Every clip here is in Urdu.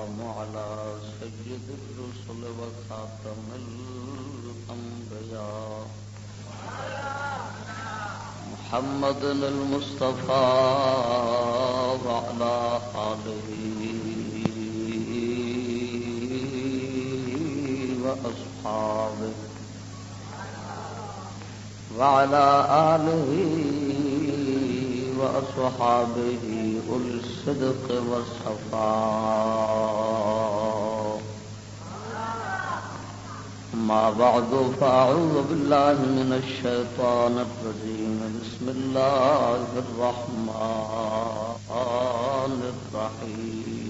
على سيد الرسل وخاتم الأنبياء. محمد المصطفى وعلى آله وأصحابه. وعلى آله وأصحابه. أولي الصدق والصفاء ما بعد فأعوذ بالله من الشيطان الرجيم. بسم الله الرحمن الرحيم.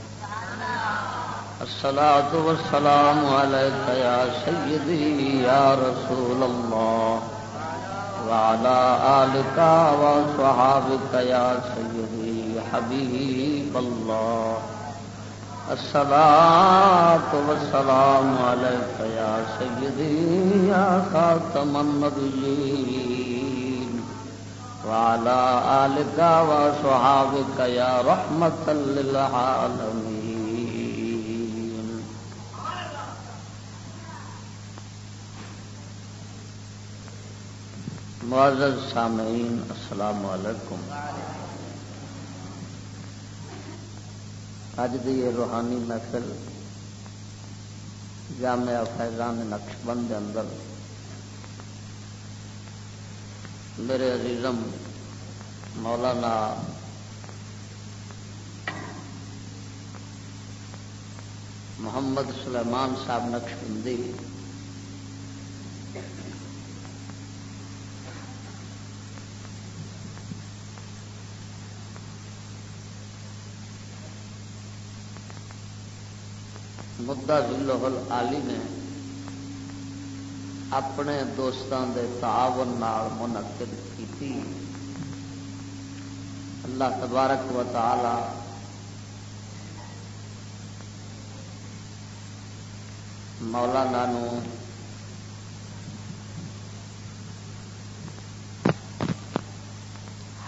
الصلاة والسلام عليك يا سيدي، يا رسول الله. وعلى آلك وصحابك يا سيدي، حبيب الله. الصلاة والسلام عليك يا سيدي، يا خاتم النبيين. وعلى آلك وصحابك يا رحمة للعالمين. معزز سامعین، السلام علیکم۔ اج دی یہ روحانی محفل جامعہ فیضان نقش بند اندر میرے عزیزم مولانا محمد سلیمان صاحب نقش بندی مدعا ذلہ عالی نے اپنے دوستان دے تعاون نال منعقد کی اللہ تبارک و تعالی مولانا نو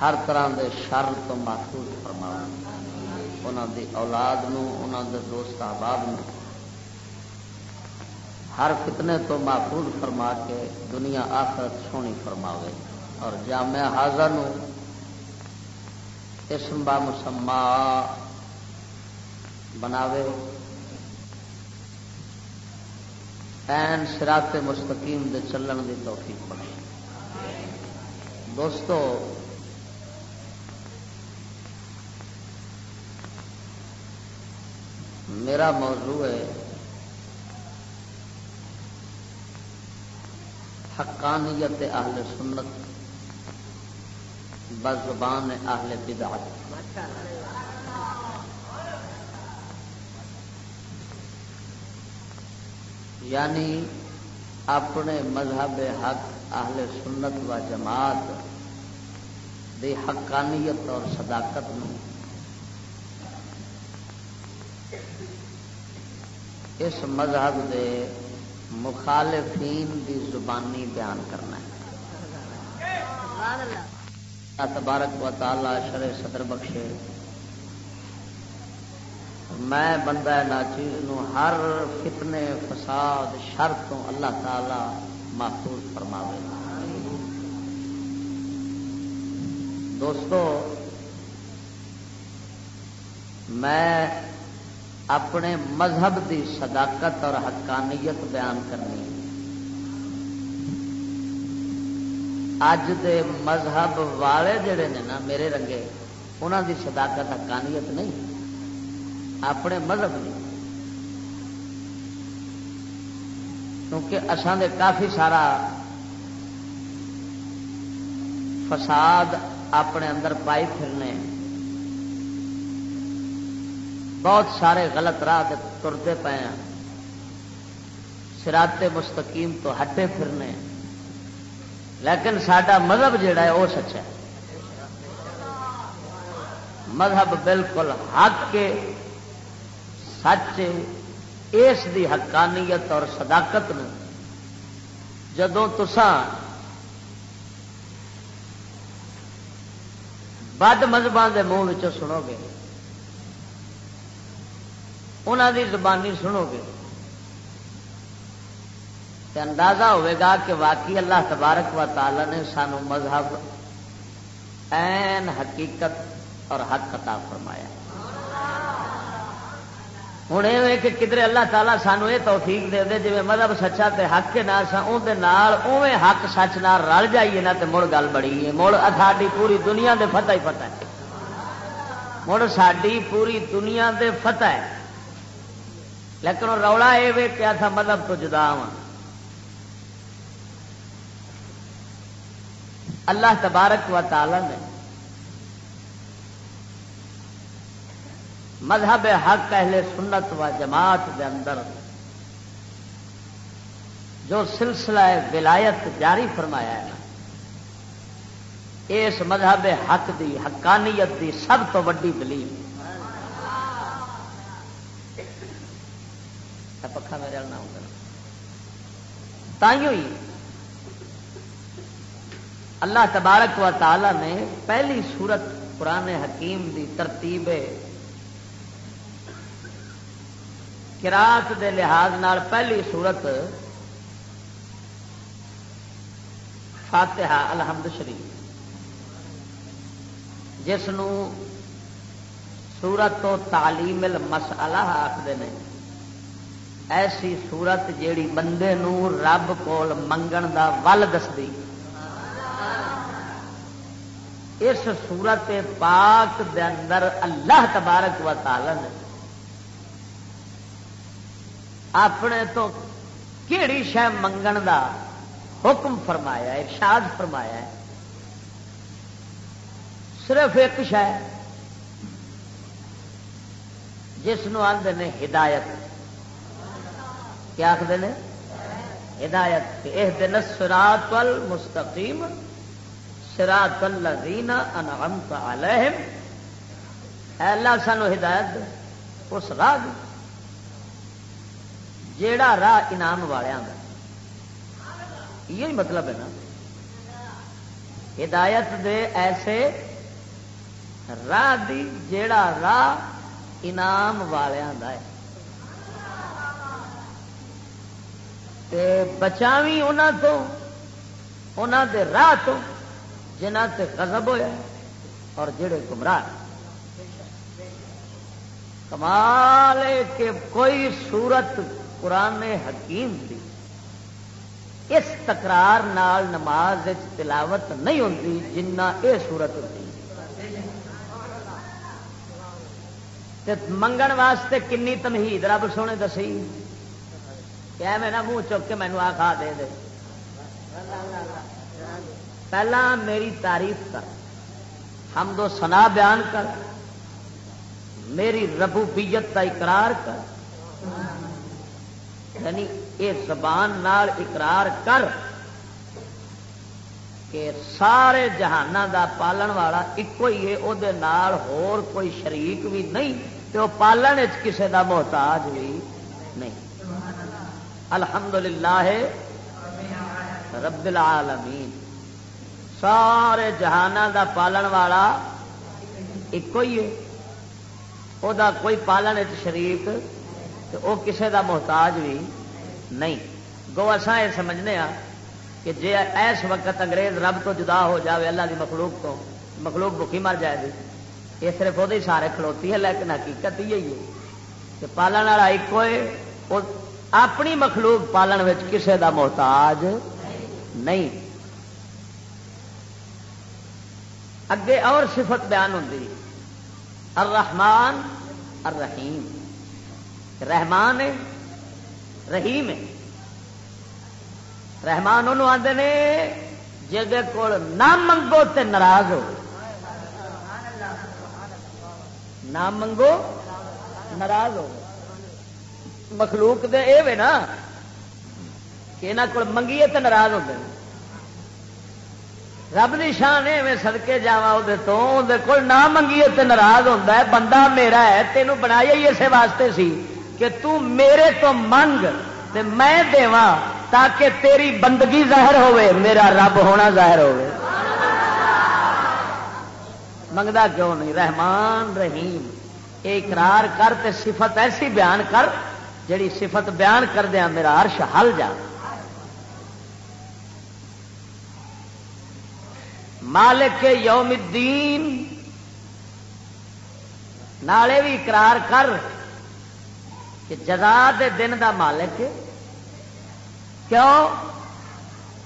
ہر طرح دے شر تو محفوظ فرما انہوں دی اولاد نو انہوں دے دوست احباب نو۔ ہر فتنے تو محفوظ فرما کے دنیا آخرت سونی فرماوے۔ اور جامعہ حاضر اسم با مسما بناوے۔ این سرات مستقیم دے چلن دی توفیق بنے دوستو، میرا موضوع ہے حقانیت اہل سنت، بزبان اہل بدعت۔ یعنی اپنے مذہب حق، اہل سنت و جماعت دی حقانیت اور صداقت نو۔ اس مذہب دے مخالفین دی زبانی بیان کرنا ہے۔ تبارک و تعالی شر صدر بخشے۔ میں بندہ ناچیز نو ہر فتنے، فساد، شر تو اللہ تعالی محفوظ فرماوے۔ دوستو، میں اپنے مذہب دی صداقت اور حقانیت بیان کرنی اج دے مذہب والے جڑے نے نا میرے رنگے انہوں دی صداقت حقانیت نہیں، اپنے مذہب نہیں کیونکہ اسان دے کافی سارا فساد اپنے اندر پائی پھرنے بہت سارے غلط راہ ترتے پے ہیں۔ سراتے مستقیم تو ہٹے پھرنے لیکن سڈا مذہب جڑا ہے وہ سچا ہے۔ مذہب بالکل حق کے سچ اس دی حقانیت اور صداقت جدوں تسان بد مذہبوں کے منہ سنو گے انہوں دی زبانی سنو گے تو اندازہ ہوئے گا کہ واقعی اللہ تبارک و تعالی نے سانو مذہب این حقیقت اور حق عطا فرمایا۔ ہوں یہ کہ کدھر اللہ تعالیٰ سانو یہ توفیق دے دے جی مذہب سچا تے حق کے نہ سا اوے حق سچ نہ رل جائیے نا تے مڑ گل بڑی ہے۔ مڑ ساری پوری دنیا دے فتح ہی فتح ہے۔ مڑ ساری پوری دنیا دے فتح ہے۔ لیکن رولا یہ کیا تھا مذہب تو جدا ہوا اللہ تبارک و تعالی نے مذہب حق اہل سنت و جماعت دے اندر جو سلسلہ ولایت جاری فرمایا ہے اس مذہب حق دی، حقانیت دی سب تو ویڈی دلیل۔ پکا میرے نہ ہوگا تھی اللہ تبارک و تعالی نے پہلی سورت پرانے حکیم دی ترتیب کراط دے لحاظ نال پہلی سورت فاتحہ الحمد شریف۔ جس سورت تو تعلیم المسئلہ آخر نے۔ ایسی سورت جیڑی بندے نو رب کول منگن دا ول دستی اس سورت پاک دے اندر اللہ تبارک و تعالی نے اپنے تو کہڑی شہ منگن دا حکم فرمایا ارشاد فرمایا ہے۔ صرف ایک شہ جس آدھے نے ہدایت۔ کیا آخر ہدایت یہ دن سرات مستقیم سرات الذین انعمت علیہم۔ اے اللہ سانو ہدایت اس راہ جیڑا راہ انعام والوں کا یہ مطلب ہے نا۔ ہدایت دے ایسے راہ دی جیڑا راہ انعام والوں کا ہے۔ بچاوی انہوں تو انہوں دے راہ تو جنہ تے غضب ہویا اور جڑے گمراہ کمال کہ کوئی صورت قرآن حکیم دی اس تکرار نال نماز تلاوت نہیں ہوتی جنہ یہ سورت ہوتی منگن واسطے کنی تمہید، رب سونے دسی کیا میں منہ چک کے مینو آ کھا دے دے پہلا میری تعریف کر ہم دو سنا بیان کر میری ربوبیت کا اقرار کر یعنی یہ زبان نال اقرار کر کہ سارے جہان دا پالن والا ایک ہی ہے وہ ہور کوئی شریک بھی نہیں تو پالن کسی دا محتاج بھی الحمدللہ رب العالمین۔ سارے جہان دا پالن والا ایک ہی ہے۔ وہ کوئی پالن شریک تو وہ کسے دا محتاج بھی نہیں۔ گو اصا یہ سمجھنے ہاں کہ جی ایس وقت انگریز رب تو جدا ہو جاوے اللہ کی مخلوق تو مخلوق بکھی مر جائے گی یہ صرف وہ سارے کھلوتی ہے لیکن حقیقت ہی ہے کہ پالن والا ایک اپنی مخلوق پالن کسے دا محتاج نہیں۔ اگے اور صفت بیان ہوتی الرحمن الرحیم۔ رحمان ہے، رحیم ہے۔ رحمان انہوں آتے نے جہد کول نہ منگو تے ناراض ہو۔ نہ منگو، ناراض ہو۔ مخلوق دے اے وے نا کہ یہاں کو منگیے تو ناراض ہوتے ہیں رب کی شان ہے سدکے جا تو کول نہ منگیے تو ناراض ہوتا ہے، بندہ میرا ہے تینوں بنایا ہی اسے واسطے سی کہ تو میرے تو منگ تے میں دیواں تاکہ تیری بندگی ظاہر ہوئے میرا رب ہونا ظاہر ہوئے منگتا کیوں نہیں؟ رحمان رحیم اقرار کر تے صفت ایسی بیان کر جڑی صفت بیان کر دیا میرا عرش حل جا۔ مالک یوم الدین، نالے بھی اقرار کر کہ جزا دے دن دا مالک کیوں؟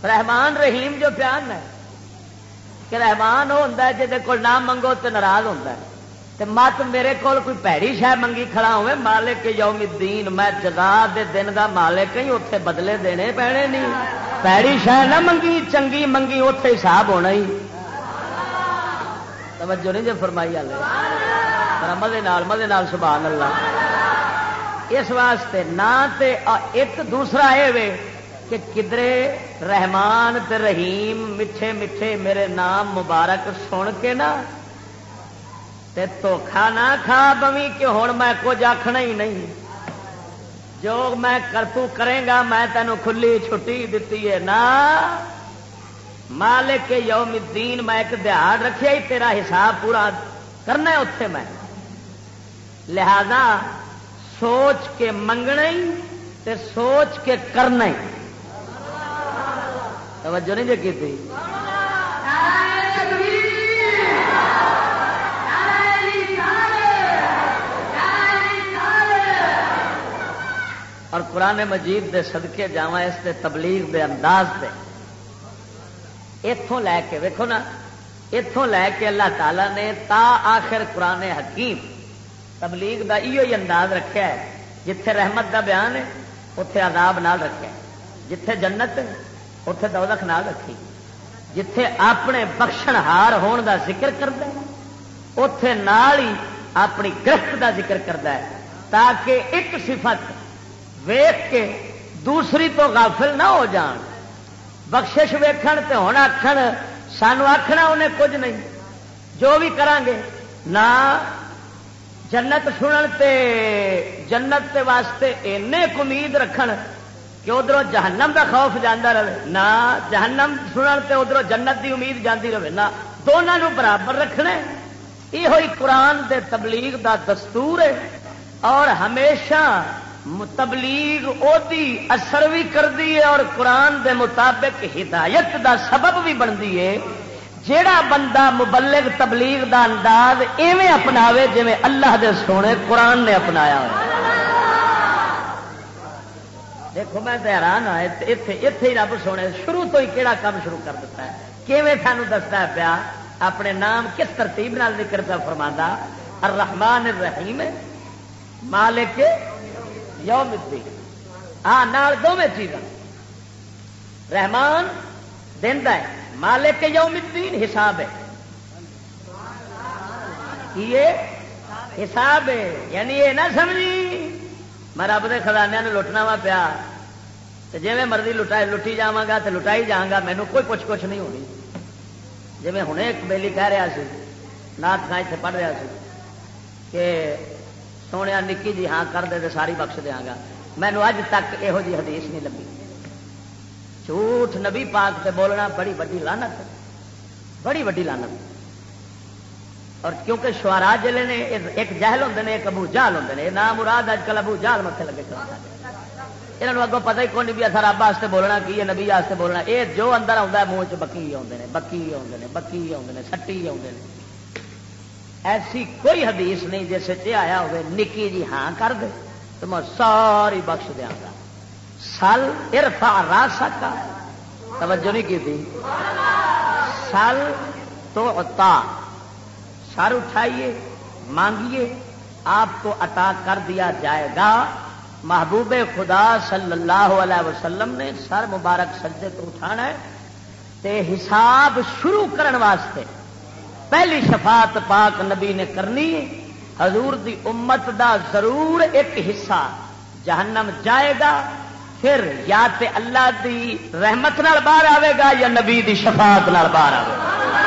رحمان رحیم جو پیان ہے، کہ رحمان وہ ہوتا ہے جہد کو نہ منگو تو ناراض ہوتا ہے۔ مت میرے کو کوئی پیڑی شہ منگی کھڑا ہوئے، مالک یوم الدین، میں جگا دے دن دا مالک ہی اتے بدلے دینے پینے نہیں پیڑی شہ نہ منگی، چنگی منگی اتے حساب ہونا ہی۔ توجہ نہیں جی فرمائی والے مدے مدے سبحان اللہ۔ اس واسطے نہ تے ایک دوسرا یہ کہ کدرے رحمان تے رحیم، میٹھے میٹھے میرے نام مبارک سن کے نا تے دھوکھا نہ کھا بمی کہ ہوں میں کچھ آخنا ہی نہیں۔ جو میں کرتو کرے گا، میں تینوں کھلی چھٹی دیتی ہے۔ نا، مالک یوم الدین، میں ایک دہاڑ رکھے ہی، تیرا حساب پورا کرنا ہے اتے میں۔ لہذا سوچ کے منگنا ہی تے سوچ کے کرنا ہی۔ توجہ نہیں جی کی اور قرآن مجید دے صدقے جا اس دے تبلیغ دے انداز دے۔ اتوں لے کے ویکو نا اتوں لے کے اللہ تعالی نے تا آخر قرآن حکیم تبلیغ دا ایو ہی انداز رکھا ہے، جتھے رحمت دا بیان ہے اتے عذاب نال رکھا ہے۔ جتھے جنت اتے دولت نال رکھی۔ جتھے اپنے بخشن ہار ہون دا ذکر کرتا ہے اتے نال ہی اپنی گرفت دا ذکر کرتا ہے، تاکہ ایک صفت ویخ کے دوسری تو غافل نہ ہو جان۔ بخشش ویکھن تے ہوں آخر سانو آخنا انہیں کچھ نہیں۔ جو بھی کرانگے نہ، جنت سنن تے، جنت تے واسطے اینے امید رکھن کہ ادھر جہنم دا خوف جانا رہے۔ نہ، جہنم سنن تے ادھر جنت دی امید جاندی رہے۔ نہ دونوں برابر رکھنے۔ یہ ہوئی قرآن دے تبلیغ دا دستور ہے۔ اور ہمیشہ تبلیغ دی اثر بھی کرتی ہے اور قرآن دے مطابق ہدایت دا سبب بھی بنتی ہے۔ جیڑا بندہ مبلغ تبلیغ دا انداز ایویں اپنا جی اللہ دے سونے قرآن نے اپنایا دیکھو، میں حیران ہاں اتے ہی رب سونے شروع تو ہی کہڑا کام شروع کر دیتا ہے؟ کیویں سانو دستا ہے پیا؟ اپنے نام کس ترتیب نال ذکر پہ فرما الرحمن الرحیم، مالک یوم الدین۔ ہاں نال دونوں چیزاں۔ رحمان دینا ہے، مالک یوم الدین حساب ہے۔ حساب ہے یعنی یہ نہ سمجھی۔ میں رب کے خزانے نے لٹنا وا پیا۔ جی میں مرضی لٹا، لٹی جا گا تو لٹائی جا گا مینو کوئی پوچھ کچھ نہیں ہونی۔ جی میں ہوں ایک بیلی کہہ رہا سی نات خان اتنے پڑھ رہا سی کہ سونے نکی جی ہاں کر دے ساری بخش دیا گا۔ مینو اج تک یہو جی حدیث نہیں لگی جھوٹ نبی پاک سے بولنا بڑی وڈی لانت بڑی وڈی لانت اور کیونکہ شوارا جلے نے ایک جہل ہوتے ہیں ایک ابو جہل ہوتے ہیں نام مراد اج کل ابو جہل متے لگے یہاں اگوں پتہ ہی کون بھی اثر رب واسطے بولنا کی ہے، نبی واسطے بولنا۔ یہ جو اندر آتا ہے، منہ چ بکی آتے ہیں بکی آتے ہیں بکی آتے ہیں سٹی آتے ہیں ایسی کوئی حدیث نہیں جیسے چ آیا ہوئے، نکی جی ہاں کر دے، تو میں ساری بخش دیا گا۔ سل ارفا را سکا توجہ نہیں کی تھی؟ سل تو عطا سر اٹھائیے، مانگیے، آپ کو عطا کر دیا جائے گا۔ محبوب خدا صلی اللہ علیہ وسلم نے سر مبارک سجدے تو اٹھانا ہے، تے حساب شروع کرنے واسطے پہلی شفاعت پاک نبی نے کرنی حضور دی امت دا ضرور ایک حصہ جہنم جائے گا، پھر یا تے اللہ دی رحمت نال باہر آئے گا یا نبی دی شفاعت نال باہر آئے گا۔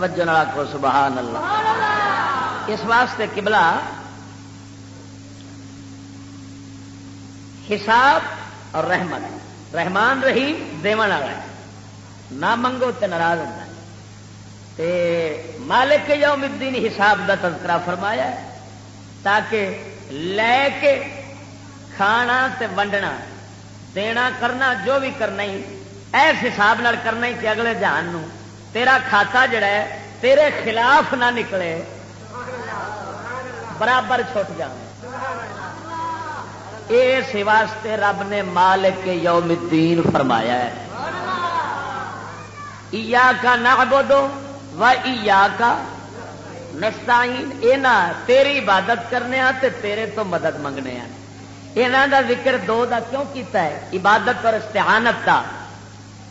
توجہ نال سبحان اللہ۔ اس واسطے قبلہ حساب اور رحمت، رحمان رہی دیون والا۔ نہ منگو تو ناراض ہوتا ہے تے مالک یوم الدین حساب دا تذکرہ فرمایا ہے، تاکہ لے کے کھانا تے ونڈنا، دینا کرنا، جو بھی کرنا ہی، ایس حساب نال کرنا ہی کہ اگلے جہان نو تیرا کھاتا جڑا ہے، تیرے خلاف نہ نکلے، برابر چھٹ جائے اس واسطے رب نے مالک یوم الدین فرمایا ہے۔ ایا کا نہ و ایا کا نستعین اینا تیری عبادت کرنے تے تیرے تو مدد منگنے ہیں یہاں دا ذکر دو دا کیوں کیتا ہے؟ عبادت اور استعانت دا۔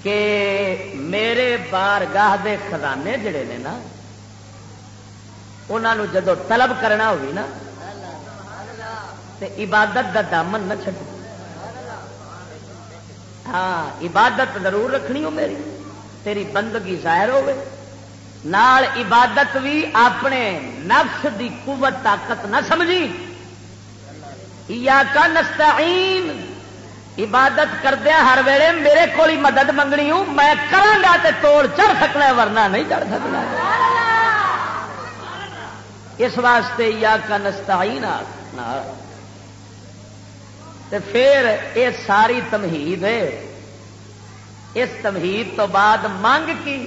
کہ میرے بار گاہ دے خزانے جڑے نے نا انہوں جدو طلب کرنا ہوگی نا، تے عبادت دا دامن نہ چڈ ہاں عبادت ضرور رکھنی ہو میری، تیری بندگی ظاہر ہوے نال عبادت بھی اپنے نفس دی قوت، طاقت نہ سمجھی۔ یا کا نستعین۔ عبادت کردیا ہر ویلے میرے کو مدد منگنی ہوں، میں کرا تے توڑ چڑھ سکنا ورنہ نہیں چڑھ سکنا اس واسطے یا کا نستعین تے پھر یہ ساری تمہید ہے۔ اس تمہید تو بعد منگ کی؟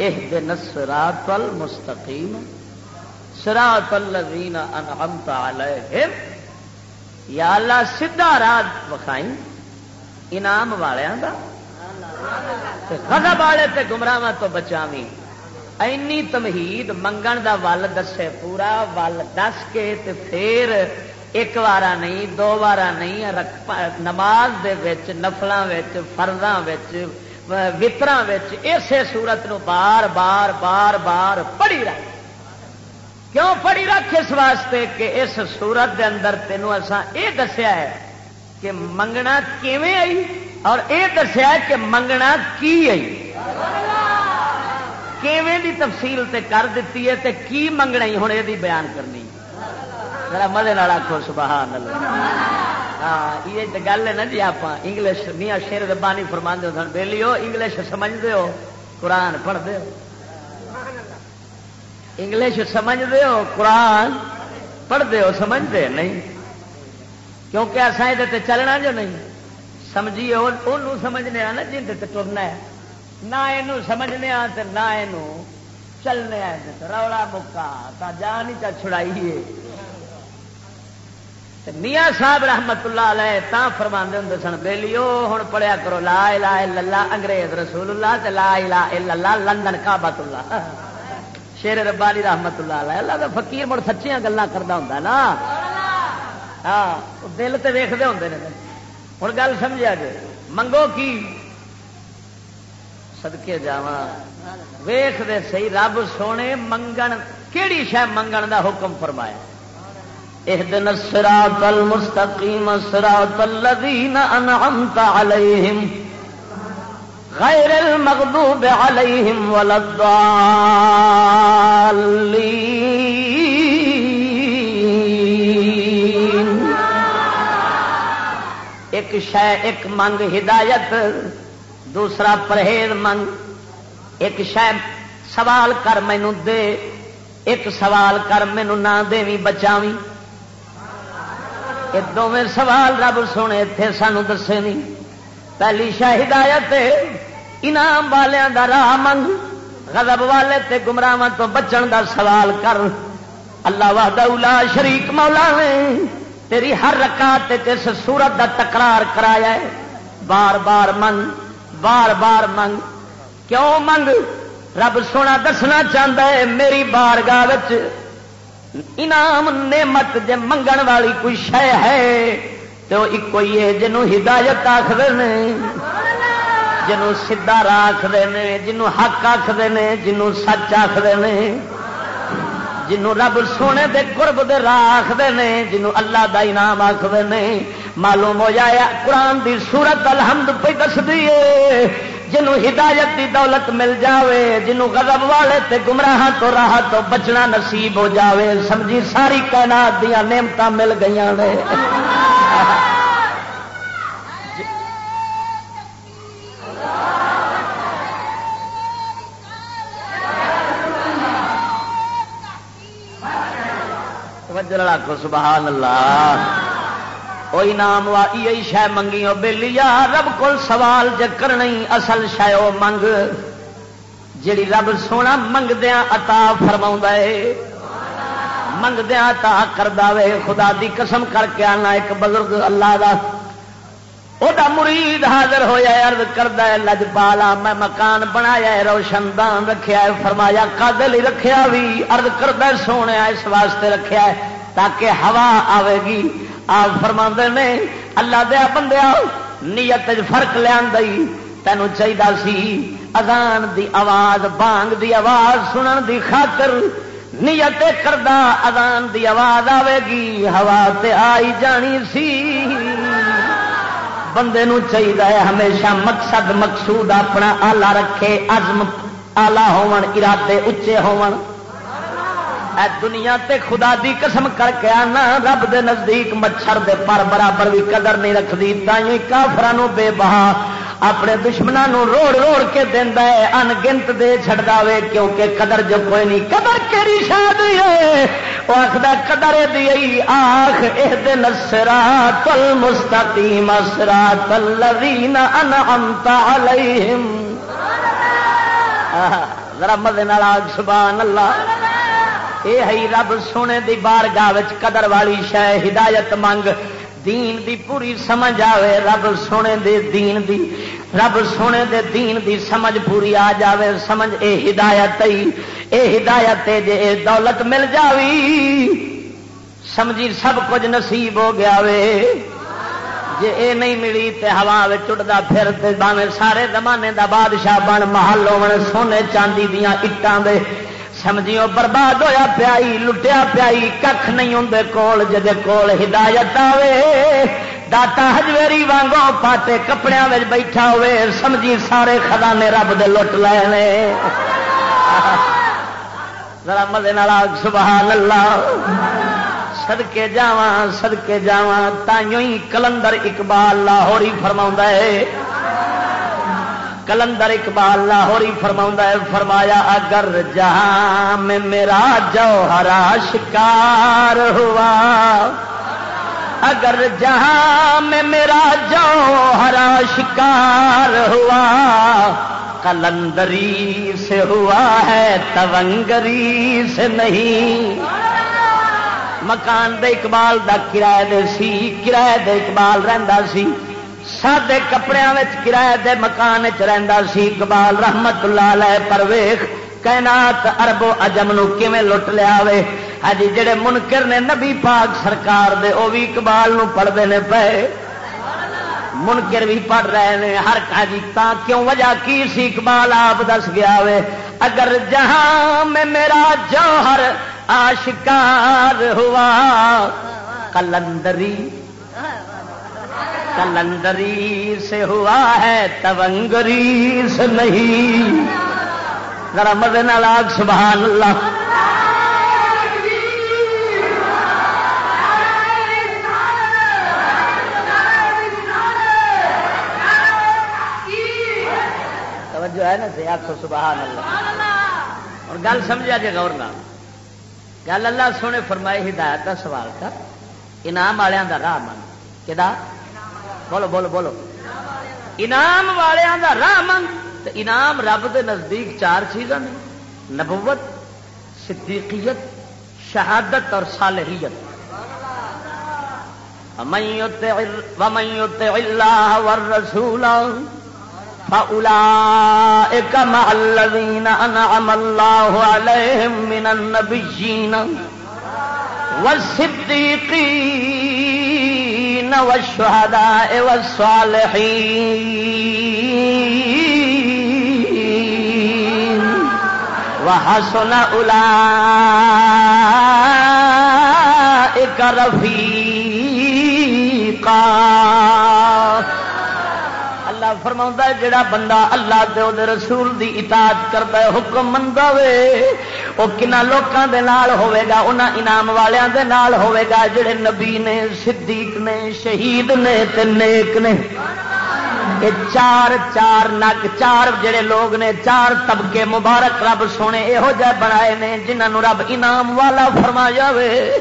اهدنا الصراط المستقيم صراط الذين انعمت عليهم یا اللہ سیدھا راہ وکھائی انعام والوں کا غضب والے تے گمراہ تو بچاوی اینی تمہید منگن دا ول دسے پورا، ول دس کے تے پھر ایک وارا نہیں، دو وارا نہیں نماز دے وچ نفلوں فرضاں وطرا اسی سورت نو بار بار بار بار پڑھی رکھ کیوں پڑھی رکھ اس واسطے کہ اس سورت دے اندر تینوں اسا یہ دسیا ہے کہ منگنا کیویں آئی اور یہ دسیا کہ منگنا کی آئی؟ کیویں دی تفصیل تے کر دیتی ہے تے کی منگنا ہی؟ ہوں یہ بیان کرنی ذرا مزے والا خوش بہان ہاں یہ گل ہے نا جی آپ انگلش، میاں شیر ربانی فرما دو سن بہلی ہو انگلش سمجھتے ہو، قرآن پڑھتے ہو۔ انگلش سمجھتے ہو، قرآن پڑھتے ہو سمجھتے نہیں۔ کیونکہ اصا یہ چلنا جو نہیں۔ سمجھیے وہ سمجھنے ہاں نا، جن ٹرنا ہے۔ نہ یہ سمجھنے ہاں نہ یہ چلنے ہاں رولا مکا جان ہی چا چھڑائیے میاں صاحب رحمت اللہ علیہ تا فرما ہوں سن بہلیو ہوں پڑھیا کرو، لا الہ الا اللہ، انگریز رسول اللہ لا الہ الا اللہ، لندن کابت اللہ۔ شیر ربانی رحمت اللہ علیہ۔ اللہ کا فقیر مڑ سچیاں گلیں کرتا ہوں نا۔ ہاں دل تو ویختے ہوں ہوں گل سمجھا جی منگو کی؟ سدکے جا ویخ دے سی رب سونے منگن، کیڑی شہ منگن دا حکم فرمایا؟ اهدنا الصراط المستقيم صراط الذين أنعمت عليهم غير المغضوب عليهم ولا الضالين. ایک شے، ایک منگ ہدایت، دوسرا پرہیز منگ. ایک شے، سوال کر مینو دے. ایک سوال کر مینو نہ دیں بچاوی یہ دونیں سوال رب سونے اتے سانو دسے نہیں. پہلی شاہ ہدایت انعام والوں کا راہ منگ، غضب والے تے گمراہ تو بچن دا سوال کر۔ اللہ واہدہ شریک مولا نے تیری ہر رکعت اس سورت دا تکرار کرایا ہے۔ بار بار منگ، بار بار منگ۔ کیوں منگ؟ رب سونا دسنا چاہتا ہے، میری بار گاہ انعام نعمت جے منگن والی کوئی شہ ہے؟ تو ایک کوئی ہے جنوں ہدایت آخر نے جنوں سیدا راہ آخر نے جنوں حق آخر نے جنوں سچ آخر نے جنوں رب سونے دے قرب دے راہ آخر نے جنوں اللہ دا انعام آخر نے، معلوم ہو جایا قرآن دی صورت الحمد پہ دس دیے جنوں ہدایت دی دولت مل جاوے، جنوں غضب والے تے گمراہ تو راہ تو بچنا نصیب ہو جاوے۔ سمجھی ساری کائنات دیا نعمت مل گئی نے۔ سبحان اللہ۔ کوئی نام وائی شہ منگی بہلی رب کو سوال جکر نہیں اصل شہ وہ منگ۔ جیڑی رب سونا منگدیا اتا فرما ہے منگدیا اتا کر دے خدا دی قسم کر کے آنا ایک بزرگ اللہ دا۔ وہ مرید حاضر ہوا ارد کرتا ہے لج پالا میں مکان بنایا ہے روشن دان رکھا ہے فرمایا کدل رکھیا بھی ارد کردہ سونے اس واسطے رکھا ہے تاکہ ہوا آئے گی۔ آپ فرما نے، اللہ دیا بندیا، نیت فرق لیا تینوں چاہیے سی اگان دی آواز، بانگ دی آواز، سنن دی خاطر نیت کردہ اگان دی آواز آئے گی، ہوا تے آئی جانی سی۔ بندے نو چاہیے ہمیشہ مقصد مقصود اپنا آلہ رکھے، عزم، آلہ ہون، ارادے اچے ہون۔ اے دنیا تے خدا دی قسم کر کے آنا، رب دے نزدیک مچھر دے پر برابر بھی قدر نہیں رکھتی تھی کافران بے بہا اپنے دشمنوں روڑ روڑ کے دینا ہے، ان گنت دے چڑا وے، کیونکہ قدر جو کوئی نہیں، قدر کہڑی شاد ہے؟ وہ آخر قدر دی آخ یہ دن سرا تل مستقیم سرا تلین انتا ذرا مدے سبحان اللہ۔ اے ہے رب سونے دی بار گاہ قدر والی شہ ہدایت منگ دین دی پوری سمجھ آوے رب سونے دے دین دی رب سونے دے دین دی سمجھ پوری آ جاوے سمجھ اے ہدایت اے ہدایت جے اے دولت مل جاوی سمجھی سب کچھ نصیب ہو گیا وے جے اے نہیں ملی تے ہوا چڑھتا پھر باوے سارے زمانے دا بادشاہ بن محل ہو سونے چاندی دیا اٹان دے سمجھیو برباد ہویا پیائی، لٹیا پیائی کھ نہیں ہوں کول جد کول ہدایت آوے، داتا ہجویری وانگو پاٹے کپڑے میں بیٹھا ہوئے، سمجھی سارے خزانے رب دے لٹ لے ذرا مدے سبحان اللہ سدکے جا سدکے جا تائیوں ہی کلندر اقبال لاہوری فرما ہے۔ کلندر اقبال لاہوری فرما ہے، فرمایا، اگر جہاں میں میرا جوہرا شکار ہوا، اگر جہاں میں میرا جوہرا شکار ہوا، کلندری سے ہوا ہے، تونگری سے نہیں۔ مکان دے اقبال دا کرایہ دے سی، کرایہ دے اقبال رہندا سی۔ سادے کپڑے کرایہ دے مکان سی، اقبال رحمت اللہ لے پرویخ کائنات اربو اجم نو لٹ لیا وے؟ ہاں جی، جڑے منکر نے نبی پاک سرکار دے، او بھی اقبال نو پڑھتے ہیں پے۔ منکر بھی پڑھ رہے ہیں ہر ہاں جی تا کیوں وجہ کی سی؟ اقبال آپ دس گیا وے، اگر جہاں میں میرا جوہر آشکار ہوا، کلندری کلندری سے ہوا ہے تونگری سے نہیں۔ ذرا مزے آگ، سبحان اللہ۔ توجہ ہے نا سی آخو سبحان اللہ۔ اور گل سمجھا جائے گور نام گل اللہ سونے فرمائی ہدایت کا سوال کر۔ انعام والوں کا راہ من کہ بولو بولو بولو۔ انعام والوں کا راہ من انعام رب دے نزدیک چار چیزاں نے۔ نبوت، صدیقیت، شہادت اور صالحیت۔ ومن يطع الله والرسول فأولئك مع الذين أنعم الله عليهم من النبيين والصديقين۔ والشهداء والصالحين. وحسن أولئك رفيقا. اللہ فرما جڑا بندہ اللہ دے دے رسول دی اطاعت کرتا ہے، حکم منگا وے۔ وہ کنا لوکاں دے نال ہوے گا، انہاں انعام والیاں دے نال ہوے گا، جڑے نبی نے، صدیق نے، شہید نے تے نیک نے۔ یہ چار چار نگ، چار جڑے لوگ نے، چار طبقے مبارک رب سونے یہو جہ بنائے نے جنہوں رب انعام والا فرمایا وے۔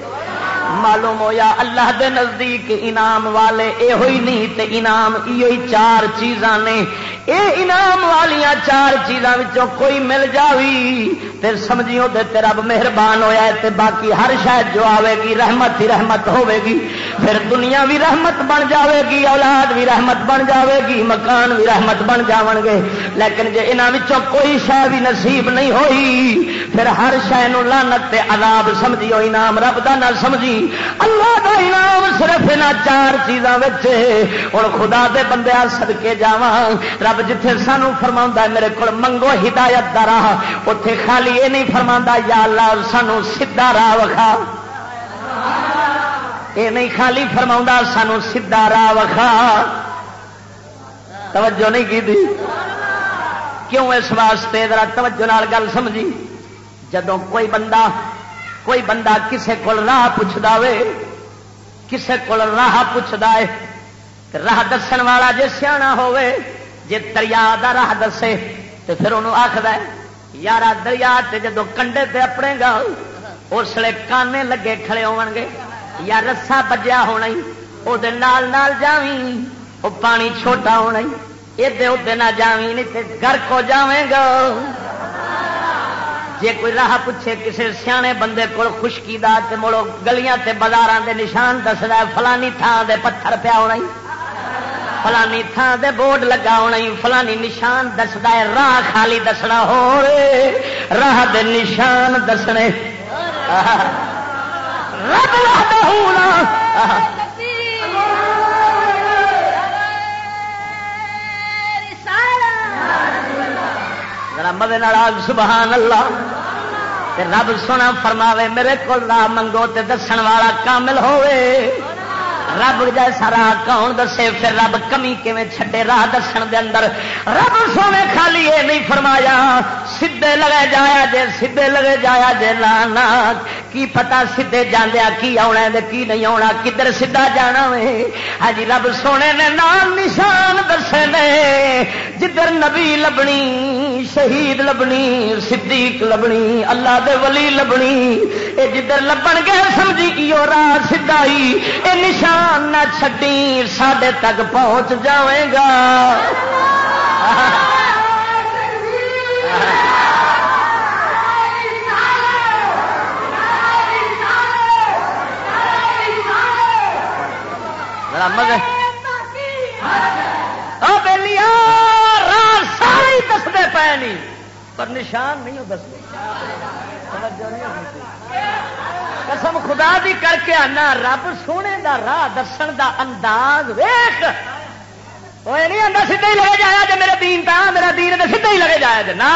معلوم ہویا اللہ دے نزدیک انعام والے یہ ہوئی نہیں تے انعام یہ چار چیزاں نے۔ اے انعام والیاں چار چیزاں وچوں کوئی مل جاوی۔ پھر سمجھیو دے تے رب مہربان ہویا ہے تے باقی ہر شاید جو آوے گی رحمت ہی رحمت ہوے گی۔ پھر دنیا بھی رحمت بن جاوے گی، اولاد بھی رحمت بن جاوے گی، مکان بھی رحمت بن جاون گے۔ لیکن جے انہاں وچوں کوئی شے بھی نصیب نہیں ہوئی، پھر ہر شے نو لعنت تے عذاب سمجھیو انعام رب دا نہ سمجھی۔ اللہ دا انعام صرف انہاں چار چیزاں وچ ہن خدا دے بندے صدکے جاواں۔ رب جتھے سانو فرماوندا ہے، میرے کول منگو ہدایت دا راہ۔ اوتھے خالی یہ نہیں فرماوندا یا اللہ، سانو سیدھا راہ وکھا۔ یہ نہیں خالی فرما سانو سیدھا راہ وکھا۔ توجہ نہیں کی دی کیوں اس واسطے؟ ذرا توجہ نال گل سمجھی۔ جدو کوئی بندہ کوئی بندہ کسے کول راہ پوچھتا وے، کسے کول راہ پوچھتا ہے راہ دسن والا جی سیا ہوے جی دریا دا راہ دسے تو پھر انہوں آخر یار دریا جدو کنڈے تے اپنے گا، اس لیے کانے لگے کھڑے ہو گے یا رسا بجیا ہونا وہ جاوی وہ پانی چھوٹا ہونا ادے ادے نہ جاوی نہیں گھر کو جائے گا۔ جی کوئی راہ پوچھے کسی سیانے بندے کو خشکی دا، تے مڑو گلیاں تے بازار دے نشان دسدا فلانی تھان دے پتھر پیا ہونا فلانی تھان دے بورڈ لگا ہونا فلانی نشان دستا ہے، راہ خالی دسنا ہو راہ دے نشان دسنے۔ رب مدد سبحان اللہ۔ رب سونا فرماوے، میرے کو منگو تے دسن والا کامل ہوئے۔ رب جیسا راہ کون دسے؟ پھر رب کمی کیون چھڈے راہ دسن دے اندر؟ رب سونے خالی یہ نہیں فرمایا سیدے لگے جایا جے سیدے لگے جایا جے لانا کی پتا سیدے جاندیا، کی آنا دے کی نہیں آنا کدھر سیدا جانا وے؟ ہاں جی، رب سونے نے نام نشان دسے نے، جدھر نبی لبنی، شہید لبنی، صدیق لبنی، اللہ دے ولی لبنی، اے جدھر لبن گئے، سمجھی راہ سدائی اے نشان نہ چھڈی، ساڈے تک پہنچ جائے گا۔ ساری دستے پے نہیں پر نشان نہیں دستے قسم خدا دی کر کے آنا، رب سونے دا راہ دسن دا انداز ویخ وہ نہیں آتا سیدھا ہی لگے جایا جی میرے دین تا میرا دین تو سیدھا ہی لگے جایا جی نا۔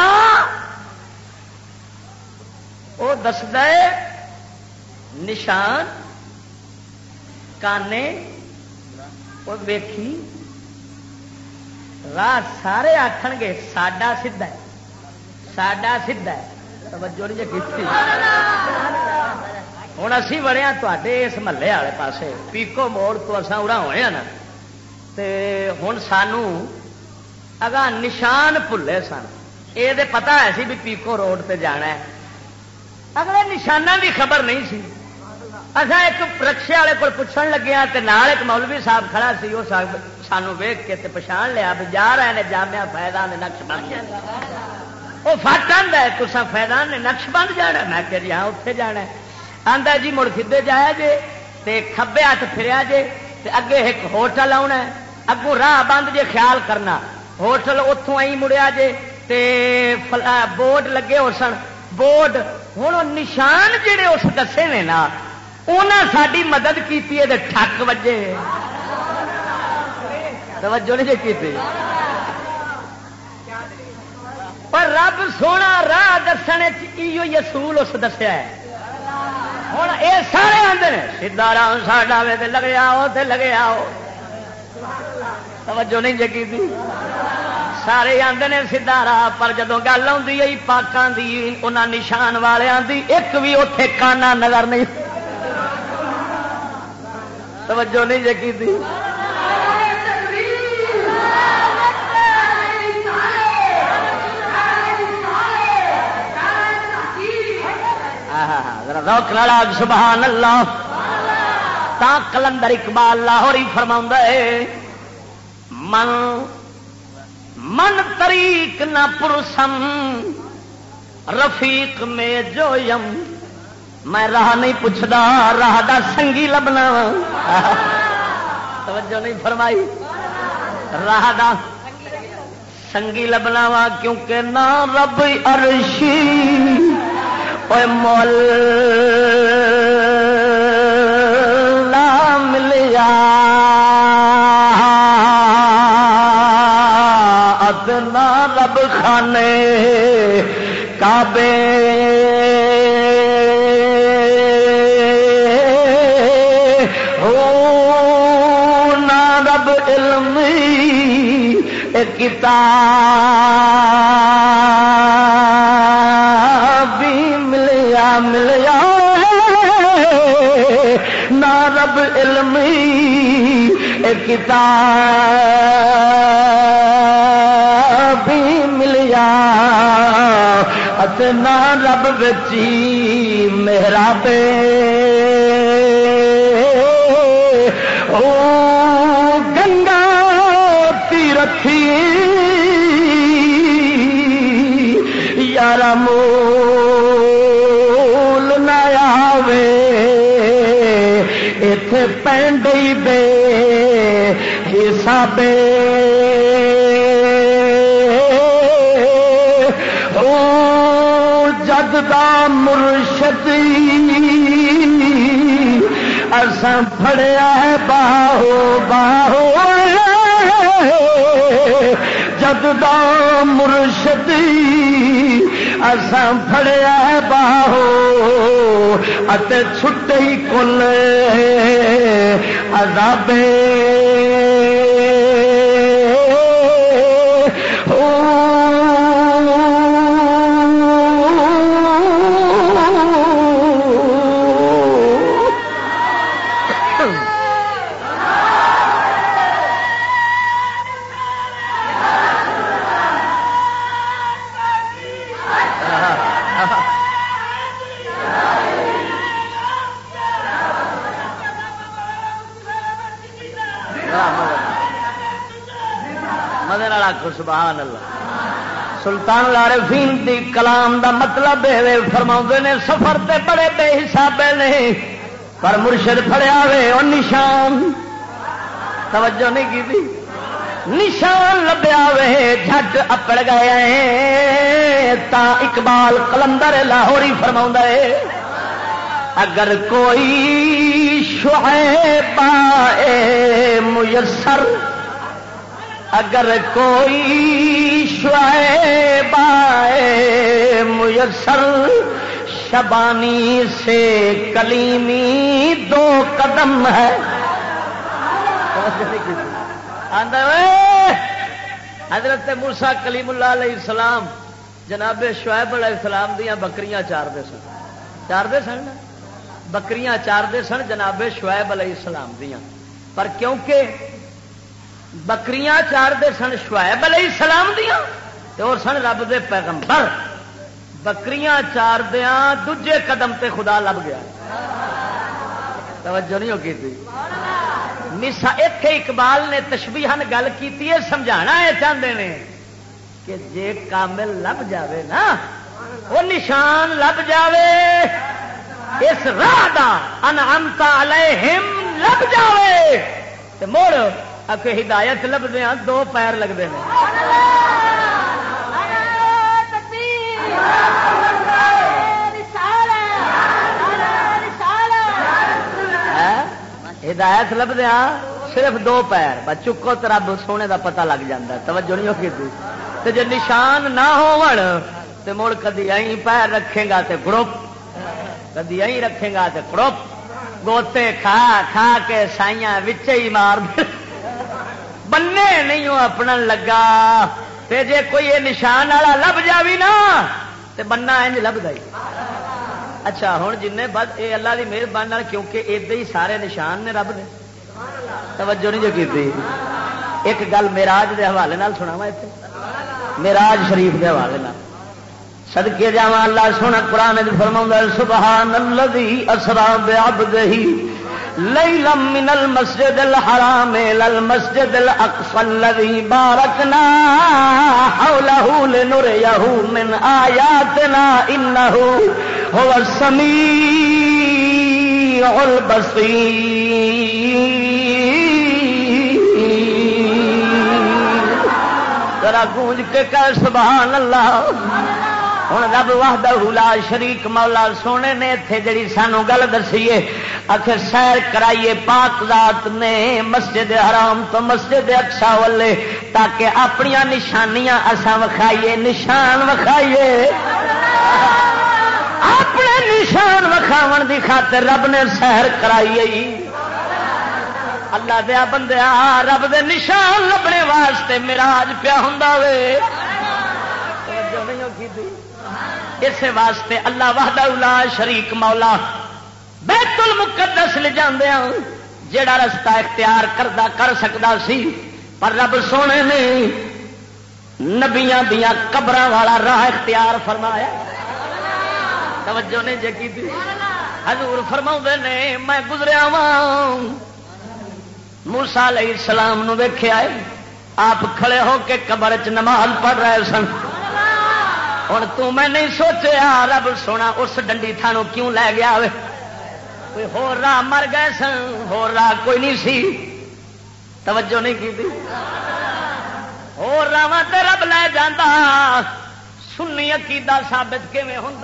وہ دسد نشان، کانے۔ وہ ویکھی۔ راہ سارے آخ گے، ساڈا سیدا ساڈا سیدا توجہ نہیں جی کی ہوں اسی بڑے تے اس محلے والے پاسے۔ پیکو موڑ تو اصا اڑا ہوئے ہاں نا۔ ہوں سانو اگا نشان بھلے سن۔ یہ پتا ہے سی بھی پیکو روڈ تے جانا ہے۔ اگلے نشانہ کی خبر نہیں سی۔ اچھا ایک رکشے والے کو پوچھنے لگے ہاں نال ایک مولوی صاحب کھڑا سی وہ سانو ویگ کے پچھان لیا بھی جا رہے ہیں جامع فائدہ نے نقش بن وہ فٹ آدھا ہے تو فائدہ نے نقش بن جانا میں کہ ہاں اتنے جانا آدھا جی مڑ سیدے جایا جے تے کھبے ہاتھ پھریا جے تے اگے ایک ہوٹل آنا ہے۔ اگوں راہ بند جے خیال کرنا۔ ہوٹل اتوں آئی مڑیا جے تے بورڈ لگے ہو سن۔ بورڈ ہوں نشان جڑے اس دسے نے نا انہیں ساری مدد کی ٹھک وجے۔ توجہ نہیں جی کی پر رب سونا راہ درسنے اصول اس دسیا ہوں یہ سارے آتے ہیں سیدا رام ساڈا لگے آؤ لگے آؤ۔ توجہ نہیں جگی تھی سارے آدھے نے سیدا راہ پر جدو گل آئی پاکوں کی انہوں نشان والوں کی ایک بھی اتے کانا نظر نہیں۔ توجہ نہیں جگی تھی روک لالا سبحان اللہ تا کلندر اقبال لاہور ہی فرما من من طریق نہ پرسم، رفیق میں جو یم۔ میں راہ نہیں پوچھتا راہ دا سنگی لبنا۔ توجہ نہیں فرمائی۔ راہ دا سنگی لبنا وا، کیونکہ نہ رب ارشی مول ملیا۔ ادنا رب خانے کعبے رب علم کتاب۔ ملیا ملیا نہ رب علم کتاب ملیا۔ نہ رب بچی میرا پہ۔ گنگا تیرتھی۔ یار مول اتے پینڈ دے حساب۔ جد کا مرشدی اسان فڑیا ہے باہو باہو۔ جد دا مرشدی اسان پھڑیا ہے باہو اتے چھٹے ہی کل عذابے سلطان العارفین دی کلام دا مطلب فرما نے، سفر تے بڑے بے حسابے نے، پر مرشد فڑیا وے اور نشان۔ توجہ نہیں کی تھی نشان لبیا وے، جھٹ اپڑ گئے تا اقبال کلندر لاہوری فرما ہے، اگر کوئی شعیبہ میسر اگر کوئی شعیب میسر، شبانی سے کلیمی دو قدم ہے۔ حضرت مرسا کلیم اللہ علیہ السلام، جناب شعیب علیہ السلام دیا بکریاں چار دے سن۔ چار دے سن؟ بکریاں چار دے سن جناب شعیب علیہ السلام دیا پر کیونکہ بکریاں چار دے سن شعیب علیہ السلام دیا اور سن رب دے پیغمبر۔ بکریاں چار دیا دجے قدم تے خدا لب گیا۔ توجہ نہیں ہوگی تھی؟ نسا اتے اقبال نے تشبیہن گل کی سمجھا یہ چاہتے ہیں کہ جے کامل لب جاوے نا وہ نشان لب جاوے۔ اس راہ دا انعمتا علیہم لب جاوے۔ تے موڑ اکے ہدایت لبدے ہاں، دو پیر لگتے ہیں ہدایت لبدیا ہاں، صرف دو پیر۔ بس چکو تو رب سونے دا پتہ لگ جاتا توجہ نہیں ہوگی تو جی نشان نہ ہو مڑ کدی ائی پیر رکھے گا تے گروپ۔ کدی ائی رکھے گا تے گروپ۔ گوتے کھا کھا کے سائیاں وچے ہی مار بننے نہیں ہو، اپنا لگا۔ تے جے کوئی یہ نشان والا لب جاوی نا، تے بننا انج لب گئی اچھا ہوں جن بد یہ اللہ کی مہربانی کیونکہ ادے ہی سارے نشان نے رب نے توجہ نہیں جو کی ایک گل میراج کے حوالے نال سنا وا اتنے میراج شریف کے حوالے نال۔ سدکے جا اللہ سونا قرآن فرما سبحان الذي اسرا بعبده ليلا من المسجد الحرام الى المسجد الاقصى الذي باركنا حوله لنريه من اياتنا انه هو السميع البصير ذرا گونج کے کہ سبحان اللہ ہوں رب واہدہ لا شریک مولا سونے نے اتنے جڑی سانو گل دسیے آخر سیر کرائیے پاک ذات نے مسجد حرام تو مسجد اکشا والے تاکہ اپنی نشانیاں اسا وکھائیے، نشان وکھائیے۔ اپنے نشان وکھاو دی خاطر رب نے سیر کرائی اللہ دیا بندیا، رب دے نشان لبنے واسطے مراج پیا ہوں اس واسطے اللہ وحدہ شریک مولا بیت المقدس لے جاندے ہاں، جڑا رستہ اختیار کردا کر سکتا سی، پر رب سونے نے نبیاں دیا قبر والا راہ اختیار فرمایا۔ توجہ نے جی کی حضور فرما نے، میں گزریا ہاں۔ وا موسا علیہ السلام نو ویخیا آپ کھڑے ہو کے قبر چ نماز پڑھ رہے سن۔ ہوں تو میں نہیں سوچیا، رب سونا اس ڈنڈی تھانو کیوں لے گیا کوئی ہو راہ مر گئے سن ہو راہ کوئی نہیں سی۔ توجہ نہیں کی ہو راہ رب لے جانا سنی عقیدہ ثابت کیون ہوں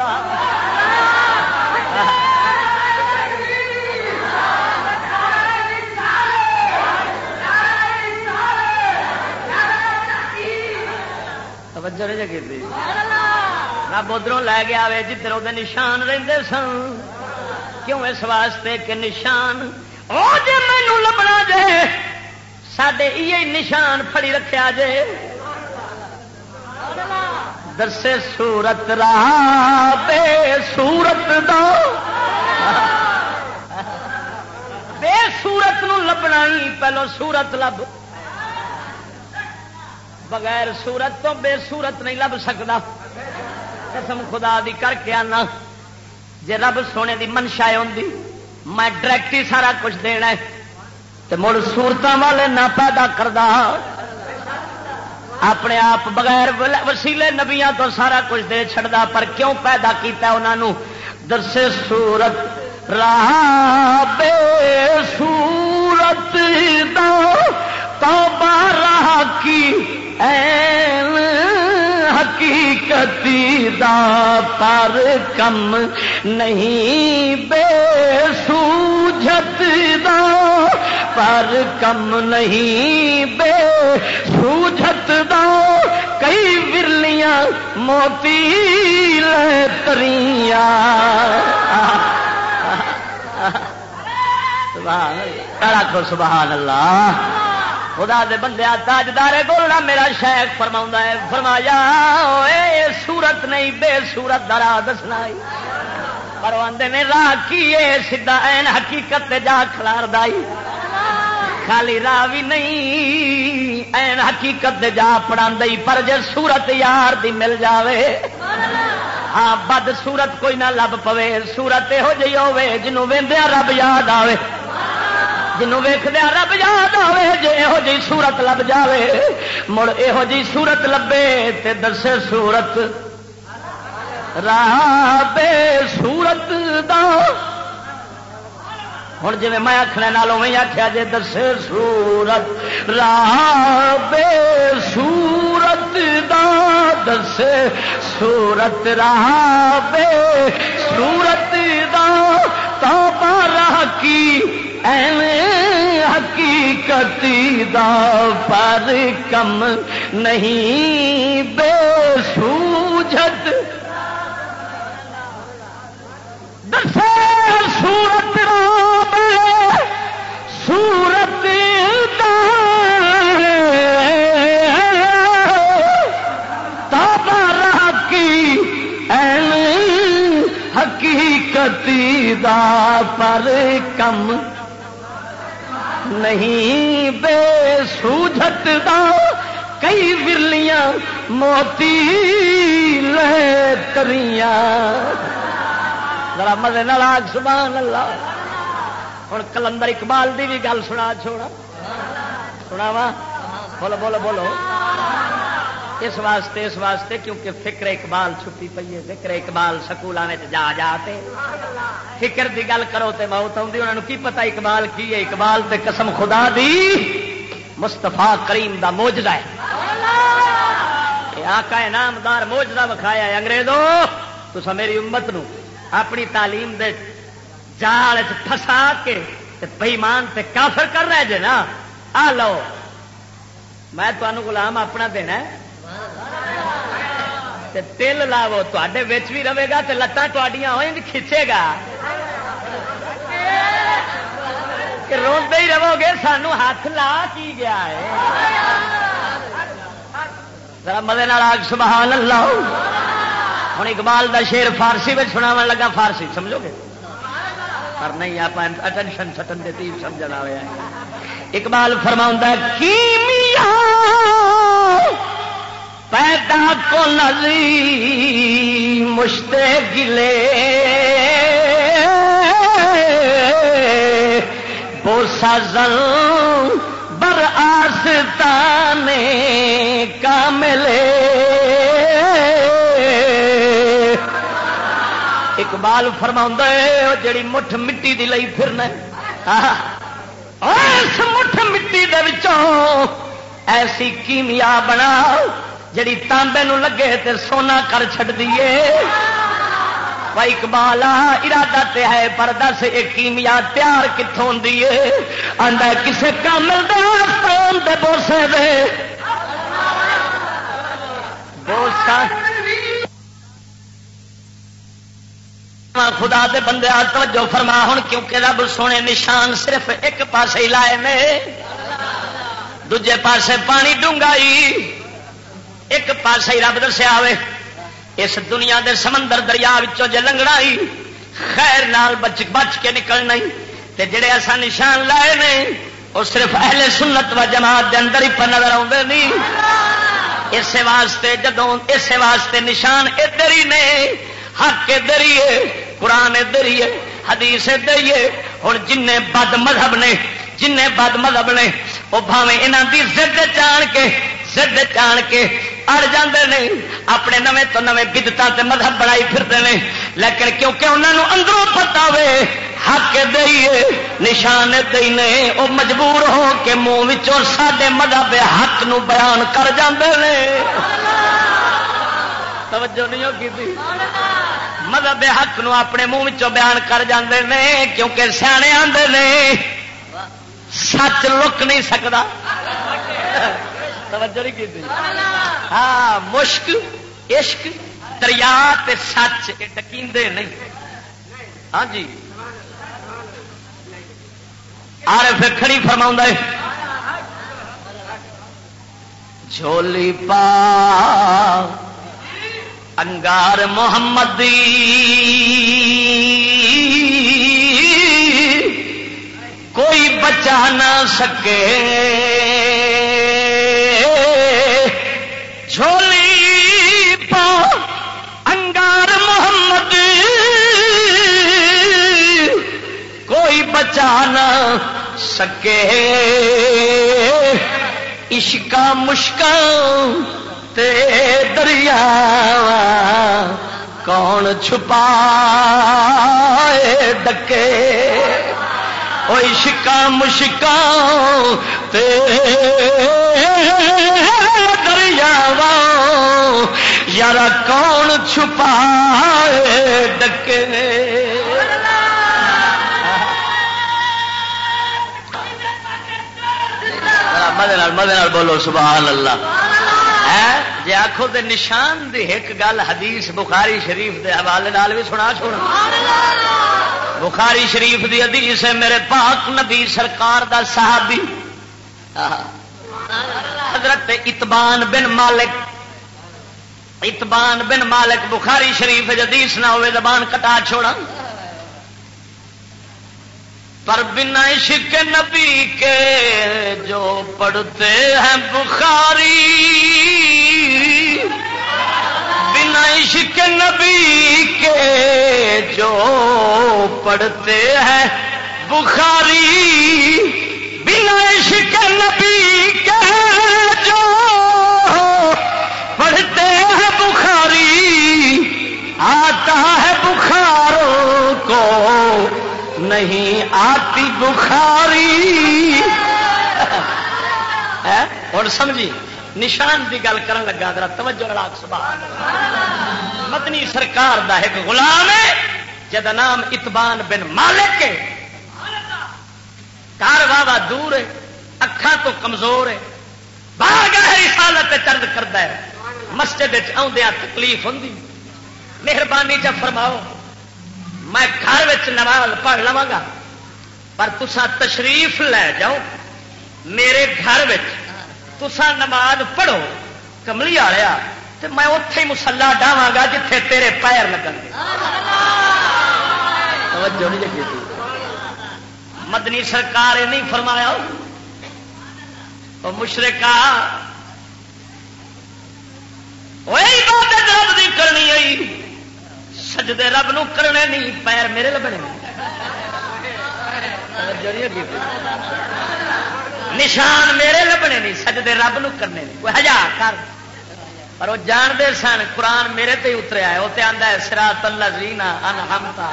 توجہ نہیں جی جگہ رب ادھر لے گیا جدھر وہ نشان رہتے سن۔ کیوں اس واسطے کہ نشان؟ وہ جی مینو لبنا جے سڈے یہ نشان فڑی رکھا جے۔ دسے سورت راہ بے سورت دو بے سورت نو لبنا ہی پہلو سورت لب۔ بغیر سورت تو بے سورت نہیں لب سکتا قسم خدا دی کر کے آنا۔ جے رب سونے دی منشا ہوں میں ڈائریکٹ ہی سارا کچھ دینا تو مڑ سورتوں والے نہ پیدا کردا۔ اپنے آپ بغیر وسیلے نبیا تو سارا کچھ دے چڑتا پر کیوں پیدا کیتا انہوں درسے سورت۔ راہ بے سورت دو تو راہ کی این حقیقتی دا پر کم نہیں، بے سوجت دا پر کم نہیں، بے سوجت دا کئی ورلیاں موتی لتریاں سبحان سبحان اللہ۔ خدا دے بندے تاجدار بولنا میرا شیخ فرما ہے۔ فرمایا سورت نہیں، بے سورت درا دسنا پر آدھے نے، راہ کی سیدا این حقیقت جا کلار دائی خالی راہ بھی نہیں، این حقیقت جا پڑا پر جے سورت یار دی مل جاوے ہاں بد سورت کوئی نہ لب پوے۔ سورت یہو جی ہوے جنوں ویندیا رب یاد آوے۔ جنوں ویخدیا ہاں، رب یاد آوے جے یہو جی سورت لب جاوے، مڑ یہو جی سورت لبے تے دسے سورت راہ سورت دا۔ ہوں جی میں آخنا نالوں میں آخیا جی دسے سورت راہ سورت دا دسے سورت راہ بے سورت دا تو راہ کی حقیقتی دا پر کم نہیں، بے سوجت۔ دسے سورت سورت تابا کی حقیقتی دا پر کم نہیں بے سوجت دا کئی ورلیاں موتی لے تریاں۔ ذرا مزے نال آگ، سبحان اللہ۔ ہوں کلندر اقبال دی بھی گل سنا، چھوڑا۔ سناوا بولو بولو بولو۔ اس واسطے اس واسطے کیونکہ فکر اقبال چھپی پی ہے، فکر اقبال سکولوں میں جا جا تے۔ فکر دی گل کرو تے موت آتی انہوں کی پتا اقبال کی ہے؟ اقبال تے قسم خدا دی مستفا کریم دا موجدہ ہے۔ آقا نامدار موجدہ بکھایا ہے انگریزوں تو میری امت نو اپنی تعلیم دے جال پسا کے بئیمان سے کافر کر رہے جے نا۔ آ لو، میں تمہوں گلام اپنا دینا تل لاو تے بھی رہے گا تو لتان ہوئیں کھچے گا روندے ہی رہو گے سانو ہاتھ لا کی گیا ہے ذرا مدے آگ سبحان اللہ ہوں اقبال دا شیر فارسی میں سناو لگا فارسی سمجھو گے پر نہیں آپ اٹینشن سٹن دیتی سمجھنا ہوا اقبال فرما کیمیا پیدا کو نظی مشتے گلے۔ بوسا زل بر آستانے کا ملے اقبال فرما جڑی مٹھ مٹی دی لئی پھرنا اس مٹھ مٹی دے وچوں ایسی کیمیا بنا جڑی تانبے نو لگے تے سونا کر چڈ دیے اقبال ارادہ تے ہے پر دس ایک کیمیا تیار کتوں دیے آدھا کسے کامل دے بوسے دے۔ بوسا۔ خدا دے بندے توجہ فرما ہوں کیونکہ رب سونے نشان صرف ایک پاس ہی لائے نے۔ دجے پاسے پانی ڈونگائی۔ ایک پاس ہی رب دسیا ہوئے، اس دنیا دے سمندر دریا جے لنگنا خیر نال بچ بچ کے نکلنا تے جڑے ایسا نشان لائے نے، وہ صرف اہل سنت و جماعت دے اندر ہی نظر آتے نہیں اس واسطے جدوں اس واسطے نشان ادھر ہی نے، حق ادھر ہی ہے قرآن ادھر ہی ہے حدیث ادھر ہی ہے ہوں جن بد مذہب نے جن بد مذہب نے، وہ بھاوے یہاں کی زد چان کے زد چان کے اڑ جاندے نے، اپنے نویں تو نویں بدتا تے مذہب بنائی پھرتے ہیں لیکن کیونکہ انہوں نے اندروں پتا ہوے حق دئیے، نشان دئی نے وہ مجبور ہو کے منہ سڈے مذہب حق نو بیان کر جاندے نے۔ توجہ نہیں ہوگی مذہب حق نو اپنے منہ بیان کر جاندے نے، کیونکہ سیانے آتے نے۔ سچ لک نہیں سکتا توجہ نہیں کی ہاں مشک، عشق، دریا سچ، یہ ڈکیندے نہیں۔ ہاں جی۔ آر پھر کھڑی فرما جھولی پا، انگار محمد کوئی بچا نہ سکے۔ چھولی پا، انگار محمد، کوئی بچا نہ سکے۔ عشق مشکا تے دریا کون چھپا ڈکے؟ وہ عشقا مشکا دریا یار کون چھپا ڈکے مدد مدد بولو سبحان اللہ جی آخو دے نشان دی ایک گل حدیث بخاری شریف دے حوالے نال بھی سنا چھوڑا بخاری شریف دی حدیث ہے میرے پاک نبی سرکار دا صحابی۔ حضرت اتبان بن مالک۔ اتبان بن مالک بخاری شریف حدیث نہ ہوئے زبان کٹا چھوڑا پر بنا عشق نبی کے جو پڑھتے ہیں بخاری۔ بنا عشق نبی کے جو پڑھتے ہیں بخاری۔ بنا عشق نبی کے جو پڑھتے ہیں بخاری۔ آتا ہے بخاروں کو نہیں آتی بخاری۔ اور سمجھی، نشان کی گل کر لگا، ذرا توجہ لاک سبحان مدنی سرکار دا ایک غلام ہے جد نام اتبان بن مالک ہے۔ کار واہ دور ہے اکھا تو کمزور ہے۔ باغ ہے رسالت چرد کرتا ہے۔ مسجد آدھا تکلیف ہوں مہربانی چ فرماؤ۔ میں گھر نماز پڑھ لوا گا پر تسا تشریف لے جاؤ۔ میرے گھر تسا نماز پڑھو، کملی آیا تو میں اتے ہی مسلا ڈاواں گا جتھے تیرے پیر لگن مدنی سرکار یہ نہیں فرمایا۔ مشرقہ کرنی آئی۔ سجدے رب نو کرنے نہیں، پیر میرے لبنے۔ نشان میرے لبنے نہیں، سجدے رب نو کرنے نہیں۔ ہزار کر۔ پر وہ جانتے سن، قرآن میرے تے اتریا ہے وہ تو آتا ہے سرا تلا زینا انہمتا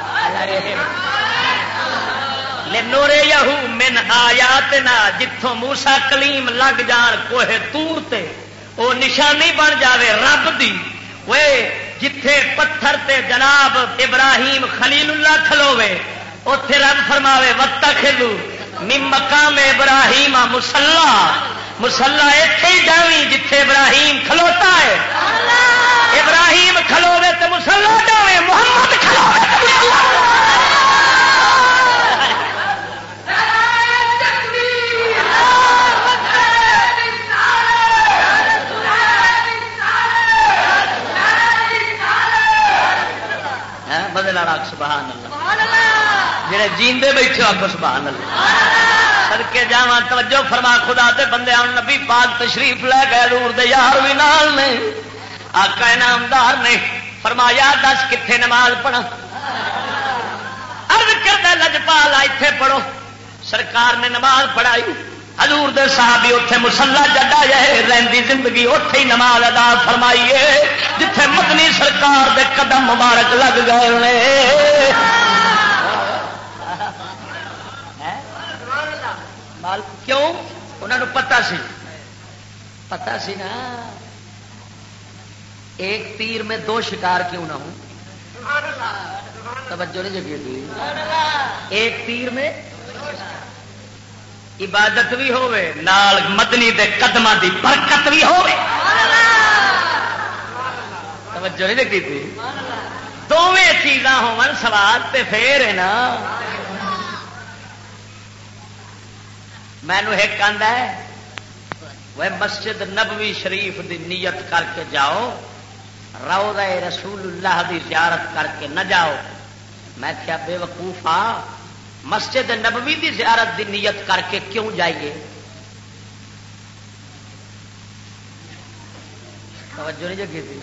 نورے یہو من آیات جتوں موسا کلیم لگ جان، کوہ تور تے۔ وہ نشانی بن جاوے رب دی۔ وہ جتھے پتھر تے جناب ابراہیم خلیل اللہ کھلوے اتے رب فرماوے وقت کھلو مقام ابراہیم مسلا مسلا اتے ہی ڈاوی جتھے ابراہیم کھلوتا ہے۔ ابراہیم کھلوے تو مسلا ڈاوے محمد کھلوے سبحان اللہ. جڑے جیندے بیٹھے آخو سبحان اللہ. سڑکے جا توجہ فرما خدا دے بندے آن نبی پاک تشریف لے گئے دور دے یار بھی نال نے. آقا انعامدار نے فرمایا دس کتنے نماز پڑھا ارد کرتا لجپال اتنے پڑھو. سرکار نے نماز پڑھائی. حضور دے صحابی اتے مسلا جڈا جائے رہی زندگی اتے ہی نماز ادا فرمائیے، جتھے مدنی سرکار دے قدم مبارک لگ گئے کیوں؟ انہوں پتا سی۔ پتا سی نا۔ ایک تیر میں دو شکار کیوں نہ ہوں؟ توجہ نہیں جگہ ایک تیر میں عبادت بھی نال مدنی دے قدم دی برکت بھی توجہ نہیں تھی؟ دونیں چیزاں ہو سوال تے پھر ہے نا۔ مینو ایک ہے، وہ مسجد نبوی شریف دی نیت کر کے جاؤ رو رسول اللہ دی زیارت کر کے نہ جاؤ۔ میں کیا بے وقوف آ مسجد نبوی دی زیارت دی نیت کر کے کیوں جائیے؟ توجہ نہیں جگی تھی۔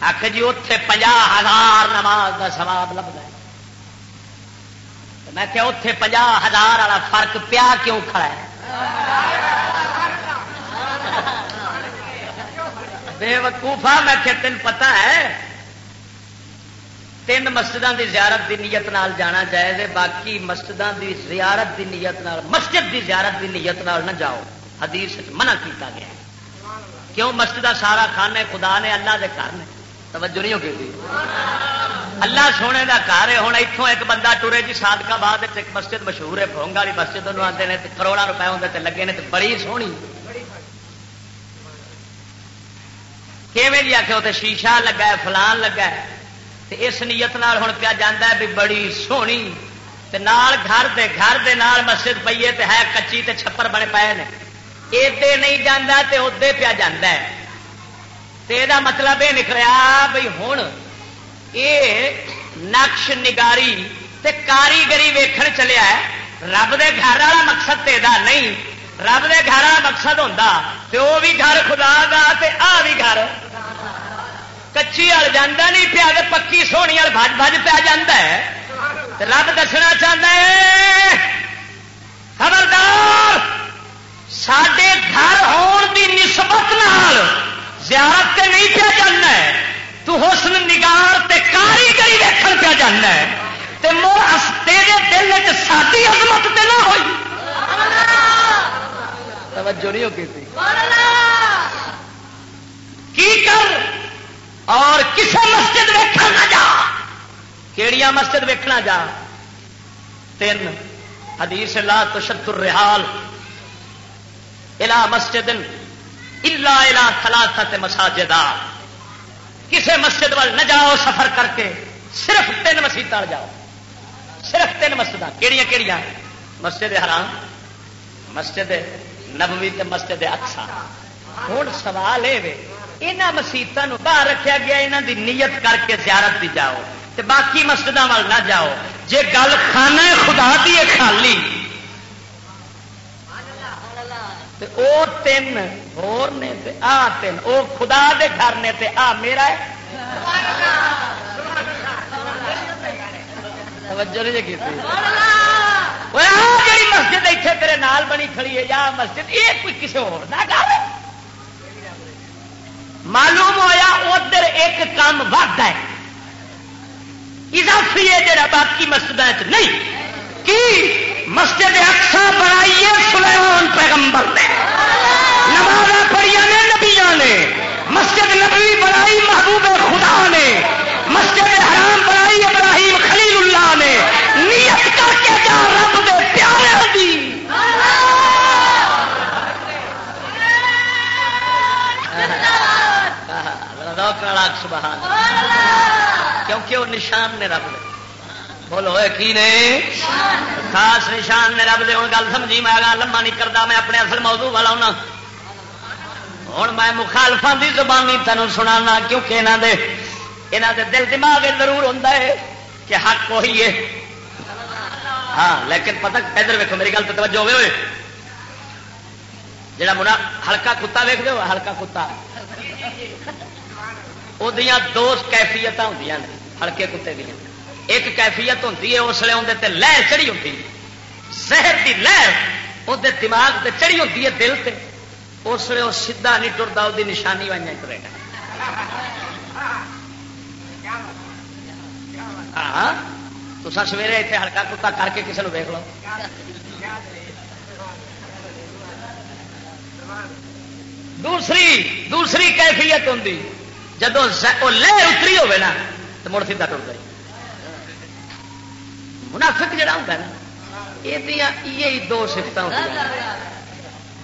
آخ جی اتے پناہ ہزار نماز کا سواب لگتا ہے۔ میں کہ اتے پناہ ہزار والا فرق پیا کیوں کھڑا ہے؟ بے وقوفا میں کہ تین پتا ہے تین مسجدوں کی زیارت کی نیت نال جانا جائے باقی مسجدوں کی زیارت کی نیت نال، مسجد کی زیارت کی نیت نال نہ جاؤ۔ حدیث منع کیتا گیا کیوں؟ مسجد سارا کھانے خدا نے اللہ دے گھر نے۔ توجہ نہیں ہوگی اللہ سونے کا گھر ہے ہوں اتوں ایک بندہ ٹورے جی سادکا بعد ایک مسجد مشہور ہے فونگ والی مسجد آتے ہیں کروڑا روپئے ہوں لگے نے بڑی سونی۔ کیون جی آخو تو شیشہ لگا ہے، فلان لگا ہے؟ اس نیت نال ہوں پیا جانا ہے بھی بڑی سونی تے نال گھر دے گھر دے نال مسجد پیے تے ہے کچی تے چھپر بنے پائے نے ادے نہیں جانا تے ادے پیا جانا ہے تے دا مطلب یہ نکلیا بھائی ہوں یہ نقش نگاری تے کاریگری ویکھن چلیا ہے رب دے گھر والا مقصد تے دا نہیں رب دے گھر والا مقصد ہوتا تے وہ بھی گھر خدا دا تے آ بھی گھر کچی وال جانا نہیں پیا پکی سونی وال بج بج پیا جا رب دسنا چاہتا ہے خبردار سڈے گھر ہون دی نسبت نال زیارت تے نہیں پیا جانا ہے تو حسن نگار تے کاریگری دیکھن پیا جانا ہے تے تیرے دل چ ساری عظمت تے نہ ہوئی توجہ نہیں ہوگی کی کر اور کسے مسجد ویکھنا نہ جا۔ کیڑیاں مسجد ویکھنا جا۔ تین حدیث لا تشد الرحال الى مسجد الا الى ثلاثه مساجد کسے مسجد وال نہ جاؤ سفر کر کے، صرف تین مسیح جاؤ۔ صرف تین مسجد کہڑی کہڑی مسجد حرام، مسجد نبوی تے مسجد اقسا ہوں سوال یہ یہاں مسیطوں باہر رکھا گیا یہاں دی نیت کر کے زیارت دی جاؤ تے باقی مسجد وال نہ جاؤ جے گل کھانا خدا دی خالی او تین ہور نے تے آ تین او خدا دے گھر نے تے آ میرا ہے جی مسجد اتنے تیرے نال بنی کھڑی ہے یا مسجد یہ کوئی کسی ہو گل معلوم ہوا ادھر ایک کام وقت ہے۔ اضافی ہے جڑا باقی مسجد نہیں۔ کی؟ مسجد اکثا بنائیے سلیمان پیغمبر نے۔ نماز پڑھیا نے نبیا نے۔ مسجد نبی بنائی محبوب خدا نے۔ مسجد حرام بنائی ابراہیم خلیل اللہ نے۔ نیت کر کے جا رب سبحان کیونکہ وہ نشان نے رب دے۔ بولو کی نے؟ خاص نشان نے رب دے۔ ہوں گل سمجھی، میں لما نہیں کرتا میں اپنے اصل موضوع والا ہونا۔ ہوں میں مخالفا کی زبانی تینوں سنا کیونکہ یہاں دے یہاں دے دل دماغ ضرور ہوتا ہے کہ حق وہی ہے۔ ہاں لیکن پتہ، ادھر ویکو میری گل تو توجہ ہوئے جڑا منا ہلکا کتا ویک دو ہلکا کتا۔ وہ دو کیفیت ہوں ہلکے کتے دیا ایک کیفیت ہوتی ہے اس لیے اندر لہر چڑی ہوتی زہر کی لہر اندر دماغ سے چڑی ہوتی ہے دل سے اس لیے وہ سیدھا نہیں ٹرتا وہ نشانی وائی کرے گا ہاں تو سویرے اتنے ہلکا کتا کر کے کسی نے ویک لو دوسری دوسری کیفیت ہوں جب وہ لہر اتری ہوے نا، تو مڑ سیدھا ٹر گئی۔ منافق جڑا ہوتا ہے نا، یہ دو سفت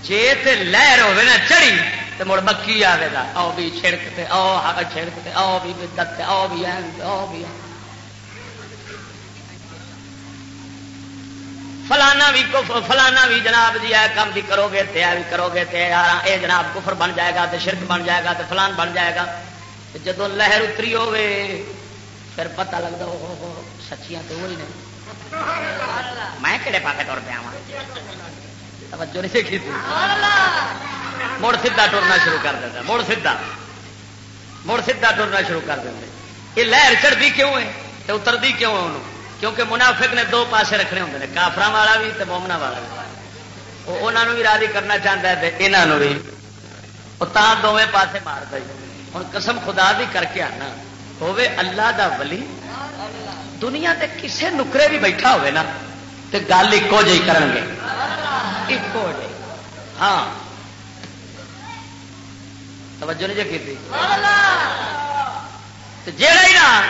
جی لہر ہوے نا چڑی تو مڑ مکی آئے گا۔ آؤ بھی چھڑکتے آؤ چھڑکتے آؤ بھی بدت آؤ بھی آؤ بھی فلانا بھی فلانا بھی جناب جی ہے کام بھی کرو گے تے بھی کرو گے تے یار اے جناب کفر بن جائے گا تے شرک بن جائے گا تے فلان بن جائے گا۔ جدو لہر اتری ہوے پھر پتہ لگتا ہو سچیاں تو وہی نہیں میں کہڑے پاکے ٹر پیا توجہ نہیں دیکھی مڑ سیدھا ٹرنا شروع کر دیتا، مڑ سیدھا۔ مڑ سیدھا ٹرنا شروع کر دیں یہ لہر چڑھتی کیوں ہے؟ تو اترتی کیوں ہے انہوں کیونکہ منافق نے دو پاسے رکھنے ہوں کافر والا بھی تو مومنا والا بھی انہوں بھی راضی کرنا چاہتا ہے یہاں بھی وہ دونوں پاسے مار دے ہوں قسم خدا بھی کر کے آنا۔ ہوے اللہ دا ولی۔ دنیا تے کسے نکرے بھی بیٹھا ہوئے نا، تے گل ایکو جی کر گے۔ ایکو جی ہاں۔ توجہ نہیں جی کی جہاں ہی نا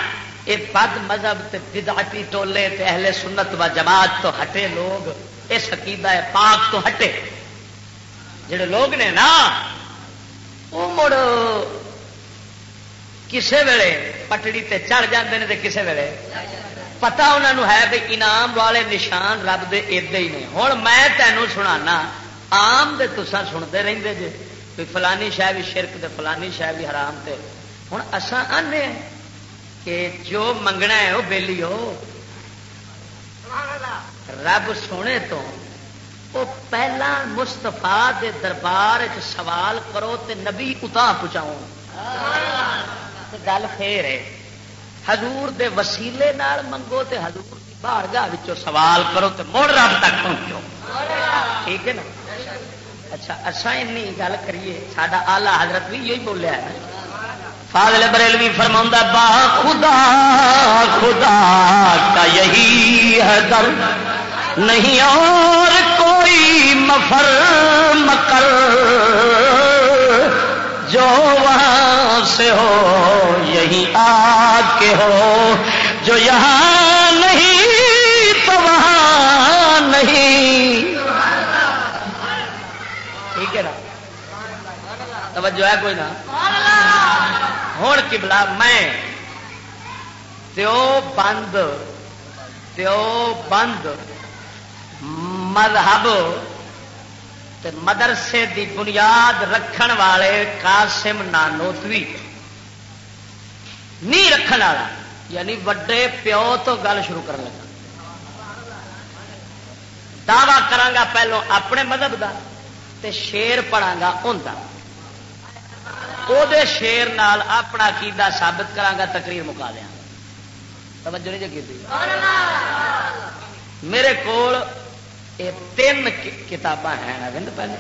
یہ بد مذہب تے بدعتی ٹولے تے اہل سنت و جماعت تو ہٹے لوگ، اس عقیدہ پاک تو ہٹے۔ جڑے لوگ نے نا وہ مڑ کسے ویلے پٹڑی تے چڑھ جاتے ہیں کسے ویلے؟ پتا انہوں ہے بھی انعام والے نشان رب دے ادا ہی نے۔ ہوں میں تینوں سنا آم دے تسا سنتے رہتے جی بھی فلانی شہ بھی شرک دے فلانی شہ بھی حرام تے۔ ہوں اسان آنے ہاں کہ جو منگنا ہے وہ بےلی ہو رب سونے تو وہ پہلا مستفا دے دربار سوال کرو تے نبی اتنا پہنچاؤ۔ گل پھر ہے۔ حضور دے وسیلے نال منگو تے حضور کی باہر گاہ سوال کرو تے مڑ رب تک پہنچو۔ ٹھیک ہے نا؟ اچھا اچھا گل کریے سڈا آلہ حضرت بھی یہی بولیا ہے فاضل بریلوی فرما با خدا خدا کا یہی ہے در۔ نہیں اور کوئی مفر مکر۔ جو وہاں سے ہو، یہی آ کے ہو۔ جو یہاں نہیں، تو وہاں نہیں۔ ٹھیک ہے نا؟ توجہ ہے کوئی نا؟ ہوں کبلا میں۔ تیو بند تیو بند۔ مذہب تے مدرسے دی بنیاد رکھن والے قاسم نانوتوی نہیں رکھن والا یعنی وڈے پیو تو گل شروع کر لگا دعوی کرا پہلو اپنے مذہب کا شیر پڑا گا وہ شیر نال اپنا کیدا ثابت کرا تقریر مکا دیا توجہ نہیں جی میرے کول یہ تین کتاباں ہیں اروند پہلے۔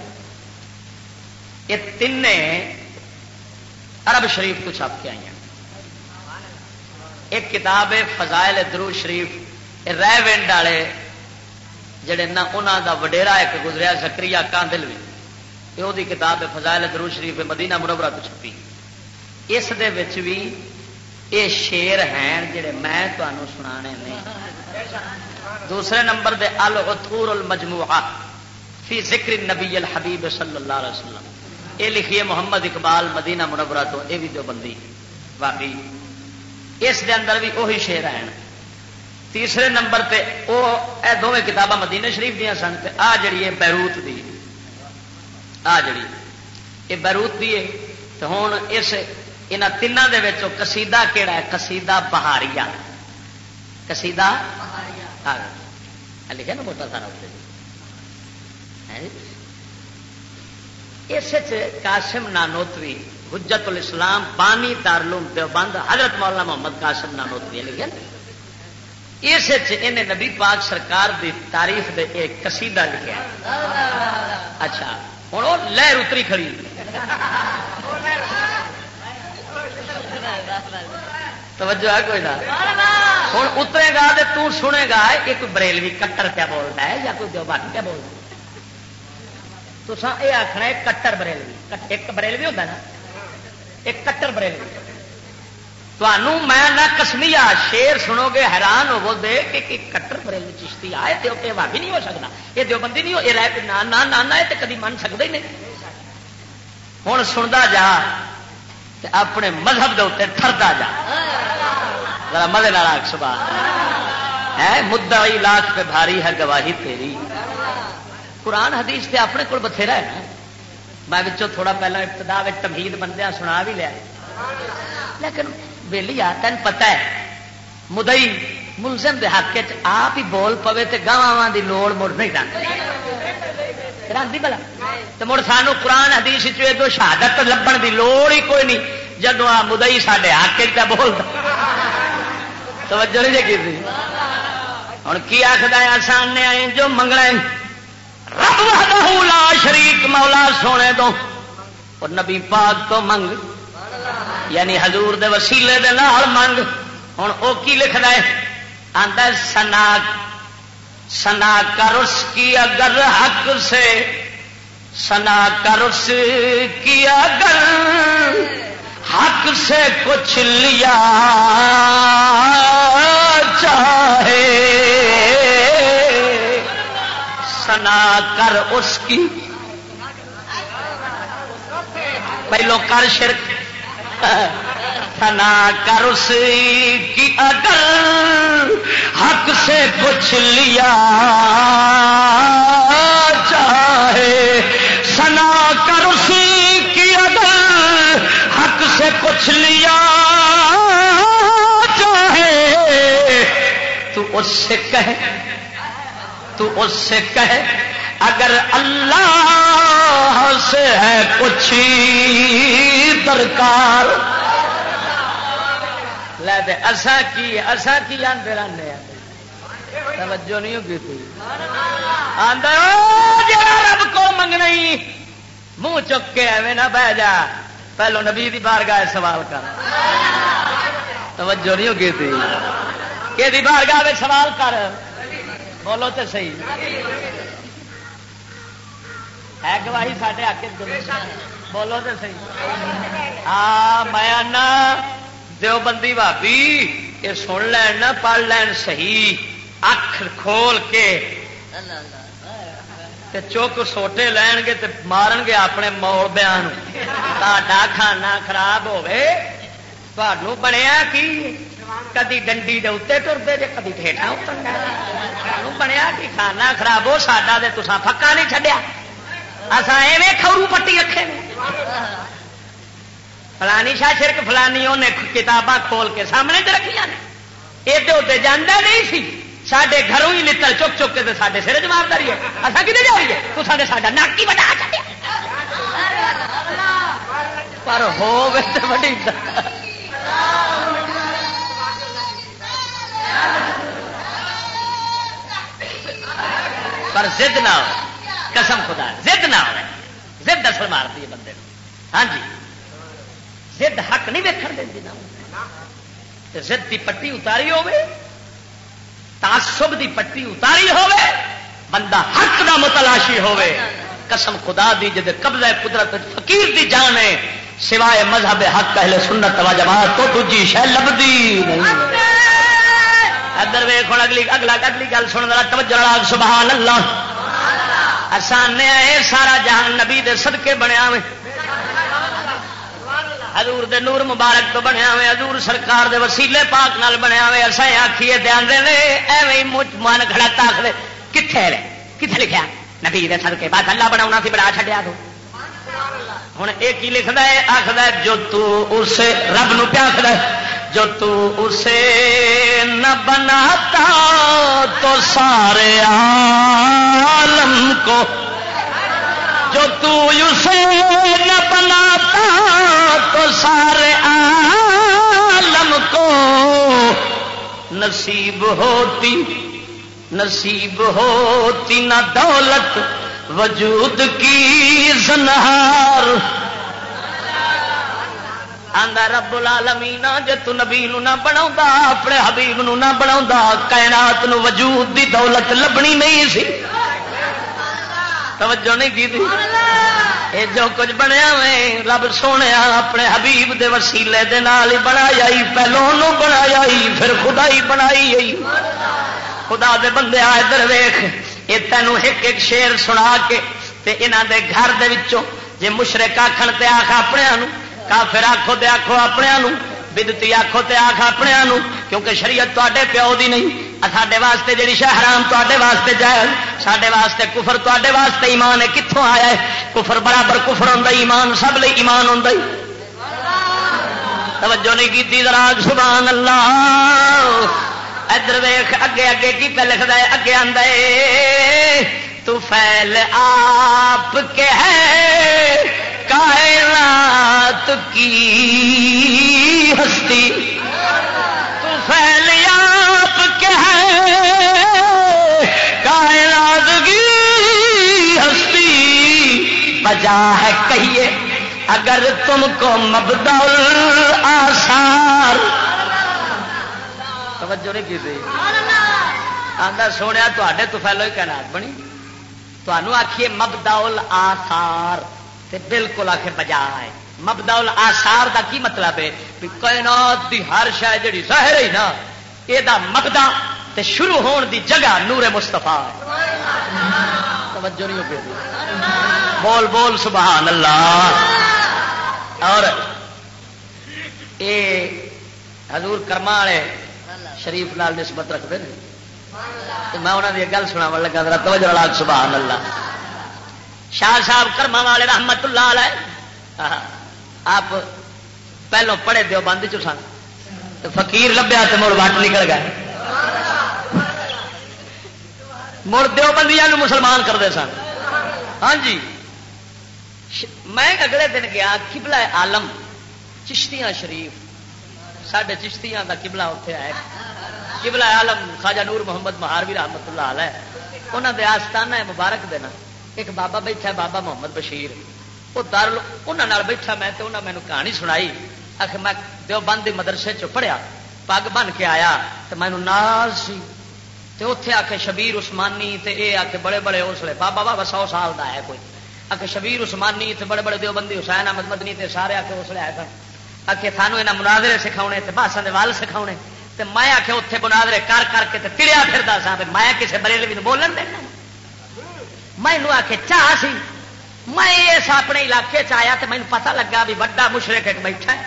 یہ تین عرب شریف کو چھپ کے آئی ہیں۔ ایک کتاب ہے فضائل درو شریف۔ رہ ونڈ والے جڑے نہ انہوں دا وڈیرا ایک گزریا زکری کاندل بھی یہ وہ کتاب ہے فضائل درو شریف مدینہ منورہ تو چھپی۔ اس دے وچ بھی یہ شیر ہیں جڑے میں تمہوں سنا نہیں دوسرے نمبر دے العطور المجموعہ فی ذکر نبی الحبیب صلی اللہ علیہ وسلم۔ یہ لکھیے محمد اقبال مدینہ منورہ تو یہ بھی جو بندی باقی اس دے اندر بھی وہی شیر ہیں۔ تیسرے نمبر پہ وہ اے دونوں کتاباں مدینہ شریف دیا سن تے آ جڑی ہے بیروت دی۔ آ جڑی یہ بیروت دی ہے تو ہوں اس یہاں تینوں کے کسیدہ کہڑا ہے؟ کسیدہ بہاریا کسیدہ لکھا نا موٹا سارا اس قاسم نانوتوی حجت الاسلام بانی دارلوم دیوبند حضرت مولانا محمد قاسم نانوتوی لکھا اس نبی پاک سرکار دی تاریخ دے ایک قصیدہ لکھا اچھا ہوں وہ لہر اتری کھڑی توجہ ہے کوئی نہ؟ ہوں اترے گا تو سنے گا کہ کوئی بریلوی کٹر پیا بولتا ہے یا کوئی دیوبانی پیا بولتا ہے؟ تو سا یہ آخنا ہے کٹر بریلوی۔ ایک بریلوی ہوتا نا؟ ایک کٹر بریلوی۔ تمہوں میں نہ کسمیا شیر سنو گے، حیران ہو دے کہ کٹر بریلوی چشتی آئے تو یہ بھی نہیں ہو سکتا یہ دیوبندی نہیں ہو یہ رہ نہ نانا ہے تو کدی من سکتا ہی نہیں۔ ہوں سنتا جا اپنے مذہب کے اتنے ٹرتا جا۔ ذرا مزے والا سبا ہے مدعی لاکھ پہ بھاری ہے، گواہی تیری۔ قرآن حدیث سے اپنے کو بتھیرا ہے میں تھوڑا پہلا ابتدا تمہید بندیا سنا بھی لیا لیکن ویلی آ، تین پتا ہے۔ مدئی ملزم دے حق آپ ہی بول پوے تو گاواں کی لوڑ مڑ نہیں رکھتی۔ بلا۔ تو مڑ سانو قرآن حدیث چو شہادت لبن کی لوڑ ہی کوئی نہیں۔ جدو آ مدئی سڈے حق بولتا توجہ نہیں جی کی ہوں کی آخر آسان نے آئے، جو منگنا رب لا شریک، مولا سونے دو۔ اور نبی پاک تو منگ۔ یعنی حضور دے وسیلے دے نال منگ۔ ہوں وہ کی لکھنا ہے؟ آتا سنا سنا کر اس کی اگر حق سے، سنا کر اس کی اگر حق سے کچھ لیا چاہے۔ سنا کر اس کی۔ پہلو کر شرک۔ سنا کر اس کی اگر حق سے کچھ لیا چاہے سنا کر اس کی اگر حق سے کچھ لیا چاہے تو اس سے کہے تو اس سے کہے اگر اللہ سے ہے کچھ درکار۔ لے دے اسا کی اسا کی آدھے رہنے توجہ نہیں ہوگی تھی آدھا رب کو منگنا منہ چک کے ایویں نہ بہ جا۔ پہلو نبی دی بار گاہ سوال کر۔ توجہ نہیں ہوگی تھی کہ بار گاہ سوال کر؟ بولو تو صحیح۔ ہے گواہی سارے آ کے بولو تو سی ہاں میں دو بندی بھابی یہ سن لین پڑھ لین صحیح۔ اکھ کھول کے۔ چوک سوٹے لین گے مارن گے اپنے موڑ بیان تا کھانا خراب ہوے بنیا کی؟ کدی ڈنڈی دے اتنے ٹرتے جی کدی ٹھیٹا بنیا کی؟ کھانا خراب ہو ساڈا تو پکا نہیں چڈیا اصا ایویں کھورو پٹی رکھے فلانی شاہ شرک، فلانی انہیں کتاباں کھول کے سامنے چ رکھیا نے۔ ادھر ادھر جانا نہیں سی۔ سڈے گھروں ہی لڑ چک چک کے سارے سر جمارداری ہے۔ اصا کتنے جائیے تو سارے ساڈا ناکی بڑا چڑیا پر ہو بڑی پر زد نہ قسم خدا زد نہ ہو زد اصل مارتی ہے بندے ہاں جی۔ زد حق نہیں ویکن دینی نا زد کی پٹی اتاری ہوے تعصب دی پٹی اتاری ہوے بندہ حق دا متلاشی ہوے قسم خدا دی جد قبضہ قدرت فقیر دی جان ہے سوائے مذہب حق اہل سنت و جماعت تو تجھی شہ لبدی ادھر ویخ اگلی اگلا اگلی گل سن توجہ سبحان اللہ۔ آسان سارا جہان نبی دے صدقے بنیا میں حضور دے نور مبارک تو بنیا ہوئے، حضور سرکار دے وسیلے پاک نال بنیا ہوئے۔ اصا آخیے دھیان دے ایویں مچ من کھڑا تاخ دے۔ کتنے کتنے لکھا نبی دے سدکے بعد اللہ بنا سی بڑا چڈیا تو۔ ہوں ایک ہی لکھتا ہے؟ آخر جو تو اس رب نو پیا آخر جو تو اسے نہ بناتا تو سارے عالم کو جو تو اسے نہ بناتا تو سارے عالم کو نصیب ہوتی نصیب ہوتی نہ دولت، وجود کی زنہار آندا رب العالمین، جے تو نبی نو نہ بناوندا اپنے حبیب نو نہ بناوندا کائنات نو وجود دی دولت لبنی نہیں سی۔ توجہ نہیں کی تھی؟ اے جو کچھ بنیا میں رب سونے اپنے حبیب دے وسیلے دے نال ہی بنایا ہی، پہلو نو بنایا ہی، پھر خدا ہی بنائی ہی۔ خدا دے بندے آئے در ویخ یہ تینوں ایک ایک شیر سنا کے، تے انہاں دے گھر دے وچوں، جے مشرک آکھن تے آکھ اپنے کافر آخو تے آخو اپنے بدتی آخو تے آخ اپنے کیونکہ شریعت تے پیو دی نہیں۔ ساڈے واسطے جی شہرام تے واسطے جائے سڈے واسطے کفر تے واسطے ایمان ہے۔ کتوں آیا ہے؟ کفر برابر کفر ہوں ایمان سب لی ایمان ہوں توجہ نہیں کی راگ سبحان اللہ ادھر ویخ اگے اگے کی پہ لکھتا ہے؟ اگے آدھے تو فیل آپ کے ہے۔ کائنات کی ہستی۔ تو پھیل آپ کے ہیں کائنات کی ہستی۔ بجا ہے کہیے، اگر تم کو مبدول آسار توجہ نہیں کی تھی؟ آدھا سونے تے تو پہلو ہی کہنا، بنی۔ تمہوں آخیے مبدول آسار تے بالکل آ کے بجا ہے مبدول آسار دا کی مطلب ہے؟ کائنات دی ہر شاید جڑی ظاہر ہے نا یہ مبدا تے شروع ہون دی جگہ نور مستفا توجہ نہیں بول بول، سبحان اللہ۔ اور اے حضور کرما والے شریف نال نسبت رکھتے ہیں۔ میں انہوں نے گل سنا لگا، ذرا توجہ سبحان اللہ۔ شاہ صاحب کرما والے رحمت اللہ علیہ. آپ پہلو پڑھے دیو بند چ سن؟ تو فقیر لبیا تو مڑ وٹ نکل گئے. مڑ دیو بندیاں مسلمان کرتے سن. ہاں جی. میں اگلے دن گیا کبلا آلم چشتیاں شریف. سڈے چشتیاں کا کبلا اتنے آئے. کبلا آلم خواجہ نور محمد مہاروی رحمت اللہ علیہ. انہوں نے آستانہ مبارک دینا ایک بابا بیٹھا بابا محمد بشیر۔ وہ در انہوں بیٹھا میں تو انہوں مینو کہانی سنائی۔ آخر میں دو بند مدرسے چ پڑھیا، پگ بن کے آیا تو مینو ناز سی۔ اتے آ کے شبیر عثمانی تے اے آ کے بڑے بڑے اسلے بابا بابا سو سال کا ہے کوئی۔ آ کے شبیر عثمانی تے بڑے بڑے دیوبندی حسین احمد مدنی تے سارے آ کے اسلے آئے سن۔ آ کے سانو یہاں مناظرے سکھاؤنے تے باسا دے وال سکھاؤنے تے میں آ کے اتنے مناظرے کر کر کے تڑیا پھردا سا میں کسی بریلوی بولن دینا میں آ کے چاہ سی۔ میں اس اپنے علاقے چیا تو مجھے پتا لگا بھی وڈا مشرق ایک بیٹھا ہے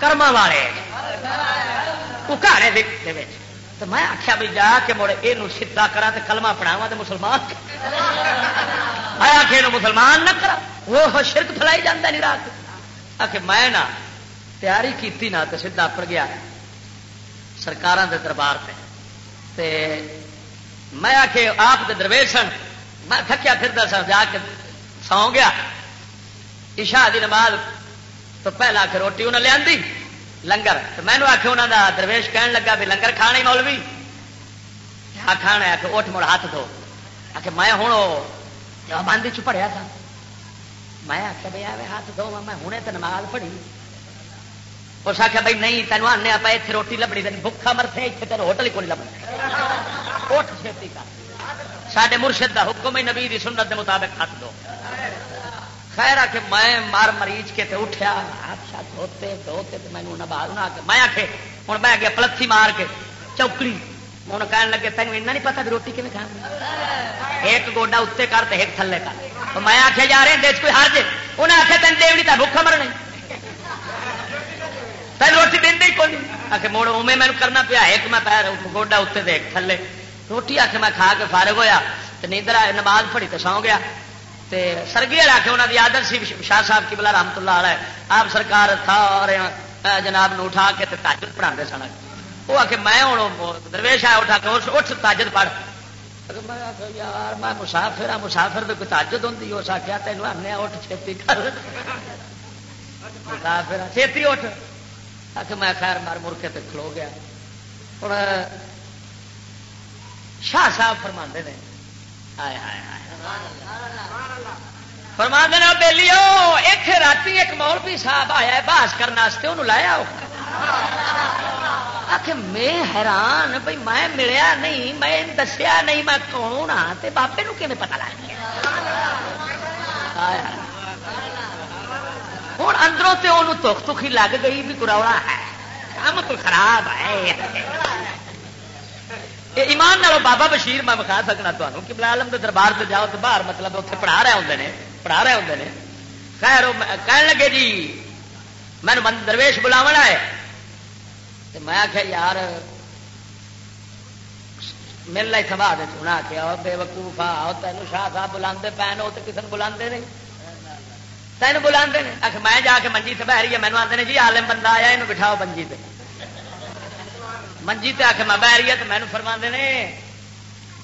کرما والے۔ اکاڑے تو میں آخیا بھی جا کے مڑ یہ سیدا کرا تو کلما پڑھاوا تو مسلمان۔ میں آخ مسلمان نہ کرا وہ شرک فلائی جانا نہیں رات۔ آ میں نہ، تیاری کی نہ تو سیدا پڑ گیا۔ سرکار کے دربار سے میں آ کے آپ درویش سن۔ میں تھکیا پھر سا، جا کے سو گیا۔ عشاء دی نماز تو پہلا کے روٹی انہیں لیا لنگر۔ تو میں آخ انہوں کا درویش کہن لگا بھی لنگر کھانے مولوی۔ کیا کھانا ہے؟ کہ اٹھ مڑ ہاتھ دو آ کے میں ہوں بند چ تھا میں آخیا بھائی آئے ہاتھ دو میں ہوں تو نماز پڑھی۔ اس آخیا بھائی نہیں، تینوں آنے آپ اتنے روٹی لبنی تین بکھا مرتے اتنے تیرے ہوٹل ہی کو نہیں لبنا اٹھ چھتی کر۔ سڈے مرشد کا حکم ہی نبی دی سنت کے مطابق ہاتھ دو۔ خیر آ کے میں مار مریض کے اٹھیا ہاتھ شات دھوتے دھوتے مینو نبال نہ کے میں آخے ہوں میں گیا پلتھی مار کے چوکڑی۔ ہوں کہنے لگے تینوں ایسا نہیں پتا بھی روٹی کھے کھانا ایک گوڈا اتنے کر تو ایک تھلے کر۔ میں آخیا جا رہے دیش کوئی ہر جے انہیں آخیا تین دیونی تو بھوکا مرنا تین روٹی دین ہی کون آ کے مڑ اوے مینو کرنا پیا، ایک میں پیر، گوڈا اتنے ایک تھلے۔ روٹی آ کے میں کھا کے فارغ ہوا تو نیندر نماز پڑی تو سو گیا تے سرگی والا کے انہوں کی آدت سی شاہ صاحب کی بلا رحمت اللہ علیہ آپ سرکار تھا جناب نو اٹھا کے تاجت پڑھا سن وہ آ کے میں ہوں درویش آیا اٹھا کے اٹھ تاجت پڑھ یار میں مسافر ہاں مسافر تو کوئی تاجت ہوں اس آخیا تینوں آنے اٹھ چھتی کر مسافر چھتی اٹھ آ کے میں خیر مار مرکے تے کھلو گیا ہوں شاہ صاحب فرما نے۔ فرما دینا بہلی اتنے رات ایک مولوی صاحب آیا بحث کرنے انہوں لایا آخ میں حیران بھائی میں ملیا نہیں، میں دسیا نہیں، میں کون ہاں؟ بابے نو کھے پتا لگ گیا؟ ہوں اندروں تے انہوں تخ تخی لگ گئی بھی کراوڑا ہے۔ کام تو خراب ہے۔ ایمان نالو بابا بشیر میں بکھا سکنا تمہیں کہ بلا عالم کے دربار سے جاؤ تو باہر مطلب اتنے پڑھا رہے ہوں نے، پڑھا رہے ہوں نے۔ خیر کہن لگے جی میں درویش بلاو ہے میں آخیا یار، مل رہی سبھا دے۔ چنا آخیا بے وقوف آ تینوں شاہ صاحب بلا پے وہ تو کسی نے۔ بلا نہیں تین بلا میں جا کے منجی سے بہ رہی ہے۔ مینو آتے ہیں جی آلم بندہ آیا یہ بٹھاؤ منجی سے منجی تے آ کے میں بہ رہی ہے تو مینو فرما نے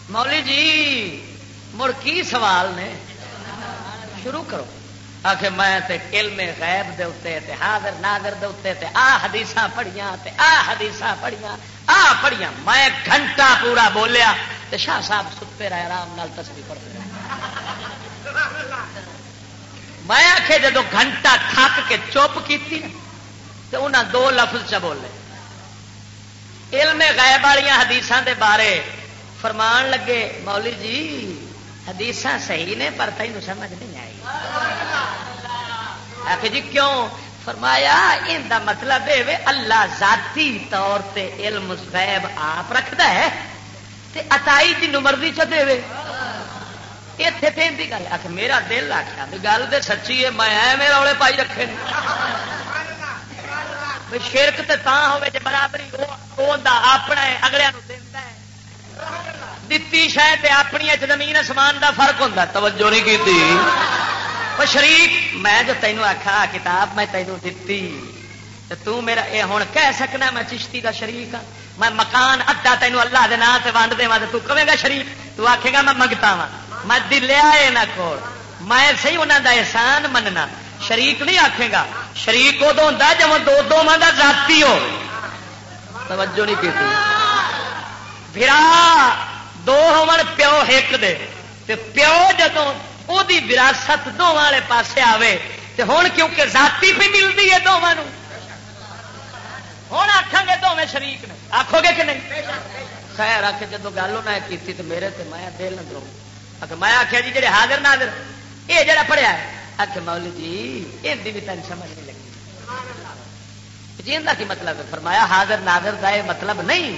مولی جی مڑ کی سوال نے؟ شروع کرو۔ آ کے میں تے علم غیب دے اتنے تے حاضر ناظر دے اتنے تے آ حدیث پڑھیاں، تے آ حدیث پڑھیاں، آ پڑھیا میں گھنٹہ پورا بولیا تو شاہ صاحب ستے رہے، آرام نال تصویر پڑھتے رہے۔ میں آخے جدو گھنٹہ تھک کے چپ کی تو انہیں دو لفظ چ بولے۔ علم غائب والی حدیث دے بارے فرمان لگے مولی جی حدیث صحیح نے پر تین سمجھ نہیں آئی۔ آخ جی کیوں؟ فرمایا ان دا مطلب ہے اللہ ذاتی طور تے علم غیب آپ رکھتا ہے تے اتائی جن مرضی چ دے اتنے پہن کی گل آخ میرا دل آخیا بھی گل تو سچی ہے میں میرا روڑے پائی رکھے شرک تے تا ہوے جے برابری اپنا اگلے دتی شاید اپنی زمین اسمان دا فرق ہوتا توجہ نہیں کی شریف میں جو تینوں آخا کتاب میں تینوں دتی۔ تو میرا اے ہوں کہہ سکنا میں چشتی دا شریک ہاں۔ میں مکان ادا تینوں اللہ دے نام سے ونڈ دے تو کہے گا شریف تو آخے گا میں منگتا وا ہاں۔ میں دلیا یہاں کو میں صحیح انہوں دا احسان مننا۔ شریک نہیں آخے گا۔ شریک ادو ہوں جب دو دو کا ذاتی ہو۔ توجہ نہیں کی برا دو ہون پیو ایک دے۔ تے پیو جدو وہ وراثت دونوں والے پاسے آوے، تے ہوں کیونکہ ذاتی بھی ملتی ہے دونوں ہوں آخان گے دونوں شریک نے۔ آخو گے کہ نہیں؟ خیر آ کے جدو گل انہیں کی تو میرے تے میں دل نہ دوں میں آخیا جی جڑے حاضر ناظر، یہ جڑا پڑھیا ہے۔ آخ مولی جی یہ بھی تین سمجھ نہیں لگی جی کی مطلب ہے؟ فرمایا، حاضر ناظر کا یہ مطلب نہیں۔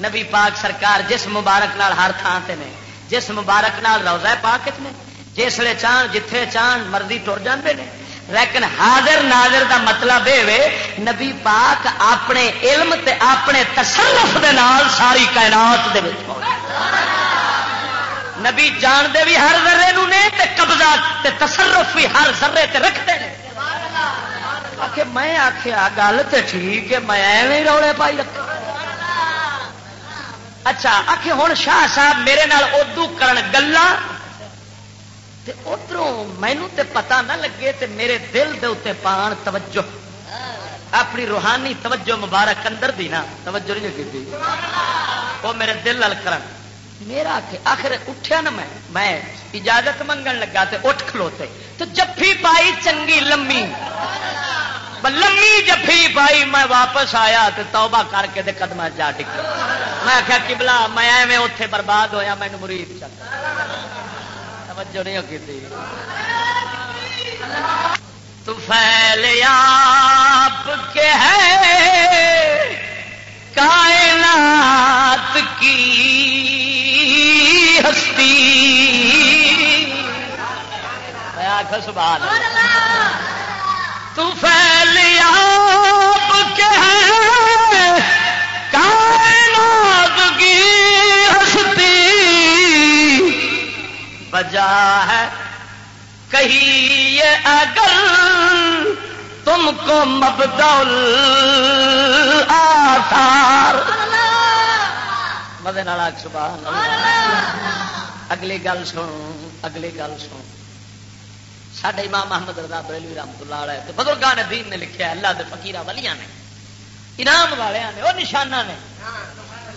نبی پاک سرکار جس مبارک نال ہر تھان سے نے، جس مبارک نال روزہ پاک نے جسے چاند جتھے چاند مرضی ٹر جاندے نے۔ لیکن حاضر ناظر دا مطلب یہ نبی پاک اپنے علم تے اپنے تصرف دے نال ساری کائنات دے نبی جانتے بھی ہر ذرے نو نے تے قبضہ تے تصرف بھی ہر ذرے تے رکھتے ہیں کہ میں آخیا گل تو ٹھیک ہے، میں روڑے پائی رکھا اچھا آخ ہوں شاہ صاحب میرے نال ادو کرن گلا ادھر مینو تے پتا نہ لگے تے میرے دل دے اتنے پان توجہ۔ اپنی روحانی توجہ مبارک اندر دی نا۔ توجہ نہیں لگی وہ میرے دل لال کرن۔ میرا آخر اٹھیا نا میں۔ میں اجازت منگن لگا تے اٹھ کھلوتے۔ تو جفی پائی چنگی لمبی۔ لمبی جفی پائی، میں واپس آیا تو توبہ کر کے دے قدم جا ٹک میں آخیا کبلا میں ایویں اتے برباد ہویا مینو مرید چل توجہ نہیں ہوگی تھی تو فیل آپ کے ہے، کائنات کی ہستی۔ میں آخ سبحان اللہ۔ تو پھیل آپ کے کائنات کی ہستی بجا ہے۔ کہیے اگر تم کو مبدول آثار۔ مدے سبحان اگلی گل سن، اگلی گل سن۔ سڈے امام محمد رضا بریلوی رحمت اللہ علیہ تو بزرگان دین نے لکھا اللہ دے فقیر ولیاں نے، انعام والے نے وہ نشانہ نے۔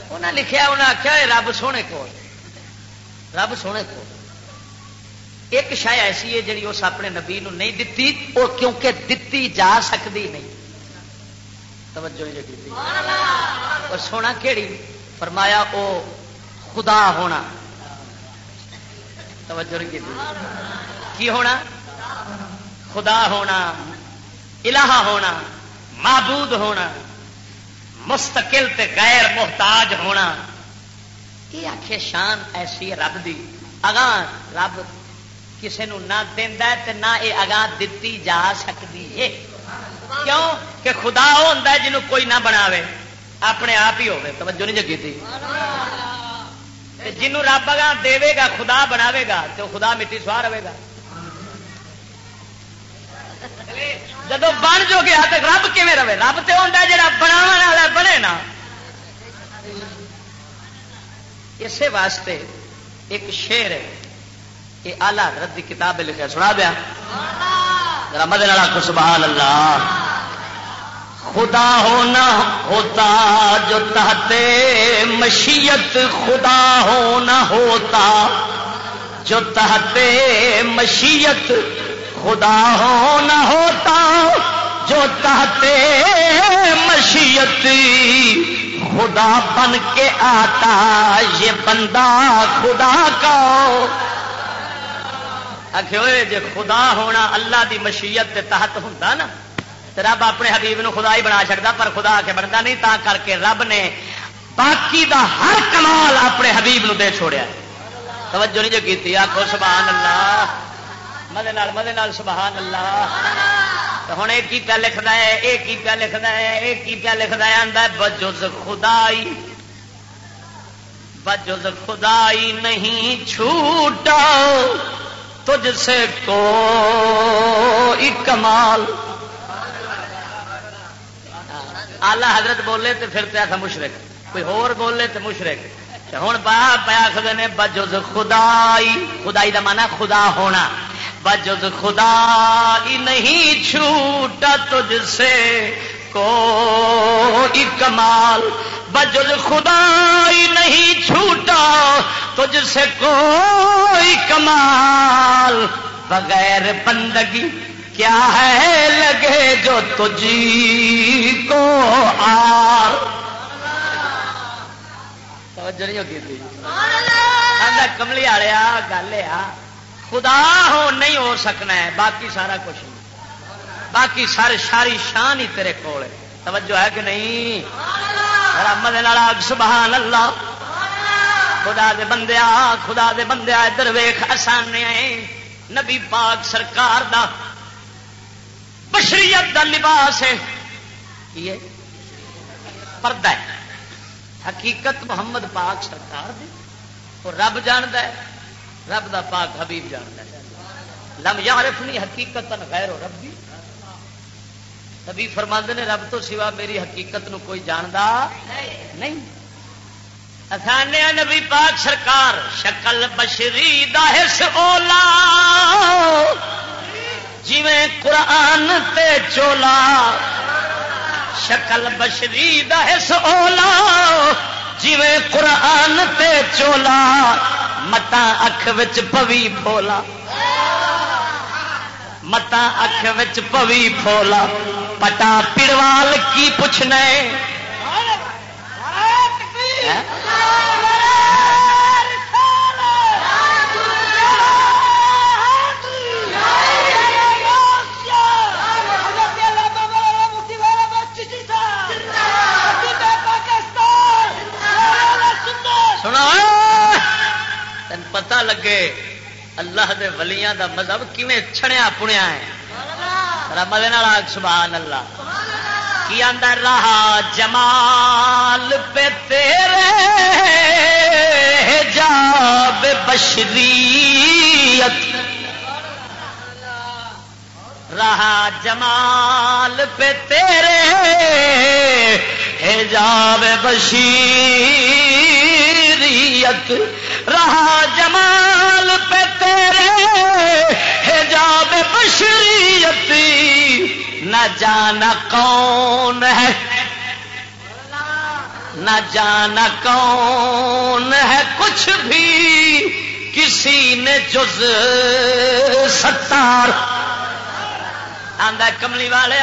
انہیں لکھا انہیں آخیا رب سونے کو رب سونے کو ایک شاید ایسی ہے جی اس اپنے نبی نو نہیں دتی وہ کیونکہ دتی جا سکتی نہیں۔ توجہ جی اور سونا کہڑی فرمایا، او خدا ہونا۔ توجہ جی کی کی ہونا؟ خدا ہونا الہ ہونا معبود ہونا مستقل تے غیر محتاج ہونا۔ یہ آخ شان ایسی رب دی؟ اگاں رب کسی نہ دینا تے نہ یہ اگاں دتی جا سکتی ہے۔ کیوں؟ کہ خدا وہ ہوتا جنہوں کوئی نہ بناوے۔ اپنے آپ ہی ہوگی توجہ نہیں جگی تھی۔ جنوں رب اگاں دے گا خدا بناوے گا تو خدا مٹی سوا رہے گا۔ جب بن جو گیا ہاں تو رب کیون رہے؟ رب تو ہوتا جا بنا بنے نا۔ اسی واسطے ایک شیر ہے یہ آلہ حضرت کی کتاب لکھا سنا دیا۔ رمد سبحان اللہ خدا ہونا ہوتا، جو تحتے مشیت خدا ہونا ہوتا۔ جو تحتے مشیت خدا ہونا ہوتا، جو تحتے مشیت، خدا بن کے آتا، یہ بندہ خدا کا۔ آخر جی خدا ہونا اللہ دی مشیت کے تحت ہوں نا رب اپنے حبیب نو خدا ہی بنا چکتا پر خدا کے بنتا نہیں، تا کر کے رب نے باقی دا ہر کمال اپنے حبیب نو دے چھوڑیا۔ توجہ نہیں جو کی آخو سبحان اللہ۔ مدے مدے سبحان اللہ۔ ہوں یہ کی پیا لکھنا ہے یہ کی پیا لکھنا ہے یہ کی پیا لکھنا ہے آدھا بجز خدائی بجز خدائی نہیں چھوٹا، تجھ سے کو کمال آلہ حضرت بولے تو پھر پیا تھا مشرق، کوئی ہور بولے تو مشرق۔ ہوں با پیا نے، بجز خدائی۔ خدائی کا مانا خدا ہونا۔ بجز خدا ہی نہیں چھوٹا تجھ سے کو کمال۔ بجز خدا ہی نہیں چھوٹا تجھ سے کوئی کمال۔ بغیر بندگی کیا ہے لگے جو تجھی کو آر کملی والے گل آ। خدا ہو نہیں ہو سکنا ہے، باقی سارا کچھ نہیں۔ باقی سارے ساری شان ہی تیرے کول توجہ ہے کہ نہیں؟ رحمد سبحان اللہ خدا دے بندیا خدا دے بندیا ادھر ویخ آسان نبی پاک سرکار دا بشریت دا لباس ہے؟ پردہ ہے۔ حقیقت محمد پاک سرکار دی۔ اور رب جاند ہے، رب دا پاک حبیب جاند ہے۔ لم یارفنی حقیقت غیر و ربی۔ نبی فرماند نے، رب تو سوا میری حقیقت نو کوئی جاندا نہیں۔ آسانے نبی پاک سرکار، شکل بشری داہس اولا۔ جی قرآن تے چولا۔ شکل بشری دہس اولا جی قرآن تے چولا متا اکھ وچ پوی پھولا۔ متا اکھ وچ پوی پھولا۔ پٹا پڑوال کی پوچھنے؟ ہاں؟ تین پتا لگے، اللہ دے ولیاں دا مذہب کیویں چھڑیا پنیا ہے؟ رمل سبحان اللہ کی آدھا رہا جمال پہ تیرے جاب بشریت۔ رہا جمال پہ تیرے حجاب بشیر بشیریت رہا جمال پہ تیرے حجاب بشریت، نہ جانا کون ہے، نہ جانا کون ہے، کچھ بھی کسی نے جز ستار۔ آدھا کملی والے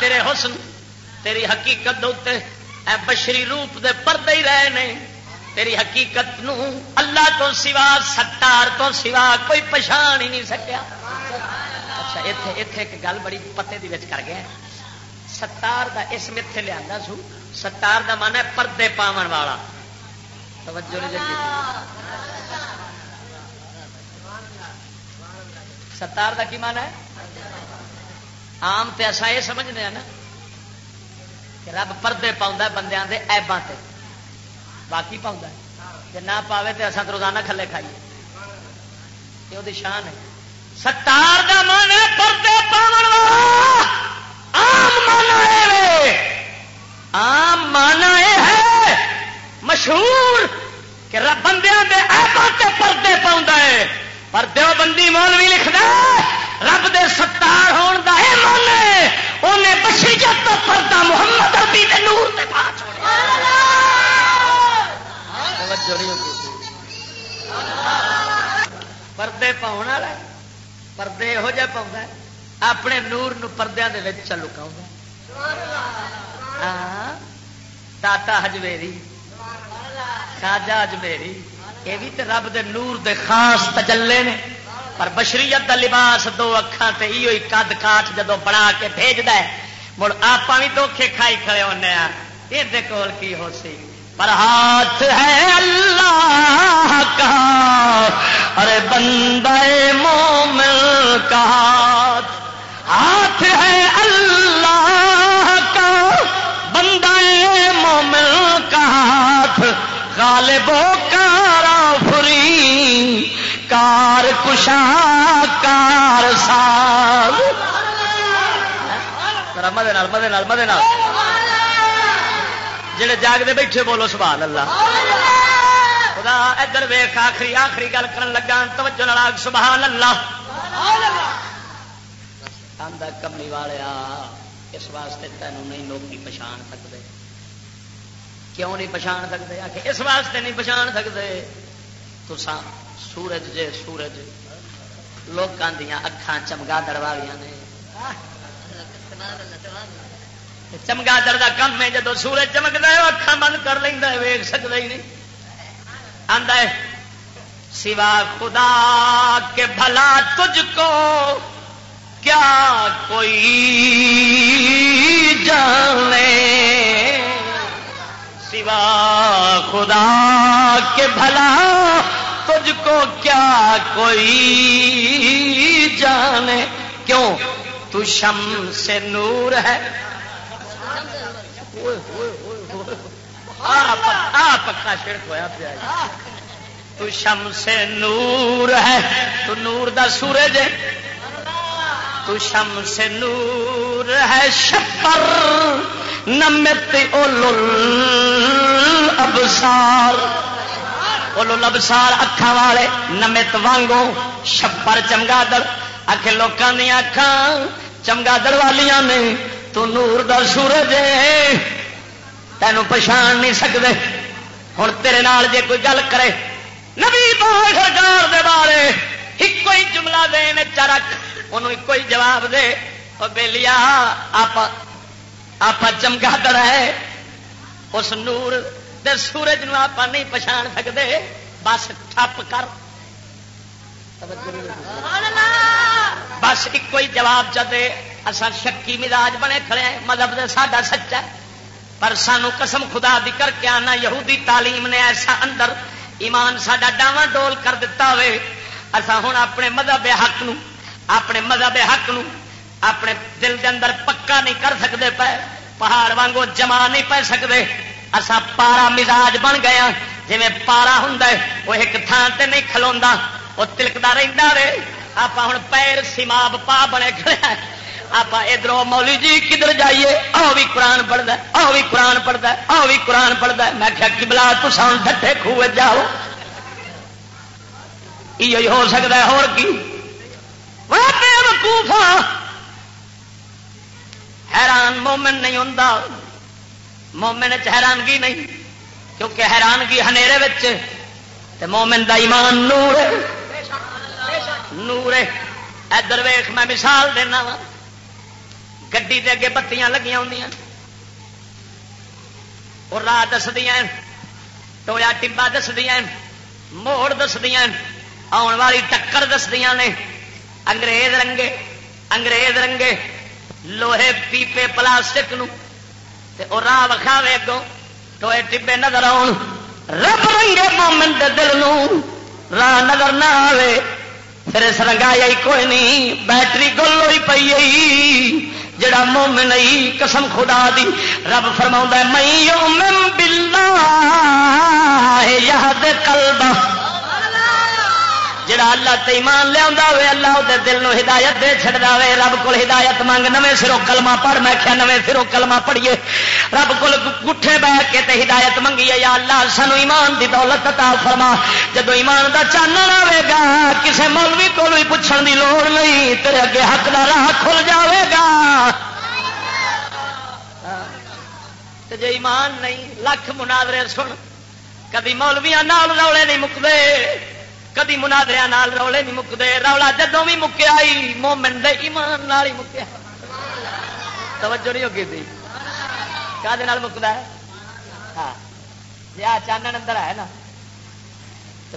تیرے حسن، تیری حقیقت دے اے بشری روپ دے پردے ہی رہے نے۔ تیری حقیقت نو اللہ تو سوا، ستار تو سوا کوئی پچھان ہی نہیں سکیا۔ اچھا اتے اتے ایک گل بڑی پتے دی کر گیا۔ ستار دا اسم اتے لیا سو۔ ستار دا من ہے پردے پاون والا۔ توجہ ستار دا کی من ہے؟ آم تو ایسا یہ سمجھنے ہاں نا کہ رب پردے پاؤں بندیاں دے ایباں تے۔ باقی پاؤں جی نہ پاوے تو اصل روزانہ کھلے کھائیے۔ یہ وہ شان ہے۔ ستار کا من ہے پردے پاؤن آم مانا ہے۔ آم مانا یہ ہے مشہور کہ رب بندیاں دے تے پردے پاؤں ہے۔ پر دیو بندی مولوی لکھنا رب دے ستار ہون دا اے من انہیں بشریت تو پردہ محمد ربی دے نور دے پا پردے پاؤ والا پردے یہو جہ پاؤں اپنے نور پردے کے لکاؤ ہاں۔ داتا ہجمیری خاجا ہجمیری یہ بھی تو رب دے نور دے خاص تجلے نے۔ پر بشریت دا لباس دو اکھان تے ایو ہی کد کاٹ جدو بنا کے بھیج ہے۔ مڑ آپ بھی دھوکھے کھائی کھڑے ہونے ہاں۔ یہ کول کی ہو سی؟ پر ہاتھ ہے اللہ کا۔ ارے بندے مومن کا ہاتھ ہاتھ ہے اللہ کا۔ بندہ مومن کا ہاتھ، غالبوں کارا فری کار کشا، کار سال مدے نال مدے نال مدے نال۔ جڑے جاگتے بیٹھے بولو سبحان اللہ۔ خدا ادھر ویخ آخری آخری گل کر لگا، توجہ لڑا سبحان اللہ۔ آدھا کملی والیا، اس واسطے تینوں نہیں لوگ پچھان سکتے۔ کیوں نہیں پچھان سکتے؟ آ اس واسطے نہیں پچھان سکتے۔ تو سورج جے، سورج۔ لوگوں دیا اکھان چمگادڑ والی نے۔ چمگادڑ کا کم ہے جب سورج چمکتا ہے اکھان بند کر لینا ویگ سکتا ہی نہیں۔ آدھا سوا خدا کے بھلا تجھ کو کیا کوئی جانے؟ سوا خدا کے بھلا تجھ کو کیا کوئی جانے؟ کیوں؟ تو شم سے نور ہے پکا شرک ہوا پیا تو شم سے نور ہے۔ تو نور دا سورج ہے۔ تو شم سے نور ہے۔ شکر نمت ابسار اولو ابسار اکھان والے نمت وانگو شپر چمگادڑ۔ آخ لوگوں دیا اکھان چمگادڑ والیاں نے تو نور دا سورج تینوں پچھان نہیں سکتے ہوں تیرے نال جے کوئی گل کرے۔ نبی سرکار دے بارے ایک جملہ دے چرک انہوں کوئی جواب دے۔ اور بے لیا آپ چمکا در ہے۔ اس نور دے سورج نو آپ نہیں پچھان سکتے بس ٹھپ کر۔ بس ایک کوئی جواب چلے اصا شکی مزاج بنے کھڑے ہیں، مذہب دے ساڈا سچا پر سانو قسم خدا دی کر کے آنا، یہودی تعلیم نے ایسا اندر ایمان ساڈا ڈاواں ڈول کر دیتا ہوئے اصا ہوں اپنے مذہب حق نو، اپنے مذہب حق نو اپنے دل دے اندر پکا نہیں کر سکتے پے، پہاڑ وانگو جما نہیں پی سکتے اصا پارا مزاج بن گیا ہاں۔ جی پارا ہوں وہ ایک تھان سے نہیں کھلوا وہ تلکتا رہتا رہے آپ ہوں پیر سیماب پا بنے کھڑے آپ ادھر مولی جی کدھر جائیے؟ آ بھی قرآن پڑھتا آ بھی قرآن پڑھتا آ بھی قرآن پڑھتا میں کیا کبلا تو سان ڈٹے خوہ جاؤ۔ یہ ہو سکتا ہے اور کی؟ ہاں۔ حیران مومن نہیں ہوں مومن حیرانگی نہیں، کیونکہ حیرانگی ہنیرے مومن دا ایمان نور نور ادھر ویخ میں مثال دینا وا گی اگے بتیاں لگی ہوں اور راہ دسدیا ٹویا ٹبا دسدیا موڑ دسدیا آن والی ٹکر دسدیا نے۔ انگریز رنگے انگریز رنگے، لوہے پیپے پلاسٹک نو۔ تے او راہ وکھاوے اگوں، ٹوئے ٹبے نظر آن رب رنگے مومن دے دل نو۔ راہ نظر نہ آوے۔ پھر اس رنگایا ہی کوئی نہیں، بیٹری گل ہوئی پی جڑا مومن نہیں قسم خدا دی رب فرما میں یوم باللہ یاد قلبہ جڑا اللہ تے ایمان لیا ہوئے، اللہ وہ دل نو ہدایت دے چڑا وے رب کو ہدایت منگ، نویں سرو کلمہ پڑھ، میں کیا نویں سرو کلمہ پڑھیے۔ رب کو گٹھے بہ کے تے ہدایت منگیے، یا اللہ سانو ایمان دی دولت عطا فرما۔ جدو ایمان دا چانن آئے گا، کسے مولوی کو بھی پوچھنے دی لوڑ نہیں، تیرے اگے حق دا راہ کھل جاوے گا۔ جی ایمان نہیں، لکھ مناظرے سن، کدی مولویا نال روڑے نہیں مکتے۔ کدی منادریا نال رولے نہیں مکتے رولا جدوں بھی مکیا مومن دے ایمان نال ہی مکیا۔ توجہ نہیں ہوگی تھی کہ مکتا ہے؟ ہاں۔ جی آ چانن اندر ہے نا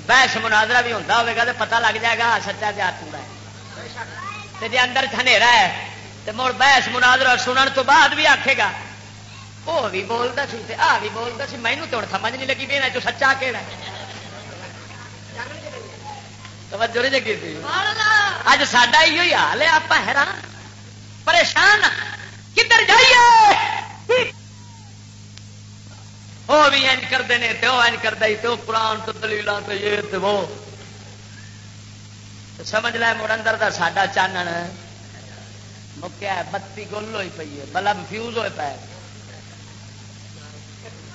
بحث مناظرہ بھی ہوتا ہوگا تو پتا لگ جائے گا سچا جا پورا ہے۔ جی اندر تھنیرا ہے تو مڑ بحث مناظرہ سنن تو بعد بھی آکھے گا وہ بھی بولتا سی آ بھی بولتا سی مینو تو سمجھ نہیں لگی بھی جو سچا کہڑا توجہ نہیں جگی تھی۔ اج سا یہ حال ہے آپ حیران۔ پریشان۔ کدھر جائیے؟ وہ بھی این کرتے ہیں تو این کرتا ہی تو قرآن تو دلیل تو یہ تو وہ۔ سمجھ لے مڑ اندر کا ساڈا چانن۔ مکیا بتی گل ہوئی پی ہے، بلب فیوز ہوئے پائے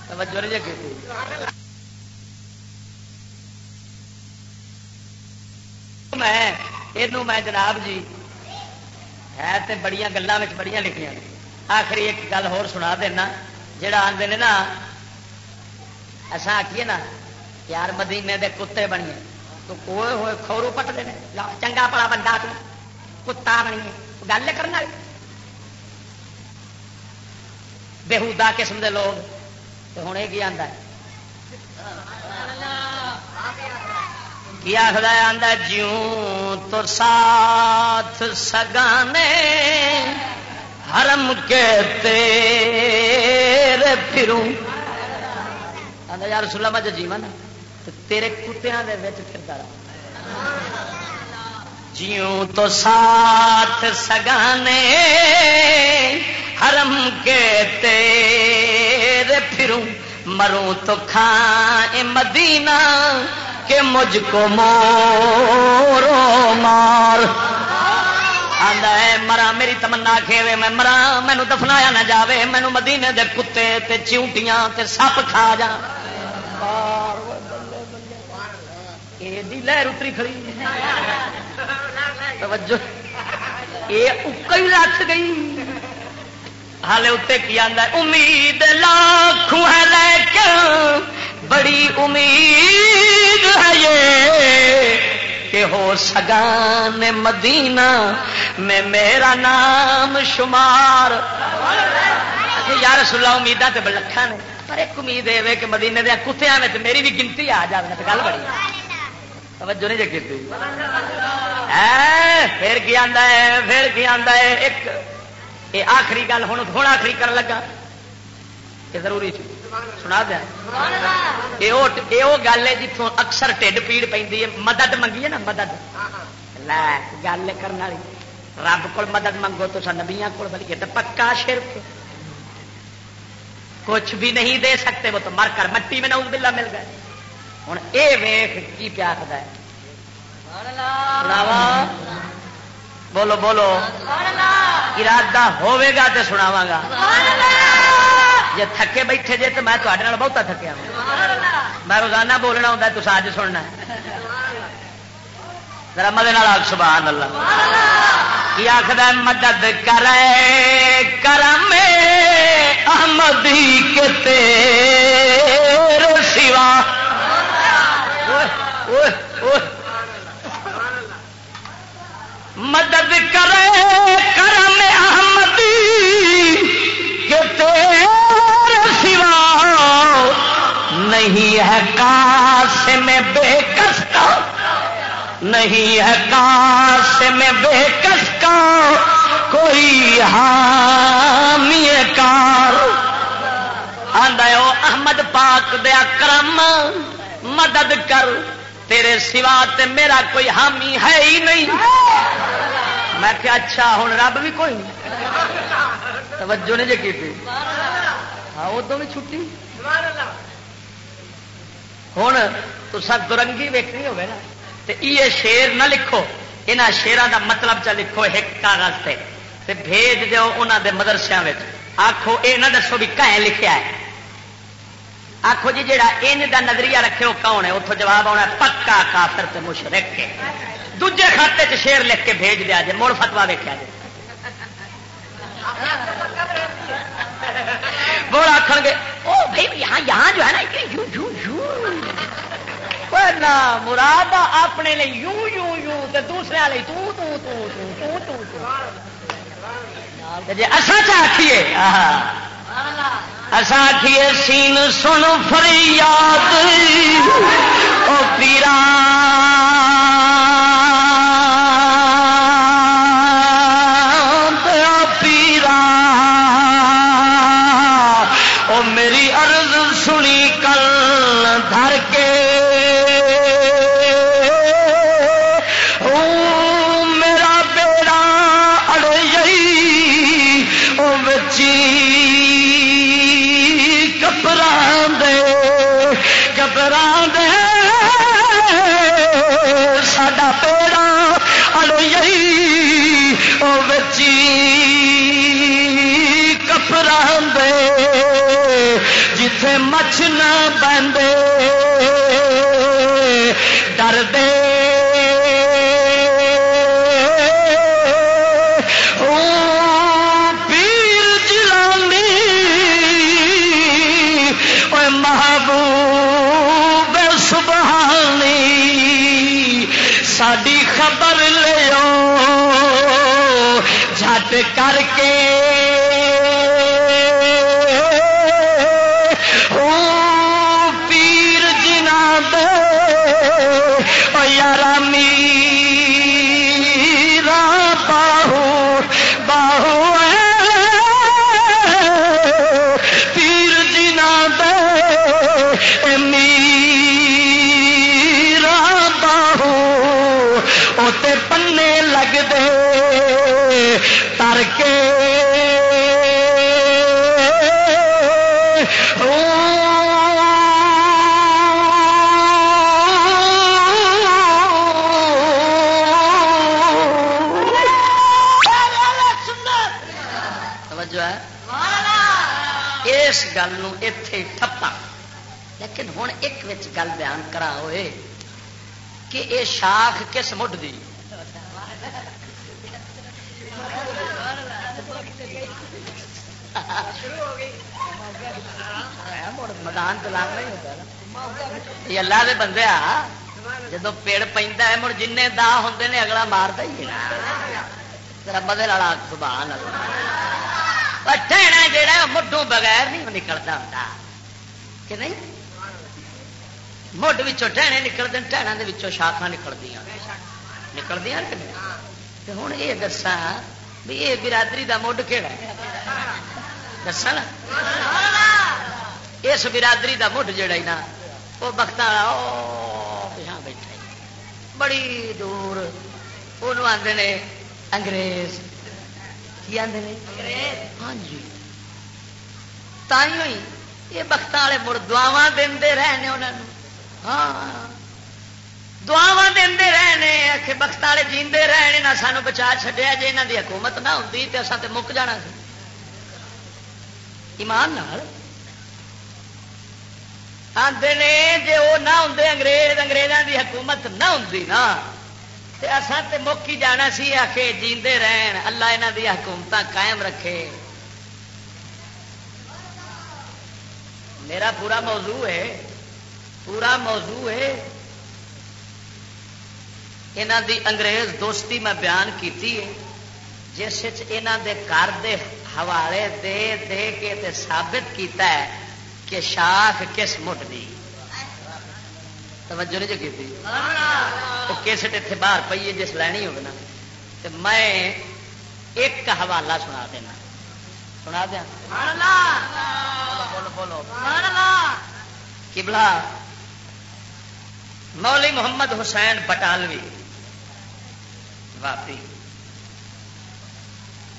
توجہ نہیں جی میں یہ میں جناب جی ہے تو بڑی گلوں بڑی لکھیاں آخری ایک گل ہو سنا دینا جڑا آتے ہیں نا ایسا آخیے نا یار مدینے دے کتے بنیے تو کوئے ہوئے کورو پٹتے ہیں چنگا پڑا بندہ تو کتا بنیے گل کرنا بےحدا قسم دے لوگ تو ہوں یہ آتا ہے کی آخر آدھا جیوں تو ساتھ سگانے حرم کے تیرے پھروں آدھا یار رسول سلا مجھے جیون تیرے کتیا پھرتا رہا جیوں تو ساتھ سگانے حرم کے تیرے پھروں مروں تو کھائیں مدینہ کہ مجھ کو مورو مار۔ ہے، مرا، میری تمنا کھیوے، میں مرا مینو دفنایا نہ جاوے مینو مدینے دے کتے تے چیونٹیاں تے سپ کھا جا لہر اتری کھڑی۔ توجہ۔ یہ اکئی رکھ گئی۔ ہالے اتنے کی آدھا امید لاکھوں ہے لیکن بڑی امید ہے یہ کہ ہو سگان مدینہ میں میرا نام شمار۔ اچھا یار سلا امید تو بلکھا نے۔ پر ایک امید یہ کہ مدینے دیا کتیا میری بھی گنتی آ جائے گل بڑی توجہ نہیں جگی پھر کی آتا ہے؟ پھر کی آتا ہے؟ ایک یہ آخری گل ہوں تھوڑا آخری کر لگا۔ یہ ضروری سنا دیا۔ یہ وہ گل ہے جتوں اکثر ٹھڈ پیڑ پہ مدد منگی ہے نا، مدد۔ گل کرنے والی۔ رب کو مدد منگو تو نبیا کو بلیے تو پکا شرک کچھ بھی نہیں دے سکتے، وہ تو مر کر مٹی میں نوز بلا مل گئے۔ ہوں یہ ویخ کی پیاس ہے؟ بولو بولو ارادہ ہوے گا تو سناوا گا جی تھکے بیٹھے جے تو میں تے بہتا تھکیا میں روزانہ بولنا ہوتا تو اج سننا ذرا سبحان اللہ۔ کی آخر مدد کرے کرم احمدی کے تیرے سوا۔ مدد کرے کرم احمدی کے تیرے سوا نہیں ہے کاش میں بے کس کا نہیں ہے کاش میں بے کس کا کوئی حامی کار۔ آدھا احمد پاک دیا کرم، مدد کر۔ تیرے سوا تے میرا کوئی حامی ہے ہی نہیں۔ میں کہ اچھا ہوں رب بھی کوئی نہیں۔ توجہ نہیں جی کی ہاں ادو بھی چھٹی۔ ہوں تو سب درنگی ویکنی ہوگی نا تو یہ شیر نہ لکھو۔ یہاں شیران دا مطلب چا لکھو ایک کاغذ سے بھیج دو انہوں دے مدرسوں آخو یہ نہ دسو بھی کہیں لکھیا ہے۔ آخو جی جا دا نظریہ رکھے وہ کون ہے؟ اتوں جواب آنا پکا کافر تے مشرک کے دجے کھاتے چ شیر لکھ کے بھیج دیا جی مڑ فتوا ویکیا جی مڑ آخ گے، او بھائی، یہاں یہاں جو ہے نا یوں یوں یوں۔ نہ مراد اپنے لیے یوں یوں یوں تے دوسرے والے تو تو تو تو تو تو جی اصا چاہیے اصا آخیے سین سن فریاد او پیران۔ مچھ نہ بندے ڈر دے گل اتے ٹپا لیکن ہوں ایک گل بیان کرا ہوئے کہ اے شاخ کس مڈ دی؟ مدان چلانا نہیں ہوتا یہ اللہ دے بندے آ جب پیڑ پہ مڑ جن دا ہوں نے اگلا مارتا ہی مدے والا سبحان اللہ ٹہنا جہا مڈوں بغیر نہیں نکلتا ہوں کہ نہیں؟ مڈ ٹہنے نکلتے ٹہنا کے شاخا نکلتی نکلتی ہوں یہ دسا بھی یہ برادری کا مڈ کہڑا دسا نا؟ اس برادری کا مڈ جڑا نا وہ بخت والا بیٹھا بڑی دور وہ آدھے انگریز۔ کی آدھے ہاں جی۔ تھی یہ بخت والے مڑ دعوا دے رہے انہوں ہاں۔ دعوا دے رہے آخ بخت والے جیندے رہے نہ سانو بچا چڈیا جی یہاں کی حکومت نہ ہوتی تو اصل تو مک جانا سی۔ ایمان آتے نے جی وہ نہ ہوں انگریز انگریزوں کی حکومت نہ ہوں نا اصل تو مک ہی جانا سی آ کے جیندے رہن، اللہ یہاں دیا حکومت قائم رکھے۔ میرا پورا موضوع ہے، پورا موضوع ہے۔ یہاں دی انگریز دوستی میں بیان کی جس دے گھر دے حوالے دے دے کے تے ثابت کیتا ہے کہ شاخ کس مٹ دی۔ توجہ نہیں جو کی وہ کیسٹ اتنے باہر پی ہے، جس لینی ہوگا تو میں ایک حوالہ سنا دینا۔ سنا دیا؟ بولو بولو. کبلا مولی محمد حسین بٹالوی. واپی.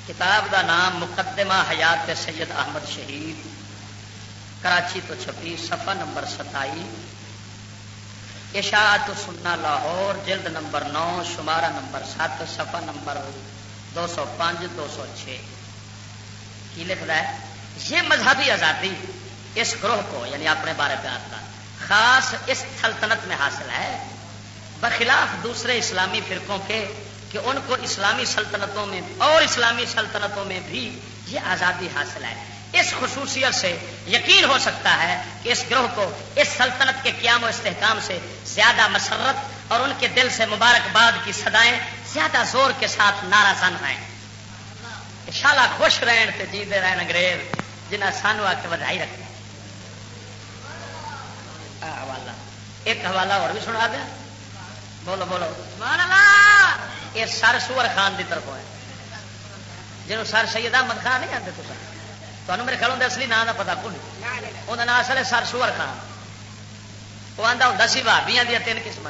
کتاب دا نام مقدمہ حیات سید احمد شہید. کراچی تو چھپی صفحہ نمبر ستائی. اشاعت سننا لاہور جلد نمبر نو شمارہ نمبر سات سفا نمبر دو سو پانچ دو سو چھ. کی لکھ رہا ہے، یہ مذہبی آزادی اس گروہ کو یعنی اپنے بارے پہ آتا خاص اس سلطنت میں حاصل ہے۔ بخلاف دوسرے اسلامی فرقوں کے کہ ان کو اسلامی سلطنتوں میں، اور اسلامی سلطنتوں میں بھی یہ آزادی حاصل ہے۔ اس خصوصیت سے یقین ہو سکتا ہے کہ اس گروہ کو، اس سلطنت کے قیام و استحکام سے زیادہ مسرت اور ان کے دل سے مبارکباد کی صدایں زیادہ زور کے ساتھ نارا ہیں شالا خوش رہن تے جیتے رہن انگریز جنہیں سانو آ کے بدائی حوالہ۔ ایک حوالہ اور بھی سنا دیا۔ بولو بولو۔ یہ سر سور خان کی طرف ہے۔ جنہوں سر سید احمد خان نہیں آتے تو سر تمہیں میرے خیال اصلی نام کا پتا کون وہ نام اصل ہے سر سور خان۔ وہ آتا ہوں سی بھابیا دیا تین قسم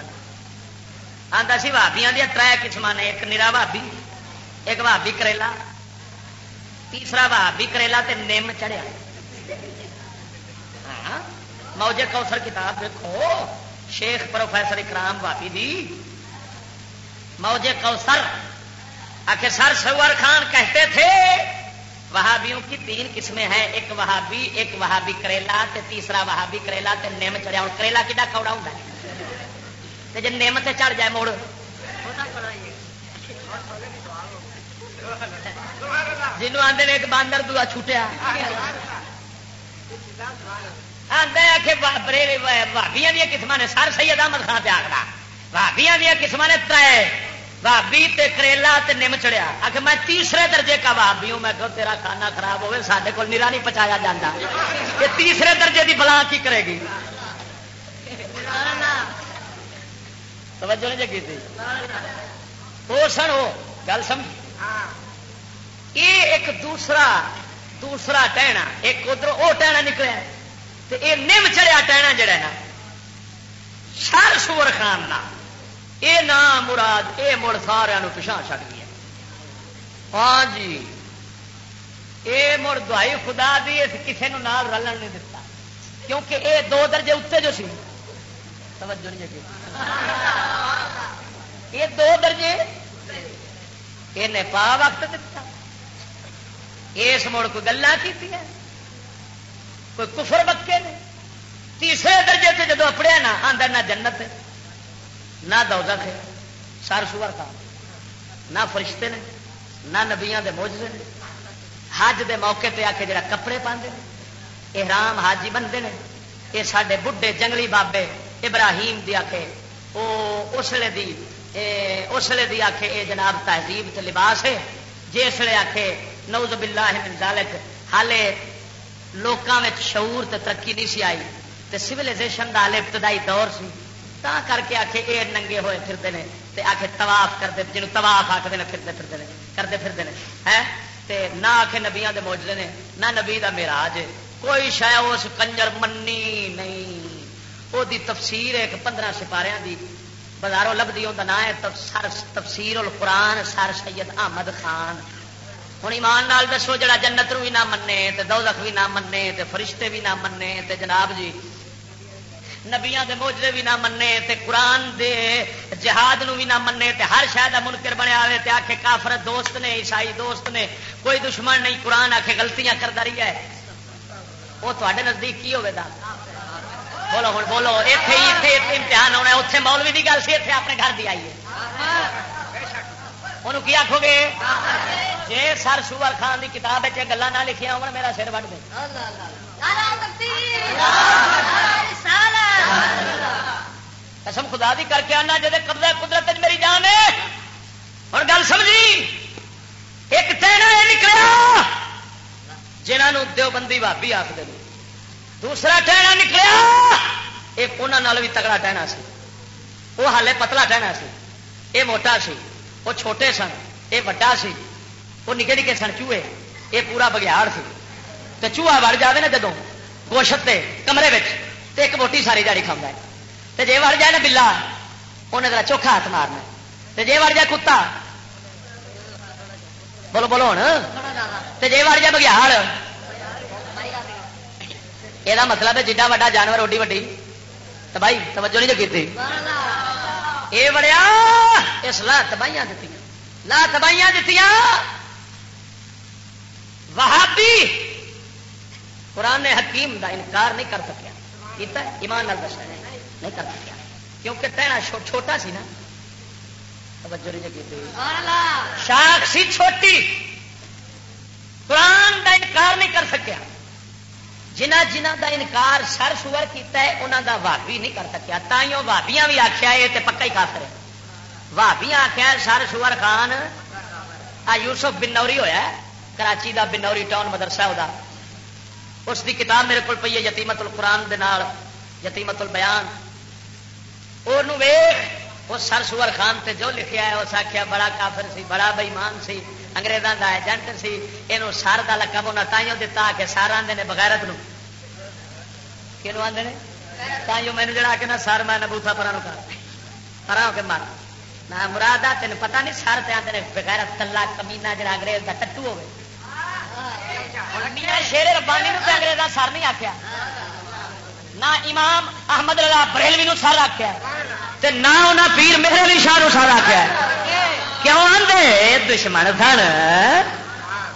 آتا سی بھابیا دیا تر قسم نے ایک نرا بھابی ایک بھابی کریلا تیسرا بھابی کریلا تے نیم چڑھیا۔ ہاں موجے کوسر کتاب دیکھو۔ شیخ پروفیسر اکرام بھابی دی۔ موجے کوسر آخر سر سور خان کہتے تھے، وہابیوں کی تین قسمیں ہیں، ایک وہابی ایک وہابی کریلا تے تیسرا وہابی کریلا تے نیم چڑھیا۔ ہوں کریلا کھا کوڑا ہوں جی نیم تے چڑھ جائے موڑ۔ جنوب آدھے ایک باندر دعا چھوٹیا۔ آدھے بھابیا دیا قسم نے، سر سید احمد خان پہ آخر بھابیا دیا قسم نے تر بھابی تے کریلا تے نم چڑیا آ میں تیسرے درجے کا بھابی ہوں، میں کہ تیرا کھانا خراب ہوئے سارے کو نیرا نہیں پچایا جاتا یہ تیسرے درجے دی بلا کی کرے گی؟ توجہ نہیں جگی تھی؟ وہ سن وہ گل سمجھ۔ ہاں۔ یہ ایک دوسرا دوسرا ٹہنا، ایک ادھر وہ ٹہنا نکلیا یہ نم چڑیا ٹہنا جڑا نا شر سور خان کا یہ نام مراد یہ مڑ سارا پچھا چڑ گیا ہاں جی یہ مڑ دہائی خدا دی کسی نال رلن نہیں دتا۔ کیونکہ یہ دو درجے اتنے جو سی۔ توجہ نہیں یہ دو درجے، یہ پا وقت دتا۔ اس مڑ کوئی گلا کی کوئی کفر بکے نے؟ تیسرے درجے سے جدو اپڑیا نا آدھا نہ جنت نہ دوزخ ہے، سر سور تھا۔ نہ فرشتے نے، نہ نبیا کے موجے نے۔ حج دے موقع پہ آ کے جڑا کپڑے پاندے احرام حاجی بنتے ہیں یہ سارے بڈھے جنگلی بابے ابراہیم دی آخے وہ اسلے دی اسلے دی آخے یہ جناب تہذیب تے لباس ہے۔ جسے آخے نوز باللہ من ذالک حالے لوکاں میں شعور تے ترقی نہیں سی آئی تے سیولائزیشن کا حال ابتدائی دور سی۔ تا کر کے آخے یہ ننگے ہوئے پھرتے ہیں تے آخے تواف کرتے جنوب تواف آخر ہیں پھرتے پھرتے ہیں کرتے پھرتے ہیں ہے؟ تے نہ آخے نبیا کے موجود نے نہ نبی کا میرا کوئی شاید اس کنجر منی نہیں۔ وہ دی تفسیر ایک پندرہ سپارے دی بازاروں لبھی وہ نام ہے تفسیر القرآن سر سید احمد خان۔ ہوں ایمان نال دسو جڑا جنت بھی نہ منے، تے دولت بھی نہ منے، تے فرشتے بھی نہ منے، تے جناب جی نبیا کے موجے بھی نہ منے، تے قرآن دے جہاد نو بھی نہ منے، تے ہر شاید منکر بنیا ہوئے، تے آخے کافر دوست نے، عیسائی دوست نے، کوئی دشمن نہیں، قرآن آ کے گلتیاں کرتا رہی ہے۔ وہ تے نزدیک کی ہوگا بولو ہوں بولو اتنے ہی امتحان ہونا اتنے مولوی کی گل سی اتنے اپنے گھر کی آئیے۔ انہوں کی آخو گے؟ جی سر سور خان کی کتاب گلان نہ لکھیا ہو میرا سر وڈ دے۔ قسم خدا دی کر کے آنا جی قبضہ قدرت میری جان ہے۔ اور گل سمجھی؟ ایک ٹہنا یہ نکلا جنہوں دیوبندی بھابی آخر دوسرا ٹہنا نکلا ایک انہوں بھی تگڑا ٹہنا سی۔ وہ ہالے پتلا ٹہنا سی یہ موٹا سی۔ وہ چھوٹے سن، یہ وڈا سی، وہ نکے نکے سن چوہے، یہ پورا بگیاڑ سی۔ تو چوہا وڑ جائے نا جدو گوشت کمرے میں ایک موٹی ساری جاڑی کھانا ہے تو جی وڑ جائے نا بلا انہیں ذرا چوکھا ہاتھ مارنا۔ تو جی وڑ جائے کتا، بولو بولو ہوں تو جی وڑ جائے بگیاڑ یہ مطلب ہے جا وا جانور اوڈی وڈی۔ تو بھائی، توجہ نہیں جو کی یہ بڑیا اس لا تباہیاں دیتی لا تباہیاں دیتی وہابی قرآن حکیم دا انکار نہیں کر سکیا۔ کیتا ایمان نال دس نہیں کر سکیا۔ کیونکہ تینا چھوٹا سی نا۔ توجہ نہیں کی شاخ سی چھوٹی۔ قرآن دا انکار نہیں کر سکیا۔ جنہ جنہ دا انکار سر سور کیتا ہے انہوں دا بھابی نہیں کر سکیا۔ تائیوں بھابیاں بھی آخیا یہ تو پکا ہی کافر ہے۔ بھابیاں آخیا سر سور خان۔ آ یوسف بنوری ہویا ہے، کراچی دا بنوری ٹاؤن مدرسہ وہ اس دی کتاب میرے کو پی ہے یتیمت القرآن دے نال یتیمت البیان۔ اور وہ سر سور خان تے جو لکھیا ہے، اس آخیا بڑا کافر سی، بڑا بئیمان سی انگریزوں کا ایجنٹ سی۔ یہ سر کا لقب انہیں تائیوں دتا کہ سر آدھے بغیرت نو۔ کہ آدھے تائیوں مینو جڑا کہ سر میں نبوتھا پرا کر پرا ہو کے مار نہ مراد آ تین پتا نہیں سر تے آتے بغیرت کلا کمینا جڑا انگریز کا ٹٹو ہوگی شیر ربانی نو نے انگریزا سر نہیں آخیا نہ امام احمد اللہ بریلوی نو سر آخیا تے نہ انہیں پیر میرے بھی شاہ نو سر آخیا کیوں آدھے دشمن سن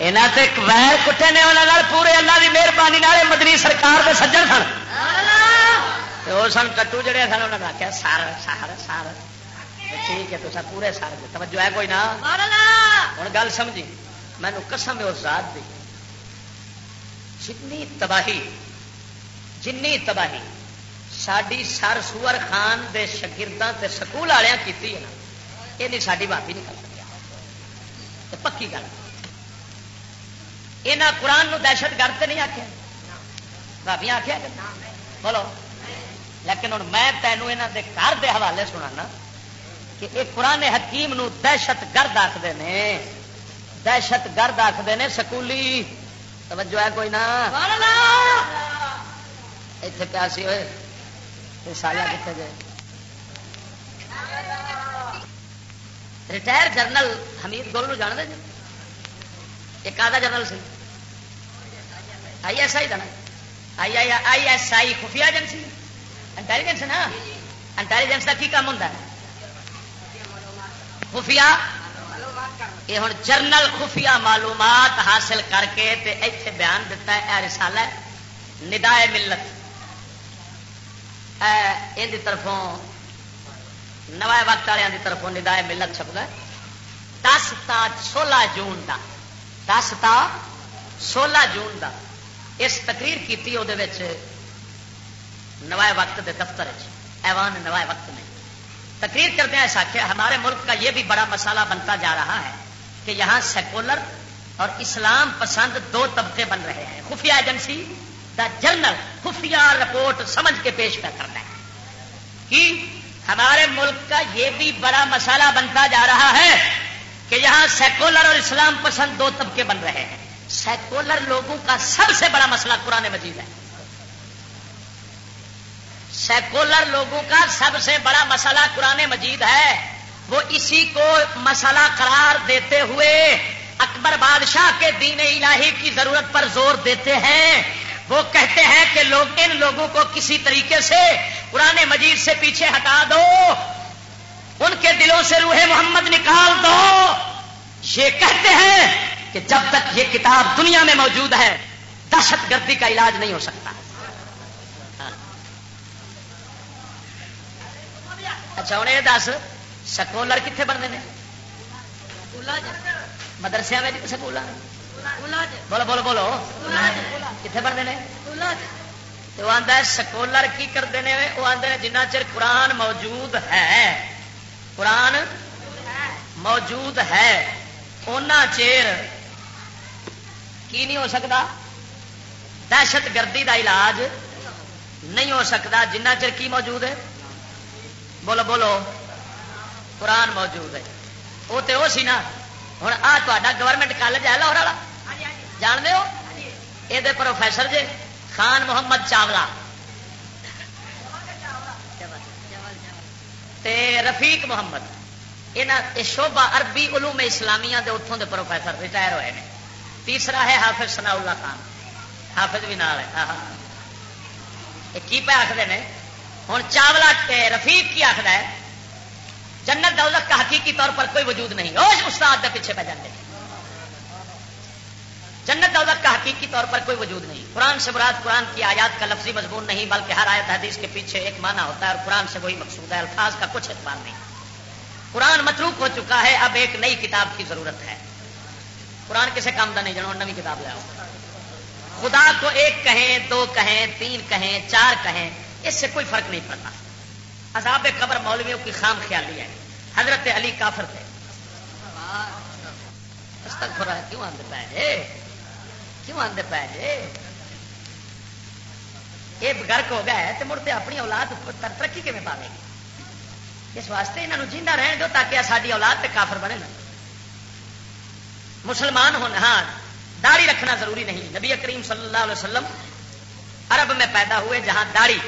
یہاں سے ویر کٹے نے انہوں پورے اللہ کی مہربانی مدنی سرکار کے سجن سن۔ وہ سن کٹو جڑے سن انہوں نے آخیا سر سر سر۔ ٹھیک ہے تو سر پورے سر توجہ ہے کوئی نہ ہوں گل سمجھی؟ مینو قسم ہے اس ذات دی۔ جنی تباہی جنی تباہی ساری سر سور خان دے شگرداں تے سکول والوں کی یہ ساری بات ہی نہیں کر سکیا۔ پکی گل۔ یہاں قرآن نو دہشت گرد نہیں آخیا بھابی آخیا بولو۔ لیکن ہوں میں تینوں یہاں دے گھر دے حوالے سنا کہ یہ قرآن حکیم نو دہشت گرد آخر نے۔ دہشت گرد آخر نے سکولی۔ توجہ ہے کوئی نہ؟ اتنے پیاسی ہوئے۔ سایا کتنے گئے؟ ریٹائر جنرل حمید گول جان دے جی؟ ایک آدھا general C. I S I جانا آئی آئی آئی ایس آئی خفیہ ایجنسی انٹیلیجنس نا۔ انٹیلیجنس کا کی کام ہوتا ہے؟ خفیہ۔ یہ ہوں جرنل خفیہ معلومات حاصل کر کے ایتھے بیان دیتا ہے، اے رسالہ ہے۔ ندائے ملت۔ ان طرفوں نوائے وقت والوں کی طرفوں ندائے ملت چھپتا ہے دس تا سولہ جون دا۔ دس تا سولہ جون دا۔ اس تقریر کی وہ نوائے وقت دے دفتر ایوان نوائے وقت میں۔ تقریر کرتے ہیں ایسا کہ ہمارے ملک کا یہ بھی بڑا مسئلہ بنتا جا رہا ہے کہ یہاں سیکولر اور اسلام پسند دو طبقے بن رہے ہیں۔ خفیہ ایجنسی دا جرنل خفیہ رپورٹ سمجھ کے پیش کر کرنا ہے۔ کہ ہمارے ملک کا یہ بھی بڑا مسئلہ بنتا جا رہا ہے کہ یہاں سیکولر اور اسلام پسند دو طبقے بن رہے ہیں۔ سیکولر لوگوں کا سب سے بڑا مسئلہ قرآن مجید ہے۔ سیکولر لوگوں کا سب سے بڑا مسئلہ قرآن مجید ہے۔ وہ اسی کو مسئلہ قرار دیتے ہوئے اکبر بادشاہ کے دین الہی کی ضرورت پر زور دیتے ہیں۔ وہ کہتے ہیں کہ لوگ ان لوگوں کو کسی طریقے سے قرآن مجید سے پیچھے ہٹا دو۔ ان کے دلوں سے روح محمد نکال دو۔ یہ کہتے ہیں کہ جب تک یہ کتاب دنیا میں موجود ہے، دہشت گردی کا علاج نہیں ہو سکتا۔ اچھا ہوں یہ دس، سکولر کتنے بنتے ہیں؟ مدرسے میں سکول بولو بولو بولو۔ کتنے بنتے ہیں؟ تو آتا ہے، سکولر کی کرتے ہیں؟ وہ آتے ہیں جنہ چر قرآن موجود ہے۔ قرآن موجود ہے۔ ان چیر کی نہیں ہو سکتا؟ دہشت گردی کا علاج نہیں ہو سکتا، جنہ چر کی موجود ہے؟ بولو بولو، قرآن موجود ہے۔ وہ تو وہ سی نا ہوں آ تا گورنمنٹ کالج ہے لاہور والا۔ جان دو یہ پروفیسر جے، خان محمد چاولا۔ تے رفیق محمد یہ شوبا عربی علوم اسلامیہ دے اتوں دے پروفیسر، ریٹائر ہوئے ہیں تیسرا ہے حافظ سنا اللہ خان۔ حافظ بھی نال ہے۔ ہاں، ہاں۔ کی پہ آخر نے؟ ہوں چاولا رفیق کی آخر ہے۔ جنت دولت کا حقیقی طور پر کوئی وجود نہیں۔ استاد کے پیچھے پہ جاتے جنت دولت کا حقیقی طور پر کوئی وجود نہیں۔ قرآن سے مراد قرآن کی آیات کا لفظی مضمون نہیں، بلکہ ہر آیت حدیث کے پیچھے ایک معنی ہوتا ہے اور قرآن سے وہی مقصود ہے۔ الفاظ کا کچھ اعتبار نہیں۔ قرآن متروک ہو چکا ہے، اب ایک نئی کتاب کی ضرورت ہے۔ قرآن کسے کام کا نہیں جانا نوی کتاب لیا خدا کو ایک کہیں، دو کہیں، تین کہیں، چار کہیں، اس سے کوئی فرق نہیں پڑتا۔ عذاب قبر مولویوں کی خام خیالی ہے۔ حضرت علی کافر تھے۔ کیوں آدھے پہ جے کیوں آدھے پہ جے یہ گرک ہو گیا ہے تو مڑتے اپنی اولاد ترقی کیون پاوے گی؟ اس واسطے یہاں جیندہ رہن دو تاکہ ساری اولاد تے کافر بنے نا مسلمان ہونا ہاں داڑھی رکھنا ضروری نہیں۔ نبی کریم صلی اللہ علیہ وسلم عرب میں پیدا ہوئے جہاں داڑھی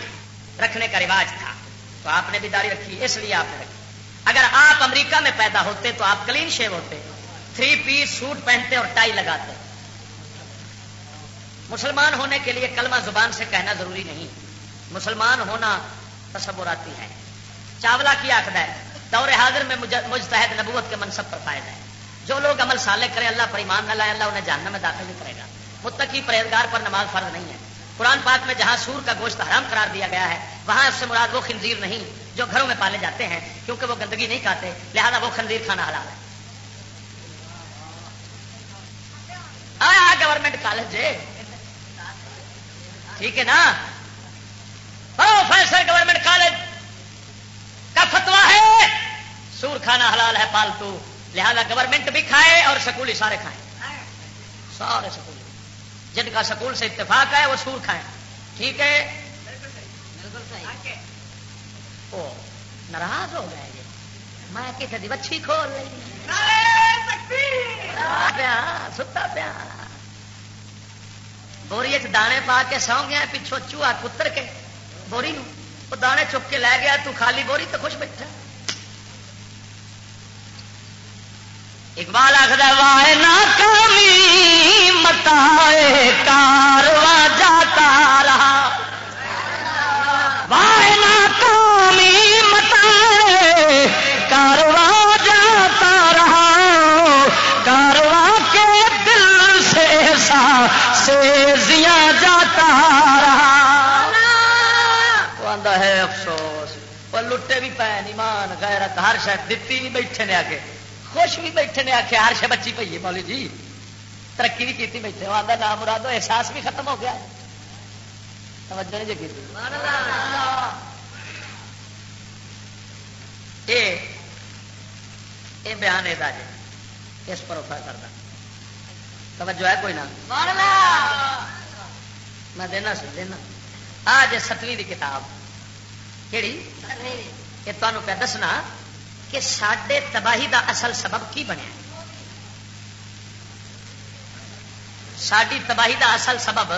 رکھنے کا رواج تھا۔ تو آپ نے بھی داڑھی رکھی، اس لیے آپ نے رکھی۔ اگر آپ امریکہ میں پیدا ہوتے تو آپ کلین شیو ہوتے۔ تھری پیس سوٹ پہنتے اور ٹائی لگاتے۔ مسلمان ہونے کے لیے کلمہ زبان سے کہنا ضروری نہیں۔ مسلمان ہونا تصوراتی ہے۔ چاولا کی آخر ہے دور حاضر میں مجتحد نبوت کے منصب پر فائدہ ہے۔ جو لوگ عمل سالے کرے اللہ پر ایمان نہ لائے، اللہ انہیں جاننا میں داخل نہیں کرے گا۔ متقی پرہیزگار پر نماز فرض نہیں ہے۔ قرآن پاک میں جہاں سور کا گوشت حرام قرار دیا گیا ہے، وہاں اس سے مراد وہ خنزیر نہیں جو گھروں میں پالے جاتے ہیں، کیونکہ وہ گندگی نہیں کھاتے، لہذا وہ خنزیر کھانا حلال ہے۔ آیا گورنمنٹ کالج جی؟ ٹھیک ہے نا؟ فیصل گورنمنٹ کالج کا فتوا ہے۔ سور کھانا حلال ہے، پالتو۔ لہذا گورنمنٹ بھی کھائے اور سکولی سارے کھائے۔ سارے سکولی۔ جن کا سکول سے اتفاق ہے، وہ سور کھائے۔ ٹھیک ہے؟ ناراض ہو گئے میں کسی بچی کھول پیا، ستا پیا۔ بوری دانے پا کے سو گیا، پچھو چوہا کتر کے۔ بوری وہ دانے چک کے لے گیا، تو خالی بوری تو خوش بیٹھا۔ اقبال آخر وائے ناکامی متا کارواں جاتا رہا. وائے ناکامی متا کارواں جاتا رہا. کارواں کے دل سے سا سے زیا جاتا رہا. ہے، افسوس پر لٹے بھی پے ایمان، غیرت، ہر شاید دیتی نہیں بیٹھے نے آگے. خوش بھی بیٹھے نے آخیا ہر شہ بچی پی ہے مولی جی۔ ترقی بھی کی بیٹھے وہ آتا نام مراد احساس بھی ختم ہو گیا۔ توجہ نہیں جی یہ بیان ہے جی اس پر اتر کرتا توجہ ہے کوئی نہ؟ میں دینا سن دینا۔ آج ستویں کتاب۔ کہڑی یہ تمہیں پہ دسنا۔ کہ سڈے تباہی دا اصل سبب کی بنیا؟ ساری تباہی دا اصل سبب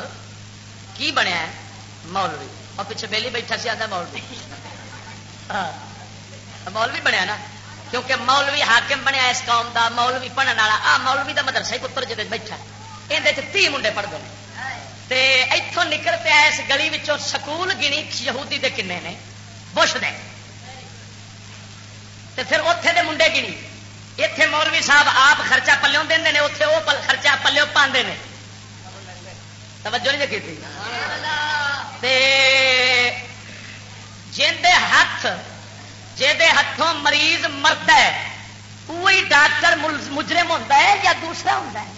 کی بنیا ہے؟ مولوی۔ اور پیچھے بیلی بیٹھا سی آتا مولوی۔ ہاں۔ مولوی بنیا نا، کیونکہ مولوی حاکم بنیا اس قوم دا، مولوی پڑھنے والا۔ آ، مولوی دا مدرسہ ہی پتر جی بیٹھا یہ تی منڈے پڑھتے ہیں اتوں نکل پیا اس گلی سکول گنی یہودی دے کنے نے، بش دے۔ تو پھر اتے دے منڈے گنی اتے مولوی صاحب آپ خرچہ پلو دے اتے وہ خرچہ پلو پاندے نے۔ توجہ نہیں کی جی ہاتھ جہد ہاتھوں مریض مرد ہے وہی ڈاکٹر مجرم ہوتا ہے یا دوسرا ہوتا ہے؟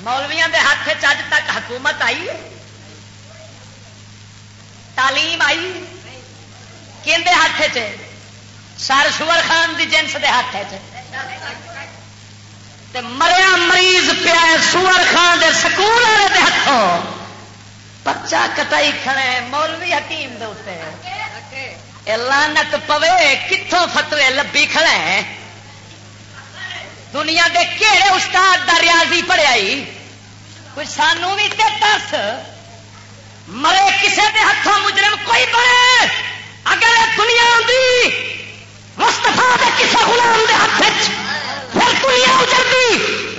مولویا کے ہاتھ چج تک حکومت آئی تعلیم آئی کہ ہاتھ چ سر سور خان دی جنس دے ہاتھ جی۔ مریا مریض پیا سور خان دے سکول والے دے ہاتھوں پچا کٹائی کھڑے مولوی حکیم دے لانت پوے کتوں فتوے لبی کھڑے دنیا دے کہڑے استاد دا ریاضی پڑھیا کوئی سانو بھی ترس مرے کسے دے ہاتھوں مجرم کوئی بڑے اگر دنیا دی مستفا دے کسی غلام دے ہاتھ پھر دنیا اجڑتی۔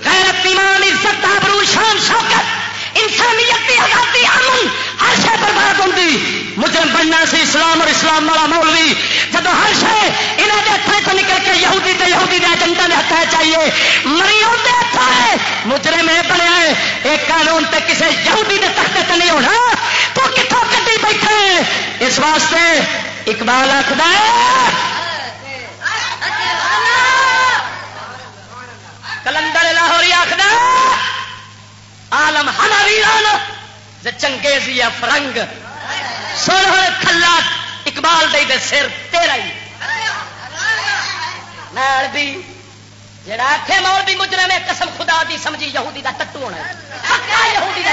غیرت ایمان، عزت، آبرو، شان، شوکت، انسانیت کی آزادی، امن، ہر شے برباد ہوتی مجرم بننا سی اسلام اور اسلام والا مولوی۔ جب ہر شے انہوں کے ہاتھوں کو نکل کے یہودی تے یہودی دے ایجنٹا دے ہاتھ چاہیے مریوں دے ہاتھ ہے۔ مجرم یہ بنیا ہے ایک قانون تے کسی یہودی دے تختے تے نہیں ہونا۔ تو کتوں کٹی بیٹھے اس واسطے اقبال آخر کلندر لاہوری آخر آلم ہنا ویران چنگیزی فرنگ۔ سن کھلا اقبال دے دے سر تیرا ہی۔ بھی، جڑا آخے مول بھی مجرم ہے، قسم خدا دی سمجھی یہودی دا ٹٹو ہونا یہودی دا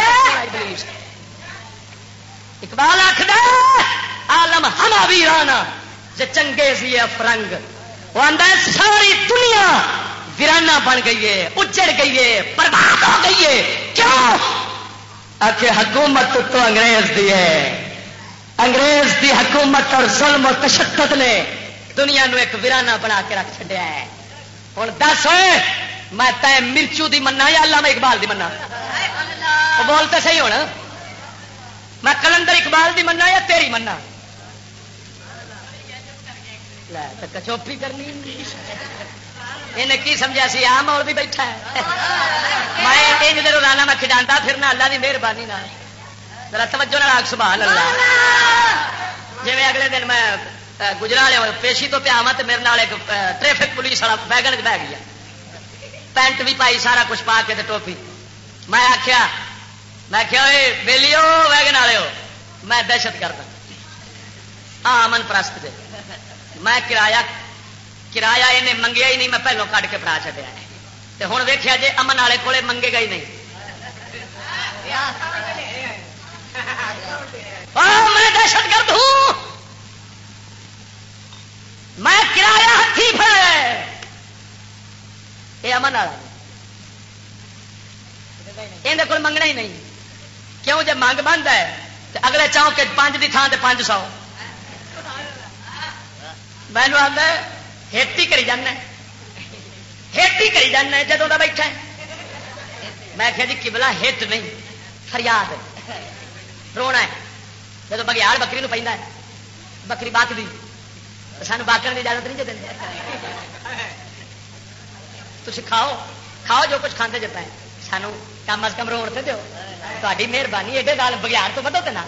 اقبال آخر آلم ہما ویرانا چنگے سی فرنگ۔ وہ آدھا ساری دنیا ویرانا بن گئی ہے اجڑ گئی ہے برباد ہو گئی ہے۔ کیوں؟ آخر حکومت تو انگریز دی ہے۔ انگریز دی حکومت اور ظلم و تشدد نے دنیا نو ایک ویرانا بنا کے رکھ چڈیا ہے۔ ہوں دس میں تے مرچو دی منا یا اللہ میں اقبال دی منا بولتے صحیح ہونا۔ میں کلندر اقبال دی منا یا تیری منا کچوپی کرنی انہیں کی سمجھا سی آم اور بھی بیٹھا ہے میں روزانہ میں کھڈانتا پھرنا اللہ کی مہربانی ذرا توجہ نہ آگ سبحان اللہ جی اگلے دن میں گجرا پیشی تو پیا تو میرے نال ایک ٹریفک پولیس والا ویگن بہ گیا پینٹ بھی پائی سارا کچھ پا کے ٹوپی میں آخیا میں کیا ویلی ویگن والے میں دہشت کرتا ہاں امن پرست دے میں کرایہ کرایہ انہیں منگیا ہی نہیں، میں پہلوں کٹ کے پڑا چڈیا ہوں ویخیا جی امن والے کولے منگے گا ہی نہیں۔ میں دہشت گرد ہوں۔ میں کرایہ ہاتھی پڑ یہ امن والا۔ یہ کوئی منگنا ہی نہیں۔ کیوں جب منگ بند ہے تو اگلے چاہو کہ پانچ کی تھان سے پانچ سو۔ میں آتا ہیٹی کری جانا ہیٹی کری جانا جدوں کا بیٹھا میں کہا جی کبلا ہٹ نہیں، فریاد رونا ہے۔ جب بگیار بکری نو پہ بکری باق دی سان باقی کی اجازت نہیں دیں تھی کھاؤ کھاؤ جو کچھ کھانے جب سانو کم از کم روڑ سے دو تاری مہربانی، ایڈے گال بگیار تو بدو نا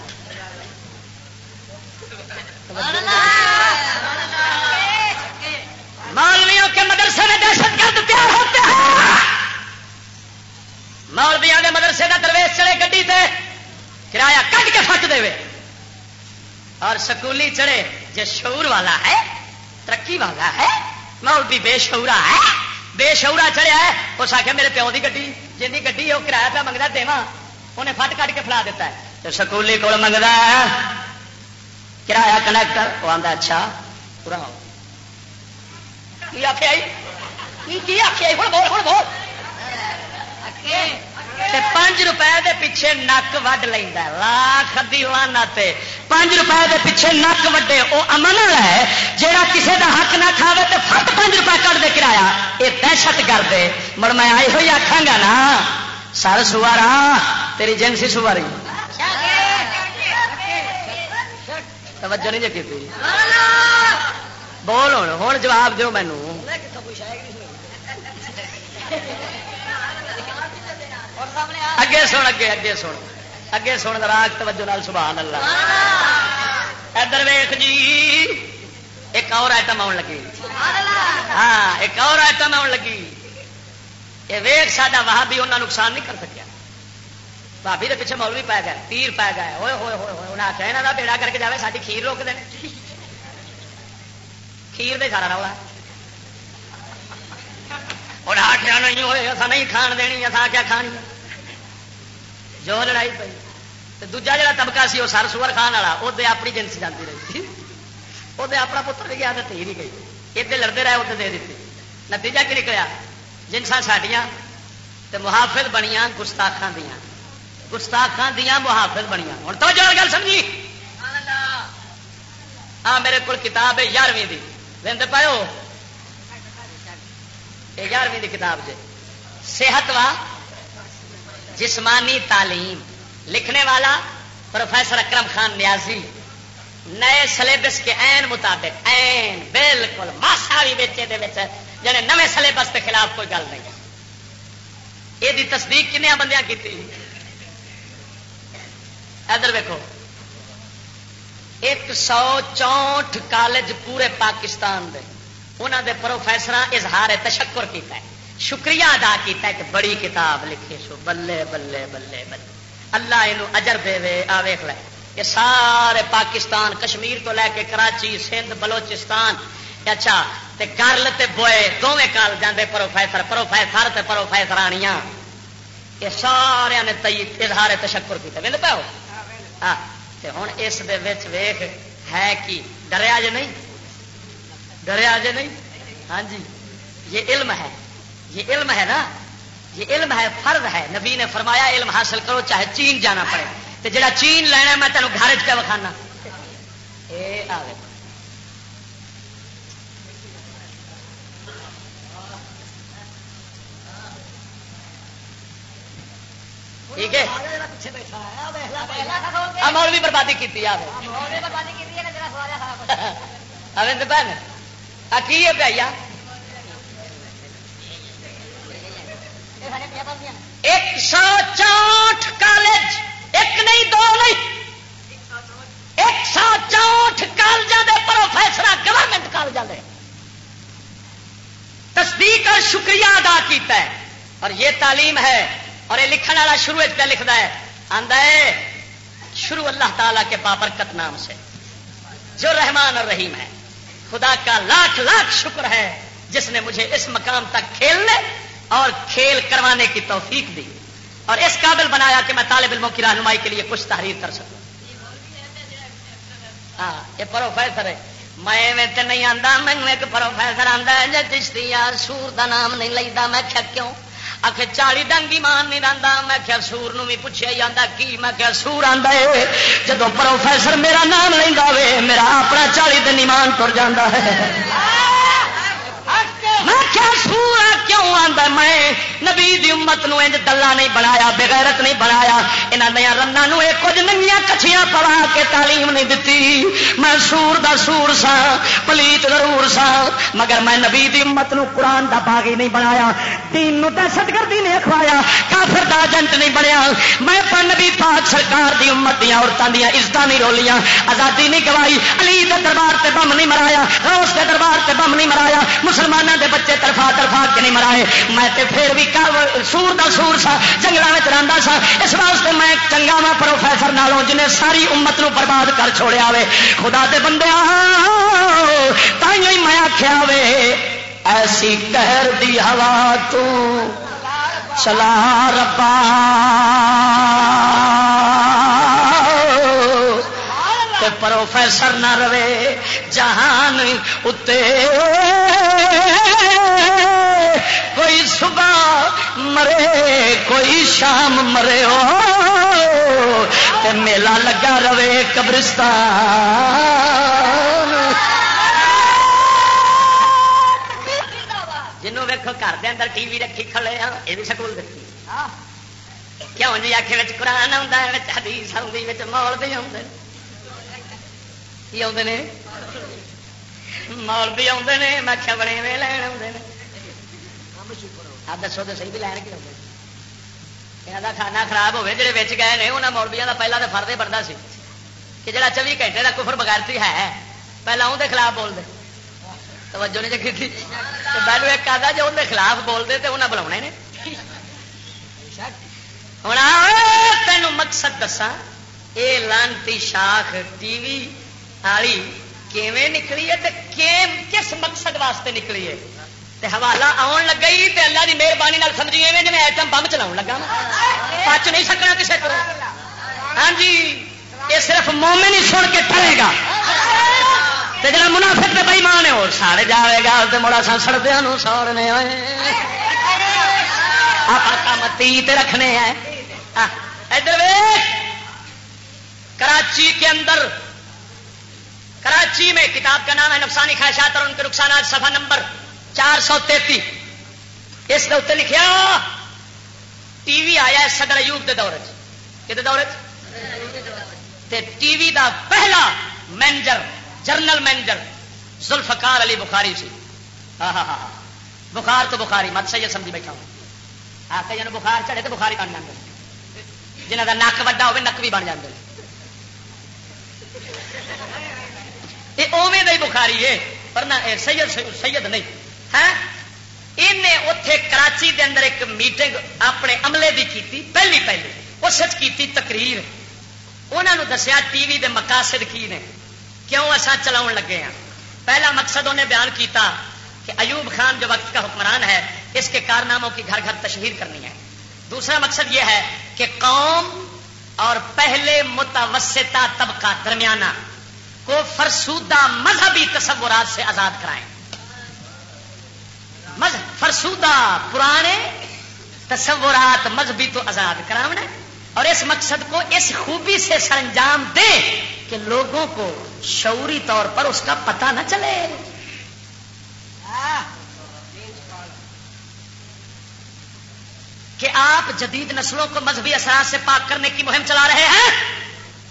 مولویوں کے مدرسے میں دہشت گرد پیار ہوتے ہیں۔ مولویوں کے مدرسے کا درویش چڑے گڈی سے کرایہ کٹ کے فٹ دے اور سکولی چڑھے جو شعور والا ہے، ترقی والا ہے، مولوی بے شعورا ہے، بے شعورا چڑھیا ہے، اس آخیا میرے پیو کی گی جن کی گی وہ کرایہ پہ منگتا دیوا انہیں فٹ کٹ کے فلا دیتا ہے۔ تو سکولی کو منگتا ہے کرایہ کنیکٹر وہ آتا اچھا پورا آخیا آخیا ہوں بول ہوں بول۔ پانچ روپئے دے پیچھے نک وڈ لینا لاکھ دیوانا پانچ روپئے دے پیچھے نک وڈے۔ وہ امن ہے۔ جہاں کسی کا حق نہ کھاوے تو فٹ پانچ روپئے کٹ دے کرایا یہ دہشت کر دے مڑ میں آئی ہوئی آخا گا نا، سر سوارا، تیری جنسی سواری۔ توجہ نہیں جی بول ہوں ہوں جواب دو مینو اگے سن، اگے اگے سن۔ اگے سن راگ توجہ نال، سبحان اللہ۔ ادھر ویخ جی ایک اور آئٹم آن لگی۔ ہاں ایک اور آئٹم آن لگی۔ یہ ویخ سا واہ بھی انہیں نقصان نہیں کر سکیا۔ بھابی کے پیچھے مولوی پی گئے تیر پی گئے ہوئے ہوئے ہوئے ہوئے انہیں آخیا یہاں کا بیڑا کر کے جائے ساری کھیر روک دیں کھیر دے سارا رولا انہیں آخیا نہیں ہوئے اصا نہیں کھان دینی اصا کیا کھانی جو لڑائی پی دوجا جا طبقہ سی وہ سر سور کھان والا وہ اپنی جنس جاتی رہی وہ اپنا پتر بھی گیا تو تھی نہیں گئی ادھر لڑتے رہے ادھر دے دیتے نتیجہ کی نکلیا جنسا سڈیا محافظ بنیا گستاخان دیا گستاخان دیا محافظ بنیا ہوں تو جو گل سمجھی؟ ہاں میرے کو کتاب ہے یارویں کی پاؤ یارویں کتاب جی صحت وا جسمانی تعلیم۔ لکھنے والا پروفیسر اکرم خان نیازی۔ نئے سلیبس کے این مطابق این بالکل۔ ماسا بھی بچے جنے نئے سلیبس کے خلاف کوئی گل نہیں۔ یہ تصدیق کنیا بندیاں کی ادھر ویکو ایک سو چونٹ کالج پورے پاکستان دے۔ انہوں دے پروفیسر اظہار تشکر کیتا ہے۔ شکریہ ادا کیتا ہے کہ بڑی کتاب لکھی سو بلے بلے بلے بلے۔ اللہ یہ اجر دے وے آ ویخ لے یہ سارے پاکستان، کشمیر تو لے کے کراچی، سندھ، بلوچستان۔ اچھا تے گرل تے بوئے دونوں کال جاندے پروفیسر پروفیسر تے پروفیسرانیاں۔ یہ سارے نے تئی اظہار تشکر کیا وند پاؤ؟ ہوں اس ویخ ہے کہ ڈریا جے نہیں؟ ڈریا جے نہیں؟ ہاں جی یہ علم ہے، یہ علم ہے نا؟ یہ علم ہے، فرض ہے۔ نبی نے فرمایا، علم حاصل کرو، چاہے چین جانا پڑے۔ تو جڑا چین لینا میں تینوں گھر چ وکھانا؟ ٹھیک ہے؟ مول بھی بربادی کی کی ہے پیا ایک سو چونٹ کالج، ایک نہیں، دو نہیں۔ ایک سو چونٹ کالج دے پروفیسر گورنمنٹ کالج دے۔ تصدیق اور شکریہ ادا کیتا ہے۔ اور یہ تعلیم ہے اور یہ لکھن والا شروع پہ لکھتا ہے آدھا ہے، شروع اللہ تعالی کے بابرکت نام سے۔ جو رحمان اور رحیم ہے، خدا کا لاکھ لاکھ شکر ہے جس نے مجھے اس مقام تک کھیلنے اور کھیل کروانے کی توفیق دی۔ اور اس قابل بنایا کہ میں طالب علموں کی رہنمائی کے لیے کچھ تحریر کر سکوں۔ ہاں یہ پروفیسر ہے۔ میں تو نہیں آتا مینو ایک پروفیسر آتا ہے جی چشتی سور کا نام نہیں لینا میں کیا کیوں؟ آخ چالی ڈنگ ایمان نہیں رہتا میں کیا سور نو بھی پوچھا جاتا کی؟ میں کیا سور آتا ہے۔ جب پروفیسر میرا نام لینا میرا اپنا چالی دن ایمان تر جا ہے۔ میں کیا سورا کیوں آتا میں نبی دی امت نو انج دلہ نہیں بنایا، بغیرت نہیں بنایا یہاں نیا رنگ یہ کچھ ننگیا کچھیاں پڑا کے تعلیم نہیں دیتی میں سور دا سور سا، پلیت ضرور سا، مگر میں نبی دی امت نو قرآن دا باغی نہیں بنایا۔ دین نو دہشت گردی نہیں اخوایا کافر دا ایجنٹ نہیں بنیا۔ میں پر نبی پاک سرکار دی امت دیا عورتوں دیا عزت نہیں رولیاں آزادی نہیں گوائی، علی دے دربار سے بم نہیں مرایا روس کے دربار سے بم نہیں مرایا مسلمانوں دے بچے طرفا طرفا کے نہیں مرائے۔ میں تے پھر بھی سور دا سور سا جنگل میں رہتا سا۔ اس واسطے میں چنگا وا پروفیسر نالوں جنہیں ساری امت نو برباد کر چھوڑیا وے خدا دے بندے تھی میں آخیا وے ایسی کہر دی ہوا تو چلا ربا۔ پروفیسر نہ رہے جہان اتنے کوئی صبح مرے کوئی شام مرے ہو۔ میلہ لگا رہے قبرستان۔ جنوں ویکو گھر دے اندر ٹی وی رکھی کھڑے ہاں یہ بھی سکول رکھی۔ کیوں جی آخر قرآن آتا ہے حدیث آتی مول بھی آتے کی آتے مول بھی آتے ہیں میں بڑے میں لین آتے ہیں آپ دسو تو صحیح بھی لین کی آتے یہاں کا کھانا خراب ہوے جڑے بچ گئے ہیں انہیں مولبیا کا پہلا تو فردے بڑھتا سی کہ جڑا چوبی گھنٹے کا کفر بغیرتی ہے پہلا اندر خلاف بولتے توجہ نہیں چکی تھی پہلو ایک آدھا جو اندر خلاف بولتے تو انہیں بلا نے ہوں تینوں مقصد دسا یہ لانتی شاخ ٹی وی والی کیویں نکلی ہے کس مقصد واسطے نکلی ہے؟ تے حوالہ آن لگا ہی تے اللہ کی مہربانی سمجھی ایویں جی ایٹم بم چلا لگا پچ نہیں سکنا کسی کو۔ ہاں جی یہ صرف مومن ہی سن کے ٹرے گا۔ جا منافق پہ بھائی ماں نے اور ساڑے جائے گا تو مڑا سا سڑدیا سوڑنے آپ کام تیت رکھنے ہیں ادھر کراچی کے اندر کراچی میں کتاب کا نام ہے نفسانی خواہشات اور ان کے نقصانات صفحہ نمبر چار سو تینتی اس کے اتنے لکھا ٹی وی آیا ہے صدر ایوب کے دور کہ دور ٹی وی دا پہلا manager general manager Zulfikar Ali Bukhari سی۔ ہاں،, ہاں ہاں ہاں بخار تو بخاری، مت سید سمجھی بیٹھا ہوں۔ آ کئی بخار چڑھے تو بخاری بن جاتے جنہ کا نک وا ہو نک بھی بن جاتے یہ اوے دے بخاری ہے پر نہ سید سید نہیں۔ ہاں؟ ہے انہیں اتے کراچی دے اندر ایک میٹنگ اپنے عملے کی کی پہلی پہلی۔ اس کی تقریر۔ انہوں نے دسیا ٹی وی دے مقاصد کی نے۔ کیوں ایسا چلاؤ لگے ہیں پہلا مقصد انہیں بیان کیتا کہ ایوب خان جو وقت کا حکمران ہے، اس کے کارناموں کی گھر گھر تشہیر کرنی ہے۔ دوسرا مقصد یہ ہے کہ قوم اور پہلے متوسطہ طبقہ درمیانہ کو فرسودہ مذہبی تصورات سے آزاد کرائیں۔ فرسودہ پرانے تصورات مذہبی تو آزاد کراؤنا اور اس مقصد کو اس خوبی سے سر انجام کہ لوگوں کو شعوری طور پر اس کا پتہ نہ چلے۔ کہ آپ جدید نسلوں کو مذہبی اثرات سے پاک کرنے کی مہم چلا رہے ہیں۔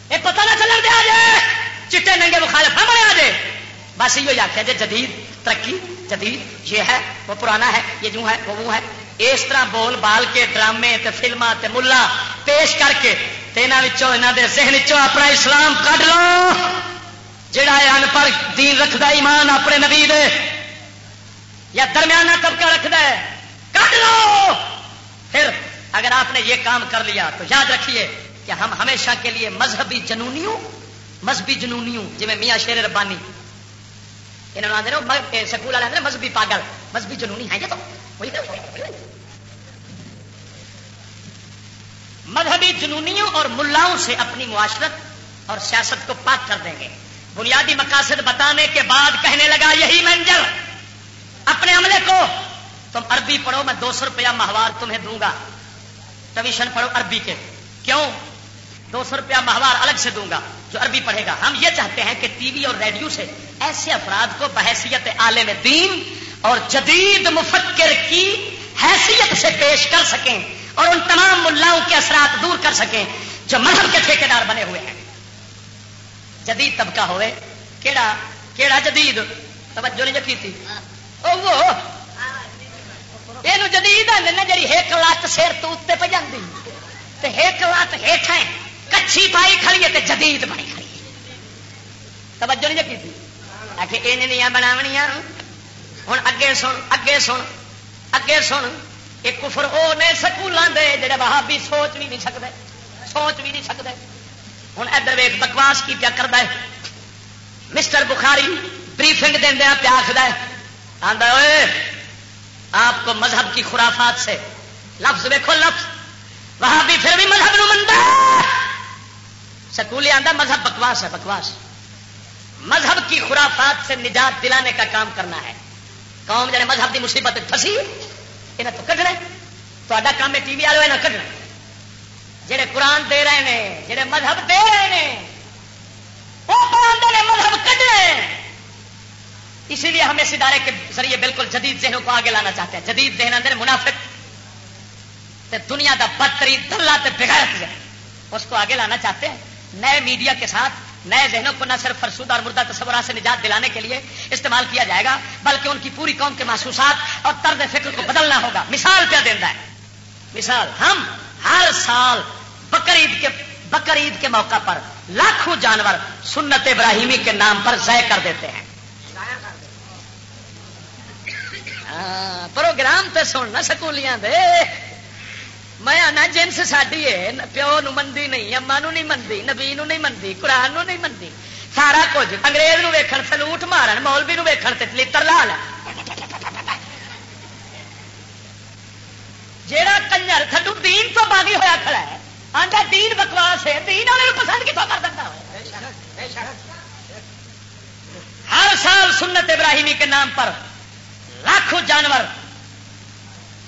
یہ پتہ نہ چلنے دے آ جائے چٹے ننگے مخالف ہمارے آ جائے۔ بس یہ آخیا جی جدید، ترقی، جدید، یہ ہے، وہ پرانا ہے، یہ جو ہے، وہ وہ ہے۔ اس طرح بول بال کے ڈرامے تے فلما تے ملا پیش کر کے یہاں دے ذہن چو اپنا اسلام کھ لو۔ جڑا ہے ان پر دین رکھتا ایمان اپنے نبی دے۔ یا درمیانہ طبقہ رکھتا ہے کٹ لو۔ پھر اگر آپ نے یہ کام کر لیا تو یاد رکھیے کہ ہم ہمیشہ کے لیے مذہبی جنونیوں مذہبی جنونیوں جی میاں شیر ربانی۔ انہوں نے آدھے سکول والے مذہبی پاگل۔ مذہبی جنونی ہے تو۔ مذہبی جنونیوں اور ملاؤں سے اپنی معاشرت اور سیاست کو پاک کر دیں گے۔ بنیادی مقاصد بتانے کے بعد کہنے لگا، یہی منجر۔ اپنے عملے کو۔ تم عربی پڑھو، میں دو سو روپیہ ماہوار تمہیں دوں گا۔ ٹویشن پڑھو عربی کے۔ کیوں؟ دو سو روپیہ ماہوار الگ سے دوں گا۔ جو عربی پڑھے گا۔ ہم یہ چاہتے ہیں کہ ٹی وی اور ریڈیو سے ایسے افراد کو بحیثیت عالم دین اور جدید مفکر کی حیثیت سے پیش کر سکیں اور ان تمام ملاؤں کے اثرات دور کر سکیں جو مذہب کے ٹھیکے دار بنے ہوئے ہیں۔ جدید طبقہ ہوئے۔ کیڑا؟ کیڑا جدید؟ توجہ نہیں جکی تھی۔ او وہ یہ جدید جی ایک لت سیر تو اتنے پہ جاتی ایک لت ہیٹ کچھی پائی کھڑی ہے جدید بنی کھڑی توجہ نہیں جکی تھی؟ آ کے یہ بناونیاں۔ ہوں اگے سن اگے سن اگے سن۔ ایک کفر وہ نے سکولوں دے جڑے بہابی سوچ بھی نہیں سکتے سوچ بھی نہیں سکتے ہوں ادھر ویک بکواس کی کیا کرتا ہے۔ مسٹر بخاری بریفنگ دیا پیا آخر آدھا آپ کو مذہب کی خرافات سے لفظ دیکھو لفظ۔ وہاں بھی پھر بھی مذہب نو منتا ہے۔ سکولی آدھا مذہب بکواس ہے، بکواس۔ مذہب کی خرافات سے نجات دلانے کا کام کرنا ہے۔ قوم جڑے مذہب کی مصیبت پھسی یہاں تو کھڈنا تا کام ہے، ٹی وی والے یہاں کھڈنا جہے قرآن دے رہے ہیں جہے مذہب دے رہے ہیں وہ نے مذہب کھڈنا اسی لیے ہم اس ادارے کے ذریعے بالکل جدید ذہنوں کو آگے لانا چاہتے ہیں۔ جدید ذہن اندر منافق تے دنیا کا بدترین دلہ تے بغیرت اس کو آگے لانا چاہتے ہیں۔ نئے میڈیا کے ساتھ، نئے ذہنوں کو نہ صرف فرسود اور مردہ تصورات سے نجات دلانے کے لیے استعمال کیا جائے گا، بلکہ ان کی پوری قوم کے محسوسات اور طرز فکر کو بدلنا ہوگا۔ مثال کیا دینا ہے؟ مثال، ہم ہر سال بکر عید کے بکر عید کے موقع پر لاکھوں جانور سنت ابراہیمی کے نام پر ضائع کر دیتے ہیں۔ ہاں، پروگرام تو سننا سکولیاں دے۔ میں آنا جنس ساری ہے پیو نو نہیں اما نہیں منتی نبی نو نہیں منتی قرآن نو نہیں منتی سارا کچھ۔ انگریز نو ویکھن سلوٹ مارن، مولوی نو ویکھن تے لا جیڑا کنجر تھڈو دین تو باغی ہویا کھڑا ہے، آندا دین بکواس ہے، دین والے پسند کتوں کر دیتا ہر سال سنت ابراہیمی کے نام پر لاکھوں جانور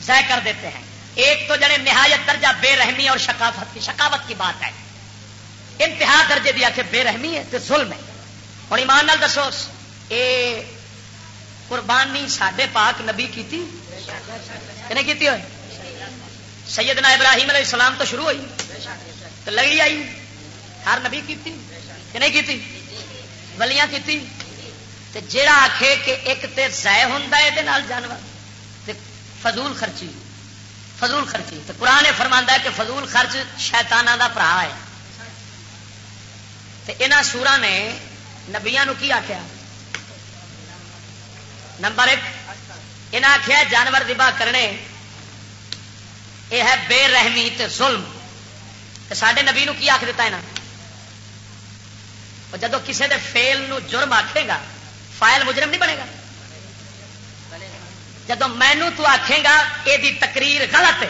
ضائع کر دیتے ہیں۔ ایک تو جڑے نہایت درجہ بے رحمی اور شکافت کی شکاوت کی بات ہے۔ انتہا درجے دیا کہ بے رحمی ہے تو ظلم ہے اور ایمان نال دسو، اے قربانی سڈے پاک نبی کی تھی کہ ہوئے سیدنا ابراہیم علیہ السلام تو شروع ہوئی۔ تو لگی آئی۔ ہر نبی کی کہ نہیں کی تھی ولیاں کی تھی جڑا آخے کہ ایک تے ضائع ہوں جانور۔ فضول خرچی۔ فضول خرچی تو قرآن فرما ہے کہ فضول خرچ شیتانہ کا برا ہے۔ یہاں سورا نے نبیا کی آخیا نمبر ایک انہیں آخیا جانور دبا کرنے، یہ ہے بے رحمی تے ظلم۔ سڈے نبی نو کی آخ دیتا ہے نا جب کسی دے فیل نو جرم آکھے گا، فائل مجرم نہیں بنے گا۔ جب مینو تو آکھے گا یہ تقریر غلط ہے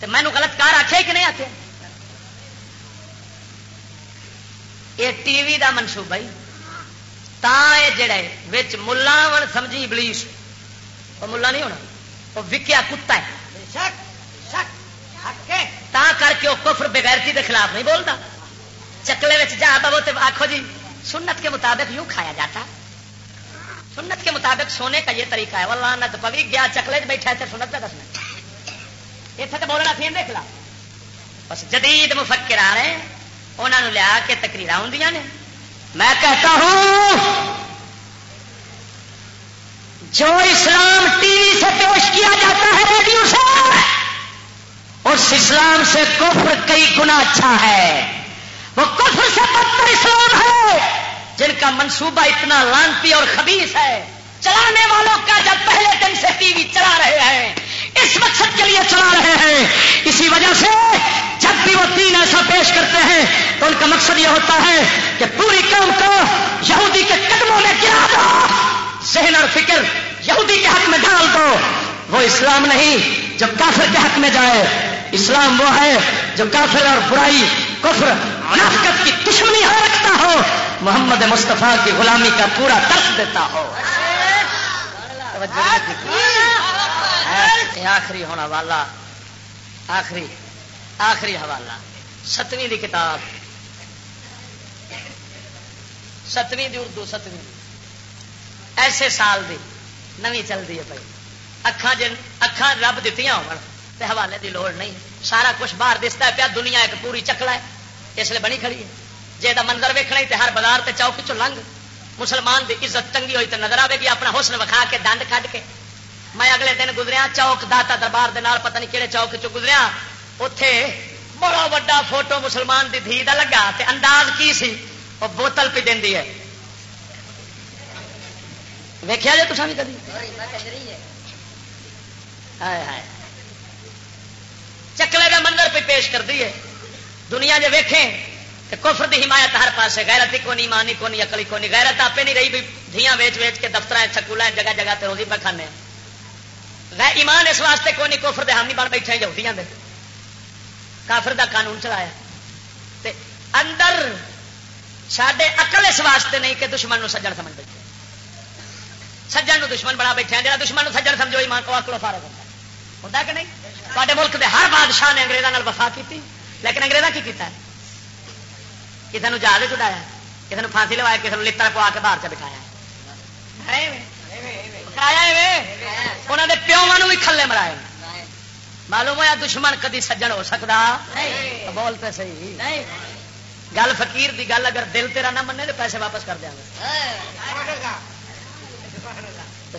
تو مینو غلط کار آخے کہ نہیں آخے یہ ٹی وی کا منصوبہ ہی۔ تا یہ جڑا ہے ملا ون سمجھی بلیس وہ ملا نہیں ہونا وہ وکیا کتا ہے۔ تا کر کے وہ کفر بغیرتی کے خلاف نہیں بولتا۔ چکلے جا بو تو آخو جی سنت کے مطابق یوں کھایا جاتا۔ سنت کے مطابق سونے کا یہ طریقہ ہے۔ واللہ نت پوی گیا چکلے بیٹھا تھے سنت کا دسنا۔ اتنے تو بولنا تھی دیکھ لا۔ بس جدید مفکر آ رہے ہیں۔ انہوں نے لیا کے تقریر ہوں نے۔ میں کہتا ہوں، جو اسلام ٹی وی سے پیش کیا جاتا ہے، ریڈیو سے، اس اسلام سے کفر کئی گنا اچھا ہے۔ وہ کفر سے بدتر اسلام ہے۔ جن کا منصوبہ اتنا لانتی اور خبیص ہے، چلانے والوں کا جب پہلے دن سے ٹی وی چلا رہے ہیں، اس مقصد کے لیے چلا رہے ہیں۔ اسی وجہ سے جب بھی وہ تین ایسا پیش کرتے ہیں، تو ان کا مقصد یہ ہوتا ہے کہ پوری قوم کو یہودی کے قدموں میں گرا دو، ذہن اور فکر یہودی کے حق میں ڈال دو۔ وہ اسلام نہیں جو کافر کے حق میں جائے۔ اسلام وہ ہے جو کافر اور برائی، کفر، منافقت کی دشمنی ہو رکھتا ہو محمد مصطفیٰ کی غلامی کا پورا ترس دیتا ہو۔ آخری ہونا والا، آخری آخری حوالہ۔ ستویں دی کتاب۔ ستویں دی اردو، ستویں ایسے سال دی نویں چلتی ہے بھائی۔ اکھان جن اکھان رب دیتی ہو حوالے دی لوڑ نہیں۔ سارا کچھ باہر دستا ہے پیا، دنیا ایک پوری چکلا ہے۔ اس لیے بنی کھڑی ہے۔ جی منظر ویکنا ہی ہر بازار تے چوک چ لنگ، مسلمان دی عزت تنگی ہوئی تو نظر آئے گی اپنا حسن وکھا کے ڈنڈ کھڈ کے۔ میں اگلے دن گزریا چوک داتا دربار دے نال، پتہ نہیں کہڑے چوک چ گزریا۔ اتے بڑا وا فوٹو مسلمان دی دھی دا لگا تے انداز کی سی؟ وہ بوتل پی دینی ہے۔ ویکیا جی تصا بھی کدی؟ چکلے کا منظر پہ پیش کر دیے دنیا جی ویکھیں کفر دی حمایت ہر پاس غیرت کو نہیں مانی کو نہیں اکلی کو نہیں غیرت آپ نہیں رہی بھی دھیاں ویچ ویچ کے دفتر چکولا جگہ جگہ تے روزی پہ کھانے۔ ایمان اس واسطے کوفر دے ہم نہیں بن بیٹھے یہودیاں دے۔ کافر دا قانون چلایا۔ تے اندر سڈے اقل اس واسطے نہیں کہ دشمن نو سجن سمجھ بیٹھے۔ سجن نو دشمن بنا بیٹھے جا دشمن نو سجن سمجھو ایمان کو اکلو فارغ ہوتا ہوتا کہ نہیں؟ تے ملک دے ہر بادشاہ نے انگریزوں وفا کی لیکن انگریزا کی کیتا ہے؟ کسی نے جہاز چڑھایا کسی نے پھانسی لوایا کسی نے لڑ پوا کے باہر چ بٹھایا انہوں نے پیوا بھی کھلے مرائے معلوم ہوا دشمن کدی سجن ہو سکتا بولتے صحیح۔ گل فقیر دی گل اگر دل تیرا نہ منے، تو پیسے واپس کر دیا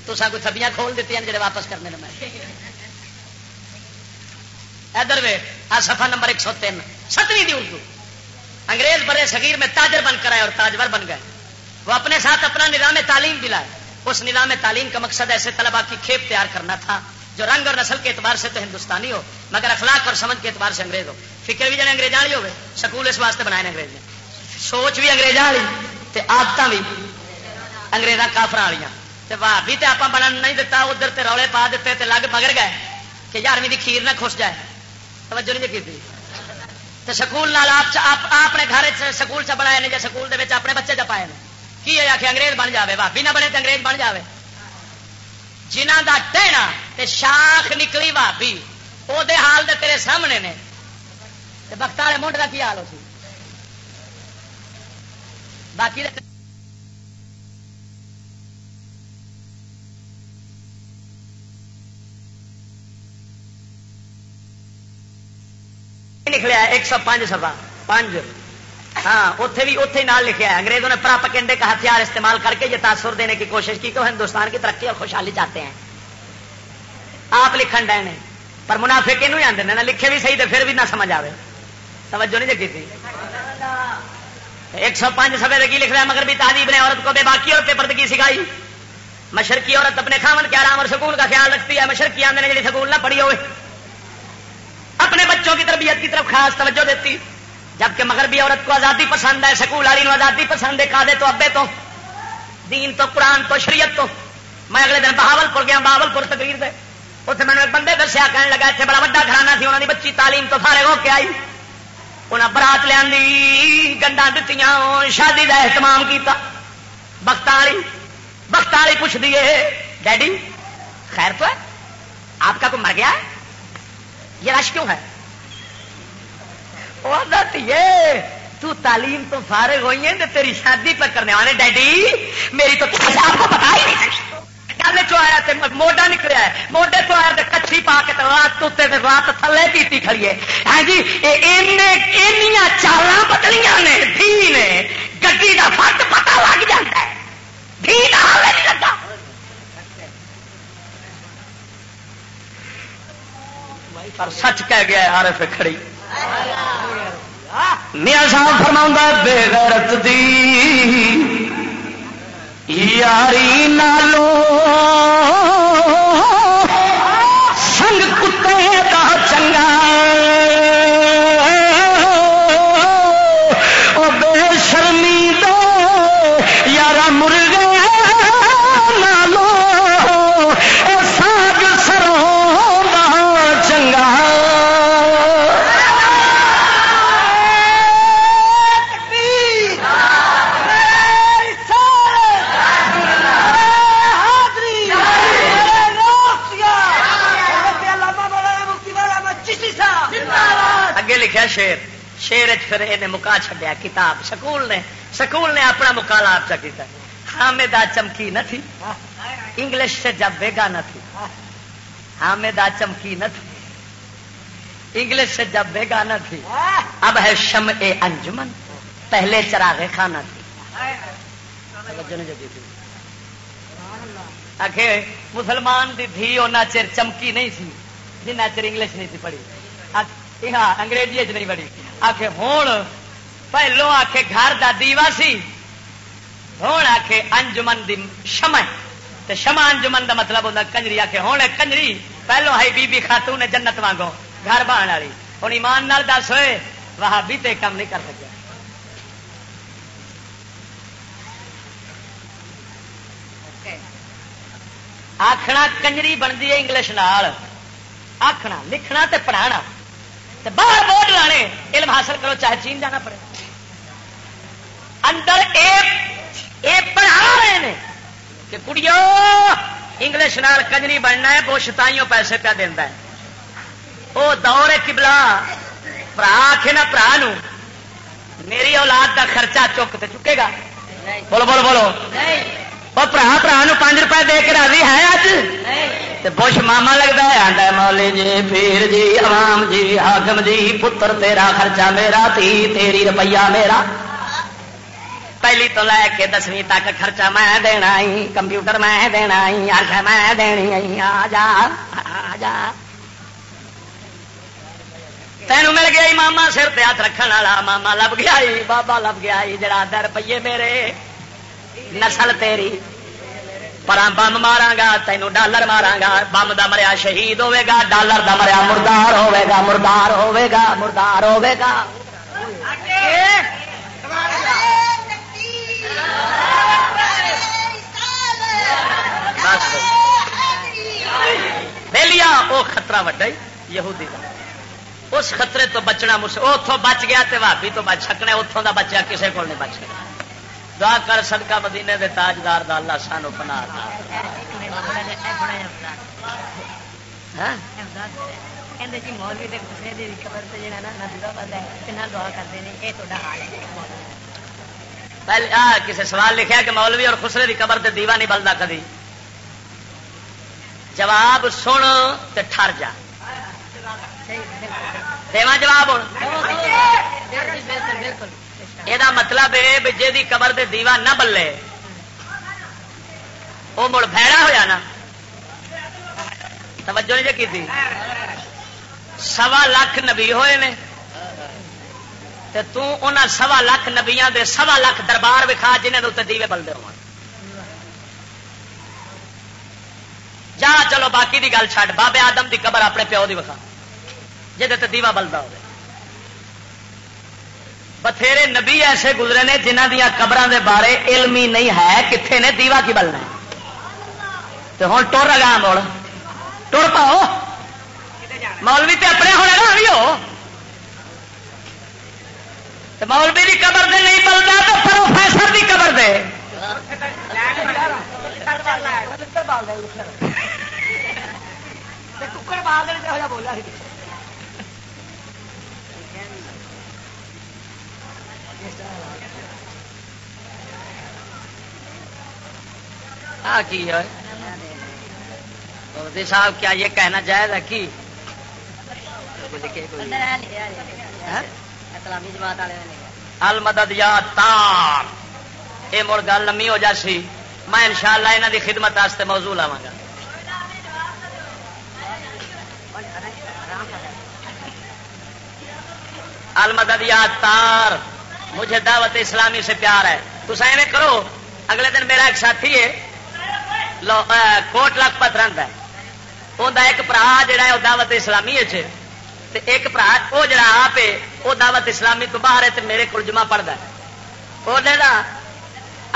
تو کوئی تھبیاں کھول دیتی ہیں جڑے واپس کرنے میں۔ ادھر وے، آ سفا نمبر ایک سو تین، ستویں دی اردو۔ انگریز بڑے صغیر میں تاجر بن کر آئے اور تاجور بن گئے۔ وہ اپنے ساتھ اپنا نظام تعلیم بھی لائے۔ اس نظام تعلیم کا مقصد ایسے طلبا کی کھیپ تیار کرنا تھا جو رنگ اور نسل کے اعتبار سے تو ہندوستانی ہو، مگر اخلاق اور سمجھ کے اعتبار سے انگریز ہو۔ فکر بھی جانے انگریز والی ہوگی سکول اس واسطے بنائے انگریز نے سوچ بھی انگریز والی آدت بھی اگریزاں کافر والی بھی تو آپ بنن نہیں دتا، ادھر تے رولے پا دیتے تے لگ مگر گئے کہ یارویں کی کھیر نہ خوش جائے۔ توجہ نہیں جی کی تو سکول آپ نے گھر سکول چ بنایا جی سکول اپنے بچے چ پائے کی ہے آخر انگریز بن جائے بھابی نہ بنے تو انگریز بن جائے جنہ کا ٹہنا شاخ نکلی بھابی وہ حال دے تیرے سامنے نے۔ بخت والے منڈ کا کی حال ہو سی؟ باقی لکھ لیا ایک سو پانچ سفا پانچ۔ ہاں اتے بھی اتنے نال لکھا ہے انگریزوں نے پراپکنڈے کا ہتھیار استعمال کر کے یہ تاثر دینے کی کوشش کی کہ وہ ہندوستان کی ترقی اور خوشحالی چاہتے ہیں۔ آپ لکھن ڈے نے، پر منافع کہ آتے نہ لکھے بھی صحیح تو پھر بھی نہ سمجھ آئے توجہ نہیں جگی تھی۔ ایک سو پانچ سفے کی لکھ رہا ہے مگر بھی تعلیم نے عورت کو بے باقی اور پردگی سکھائی۔ مشرقی عورت اپنے خامن کے آرام اور سکون کا خیال رکھتی ہے۔ مشرقی آندے جی سکول نہ پڑھی ہوئے۔ اپنے بچوں کی تربیت کی طرف خاص توجہ دیتی۔ جبکہ مغربی عورت کو آزادی پسند ہے، سکول والی آزادی پسند ہے کادے تو ابے تو۔ دین تو، قرآن تو، شریعت تو۔ میں اگلے دن بہاول پور گیا بہاول پور تقریر دے۔ اتنے میں نے ایک بندے دسیا کہنے لگا اتنے بڑا وا گھرانا سی انہوں نے بچی تعلیم تو فارغ ہو کے آئی۔ انہیں برات لیا گنڈا دیتی شادی کا اہتمام کیا بخت والی بخت والی پوچھ دیے ڈیڈی، خیر تو ہے؟ آپ کا کوئی مر گیا ہے؟ یہ رش کیوں ہے؟ تو تعلیم تو فارغ ہوئی ہے تیری شادی پر کرنے والے، ڈیڈی، میری تو آپ کو پتا ہی نہیں گل چیا موڈا نکلیا ہے موڈے تو آیا تے کچھی پا کے رات رات تھلے پیتی کھڑی ہے۔ ہاں جی چالا بدلیاں نے، دھی نے گی کا فرد پتا لگ جاتا ہے۔ دھی کا حال نہیں لگا پر سچ کہہ گیا ہر پہ کھڑی۔ میاں صاحب فرما بے غیرت دی یاری نالو پھر یہ مکا چڈیا کتاب، سکول نے سکول نے اپنا مکالا آپ کیا حامدہ چمکی نہ تھی۔ انگلش سے جب بیگا نہ تھی۔ حامدہ چمکی نہ تھی۔ انگلش سے جب بیگا نہ تھی۔ اب ہے شم اے انجمن۔ پہلے چراغ خانہ تھی۔ آخر مسلمان دی تھی وہ چر چمکی نہیں سی جنہ چر انگلش نہیں تھی پڑھی۔ ہاں انگریزی چ نہیں بڑی آخ ہوں پہلو آخ گھر کا دیوا سی ہوں آخ انجمن دی شمع۔ شما انجمن کا مطلب ہوتا کنجری آخ ہوں کنجری، پہلو ہے بی بی خاتون نے جنت وانگو، گھر بان والی۔ ہوں ایمان نال دس ہوئے وہ بھی تے کام نہیں کر سکیا۔ آخنا کنجری بنتی ہے انگلش نال۔ آخنا لکھنا تے پڑھانا۔ باہر بورڈ لانے علم حاصل کرو چاہے چین جانا پڑے۔ اندر پڑھا رہے ہیں کہ کڑیو انگلش نال کنجری بننا ہے وہ شتائیوں پیسے پہ دینا ہے۔ وہ دور کبلا برا آخ نا برا میری اولاد کا خرچہ چک تو چکے گا۔ بولو بولو بولو۔ وہ برا برا پانچ روپئے دے کے راضی ہے اج بش ماما لگتا ہے آتا مولی جی پیر جی عوام جی حاکم جی پتر تیرا خرچہ میرا تھی تیری روپیہ میرا پہلی تو لے کے دسویں تک خرچہ میں دینا ہی کمپیوٹر میں دینا ہی آخ میں دینی آئی آ جا آ جا تینوں مل گیا ماما سر پہ ہاتھ رکھنے والا ماما لب گیا بابا لب گیا جڑا در روپیے میرے نسل تیری۔ پر بم مارا گا تینوں ڈالر مارا گا بم دا مریا شہید ہوے گا، ڈالر دا مریا مردار ہوے گا، مردار ہوے گا، مردار ہوے گا۔ لیا وہ خطرہ وڈا یہودی کا اس خطرے تو بچنا مجھ اتوں بچ گیا تو بھابی تو بچ سکنے اتوں کا بچہ کسی کو نہیں بچ سکتا۔ دعا کر سڑک مدینے دے تاجدار دا اللہ سانو پنا کسی سوال لکھا کہ مولوی اور خسرے کی قبر دیوا نہیں بلتا کدی؟ جواب سن ٹر جا۔ جواب بالکل۔ یہ مطلب ہے جی قبر دے دیوا نہ بلے وہ مڑ بھڑا ہوا نا توجہ نہیں جی کی سوا لاکھ نبی ہوئے نے تو سوا لاکھ نبیا دے سوا لاکھ دربار وکھا جنہیں اتنے دیوے بلتے ہو جا چلو باقی دی گل چھڈ بابے آدم دی قبر اپنے پیو دی وکھا جہد دیوا بلدا ہو بتھیرے نبی ایسے گزرے نے جنہ دیا قبر دے بارے علم ہی نہیں ہے کتنے نے دیوا کی بلنا تو ہوں ٹور لگا مڑ ٹر پاؤ مولوی تے اپنے ہونے نا بھی ہو مولوی کی قبر دے نہیں بلتا تو پروفیسر کی قبر دے بولا صاحب کیا یہ کہنا جائز ہے کہ؟ المدد یا تار یہ مڑ گل لمبی ہو جاسی میں ان شاء اللہ یہاں کی خدمت موضوع لاوا گا۔ المدد یا تار مجھے دعوت اسلامی سے پیار ہے۔ تو ایویں کرو، اگلے دن میرا ایک ساتھی ہے کوٹ لکھپت رہتا ہے۔ انہیں ایک برا جا دعوت اسلامی جی۔ ایک برا وہ جڑا آپ ہے وہ دعوت اسلامی تو باہر ہے میرے کو جمع پڑھتا ہے۔ وہ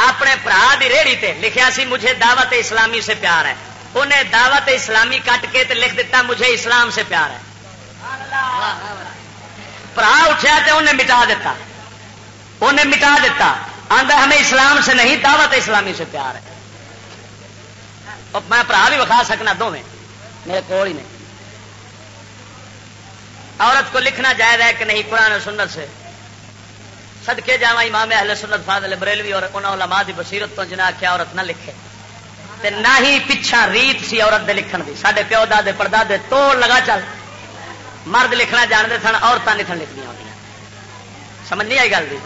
اپنے برا کی ریڑھی تے لکھیا سی، مجھے دعوت اسلامی سے پیار ہے۔ انہیں دعوت اسلامی کٹ کے تے لکھ دیتا مجھے اسلام سے پیار ہے۔ برا اٹھا تو انہیں مٹا دیتا انہیں مٹا دیتا۔ آدھا ہمیں اسلام سے نہیں، دعوت اسلامی سے پیار ہے۔ میں برا بھی وکھا سکنا دونوں۔ میرے کو ہی نہیں۔ عورت کو لکھنا جائز ہے کہ نہیں، قرآن سنت سے۔ سدکے جا امام اہل سنت فاضل بریلوی اور انہوں علماء دی بصیرت تو جنا کیا عورت نہ لکھے۔ تے نہ ہی پچھا ریت سی عورت دے لکھن دی۔ سڈے پیو دے پردادے تو لگا چل۔ مرد لکھنا جانتے سن عورتیں لکھن لکھنی ہوتی سمجھ نہیں آئی گل دی؟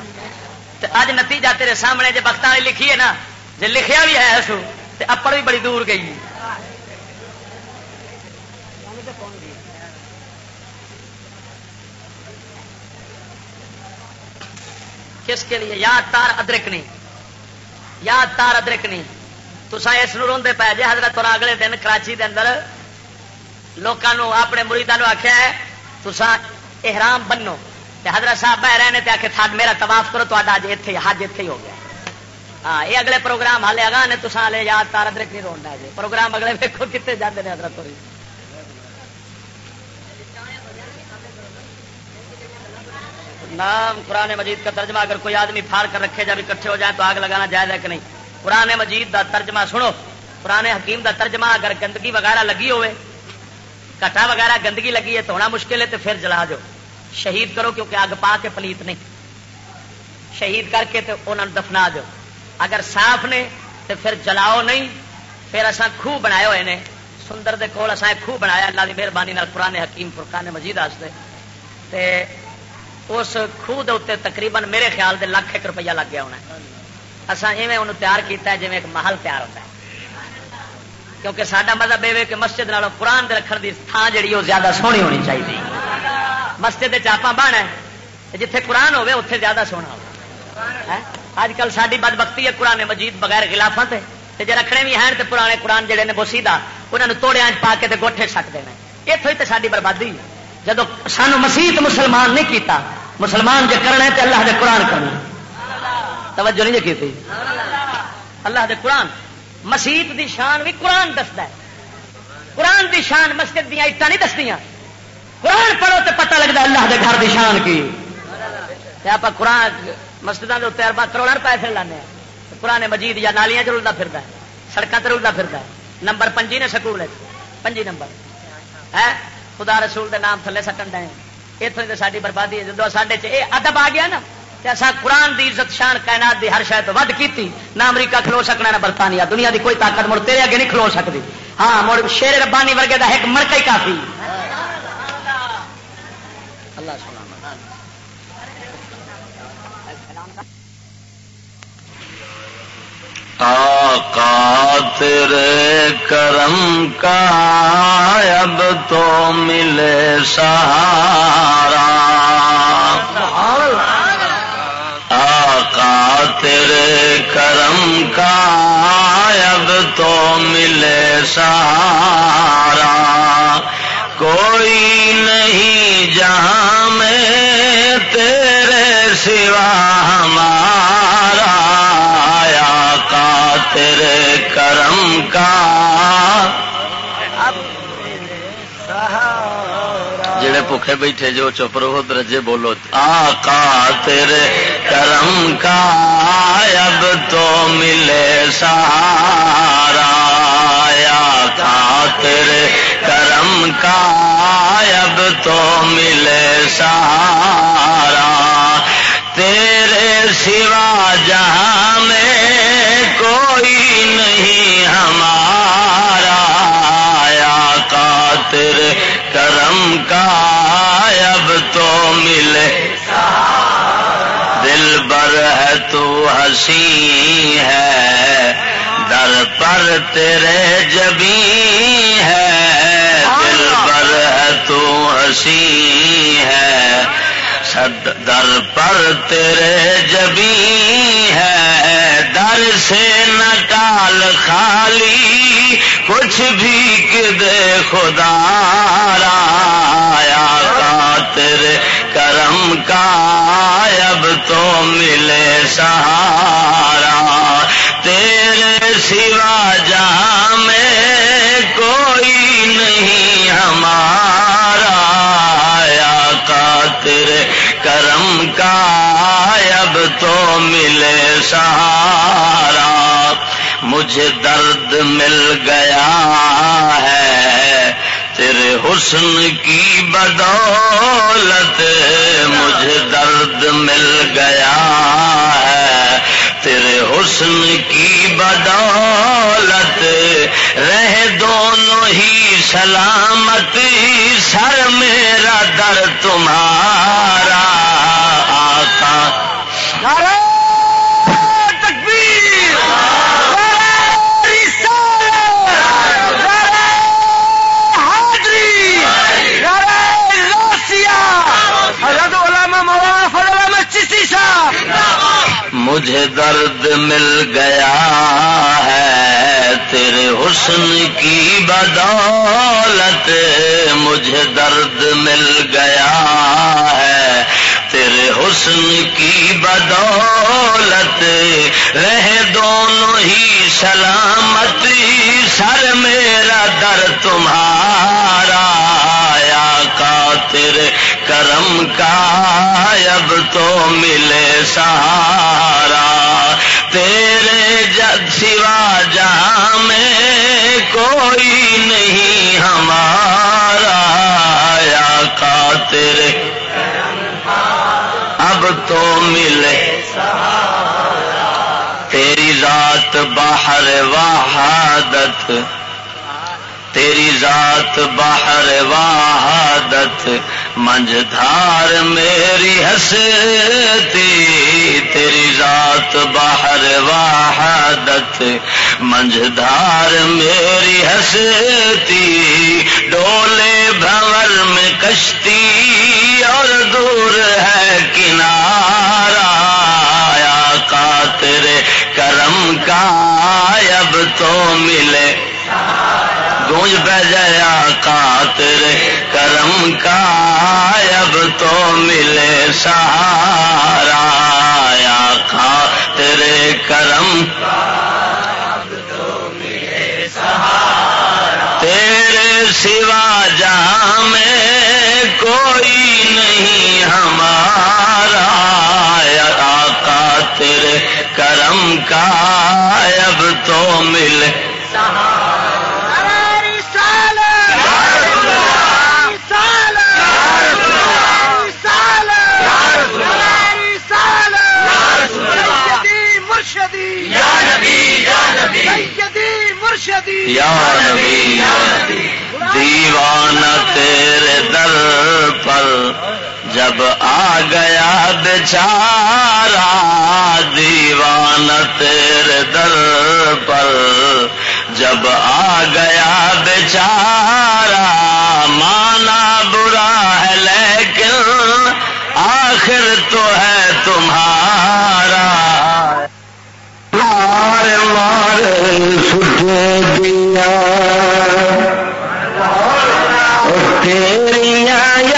اج نتیجہ تیرے سامنے جی بخت والی لکھی ہے نا جی لکھیا بھی ہے سو تے اپڑ بھی بڑی دور گئی کس کے لیے؟ یاد تار ادرک نہیں۔ یاد تار ادرک نہیں۔ تو سا اس روندے پی جی حضرت اور اگلے دن کراچی دے اندر لوگوں اپنے مریدوں آخیا ہے تو سا احرام بنو حضرت صاحب بہ رہے ہیں آ کے میرا تباف کرو تو اج اتنے حج اتے ہی ہو گیا۔ ہاں یہ اگلے پروگرام ہالے اگا نے تو سالے یاد تار ادرک نہیں روندا جی پروگرام اگلے ویکو کتنے جاتے ہیں حضرت ہوئی نام قرآن مجید کا ترجمہ اگر کوئی آدمی پھاڑ کر رکھے جب اکٹھے ہو جائے تو آگ لگانا جائز ہے کہ نہیں؟ قرآن مجید دا ترجمہ سنو۔ قرآن حکیم دا ترجمہ اگر گندگی وغیرہ لگی ہوئے کٹا وغیرہ گندگی لگی ہے تو ہونا مشکل ہے تو پھر جلا دو شہید کرو کیونکہ اگ پا کے پلیت نہیں۔ شہید کر کے تو انہوں نے دفنا دو۔ اگر صاف نے تو پھر جلاؤ نہیں، پھر اصا خوہ بنائے ہوئے ہیں سندر دے کول اصا خوہ بنایا، اللہ کی مہربانی قرآن حکیم، فرقان مجید واسطے اس خوہ اتنے تقریباً میرے خیال دے لاکھ ایک روپیہ لگ گیا ہونا اصا ایویں انہوں تیار کیتا ہے جی ایک محل تیار ہوتا ہے۔ کیونکہ سڈا مذہب یہ کہ مسجد نالوں قرآن دے رکھن کی تھان جی وہ زیادہ سونی ہونی چاہیے مسجد چاپا ہے جتھے قرآن ہوے اتنے زیادہ سونا ہو اج کل ساری بد بختی ہے قرآن مجید بغیر خلافت جی رکھنے بھی ہیں تو پرانے قرآن جڑے نے بوسیدہ انہوں نے توڑیا پا کے گوٹھے سٹ دینا اتوں ہی تو ساری بربادی جب سانو مسیح مسلمان نہیں کیتا مسلمان جی کرنا ہے تو اللہ دے قرآن کرنا توجہ نہیں جی کی اللہ دے قرآن۔ مسیت دی شان بھی قرآن دستا ہے۔ قرآن دی شان مسجد دیا اٹا نہیں دستی قرآن پڑھو تو پتہ لگتا اللہ دے گھر دی شان کی۔ آپ قرآن مسجد کے اتنے اربا کروڑ پیسے لانے قرآن مجید یا نالیاں چلتا پھر سڑکوں سے رلتا پھر نمبر پنجی نے سکول پنجی نمبر۔ ہے؟ خدا رسول دے نام تھلے سکن ڈے اتوں تو ساری بربادی ہے۔ جب سارے یہ ادب آ گیا نا اصا قرآن دی عزت شان کائنات دی ہر شاید ود کی نہ امریکہ کھلو سکنا، نہ برطانیہ۔ دنیا دی کوئی طاقت مڑ تیرے اگے نہیں کھلو سکتی ہاں مڑ شیر ربانی ورگے کا ایک مڑکا ہی کافی۔ اللہ سنا آقا تیرے کرم کا اب تو ملے سہارا۔ آقا تیرے کرم کا اب تو ملے سہارا۔ کوئی نہیں جہاں میں تیرے سوا ہمارا آیا کا تیرے کرم کا جڑے بھوکھے بیٹھے جو چپ رہو درجے بولو۔ آقا تیرے کرم کا اب تو ملے سہارا۔ آقا تیرے کرم کا اب تو ملے سہارا تیرے سوا جہاں میں کوئی نہیں، ہمارا آقا تیرے کرم کا اب تو ملے دل بر ہے، تو ہنسی ہے۔ در پر تیرے جبی ہے۔ تو ہنسی ہے در پر تیرے جبی ہے۔ در سے نٹال خالی، کچھ بھی کدے خدا رایا کا تیرے کرم کا اب تو ملے سہارا۔ تیرے سوا جہاں سہارا مجھے درد مل گیا ہے، تیرے حسن کی بدولت مجھے درد مل گیا ہے۔ تیرے حسن کی بدولت رہ دونوں ہی سلامت سر میرا در تمہارا مجھے درد مل گیا ہے، تیرے حسن کی بدولت مجھے درد مل گیا ہے۔ تیرے حسن کی بدولت رہ دونوں ہی سلامت، سر میرا در تمہارا۔ کا تیرے کرم کا، اب تو ملے سہارا۔ سوا جہاں میں کوئی نہیں ہمارا، یا کا تیرے اب تو ملے۔ تیری ذات باہر وحادت تیری ذات باہر وحادت منج دھار میری ہستی تیری ذات باہر وحادت منج دھار میری ہستی ڈولے بھور میں کشتی اور دور ہے کنارا کا تیرے کرم کا، اب تو ملے گونج پہ کا تیرے کرم کا، اب تو ملے سہارا یا کھا تیرے کرم تیرے سوا جہاں میں کوئی نہیں، ہمارا آقا تیرے کرم کا یا نبی دیوان تیرے در پر جب آ گیا بیچارا دیوان تیرے در پر جب آ گیا بیچارا مانا برا ہے لیکن آخر تو ہے دیا تیریا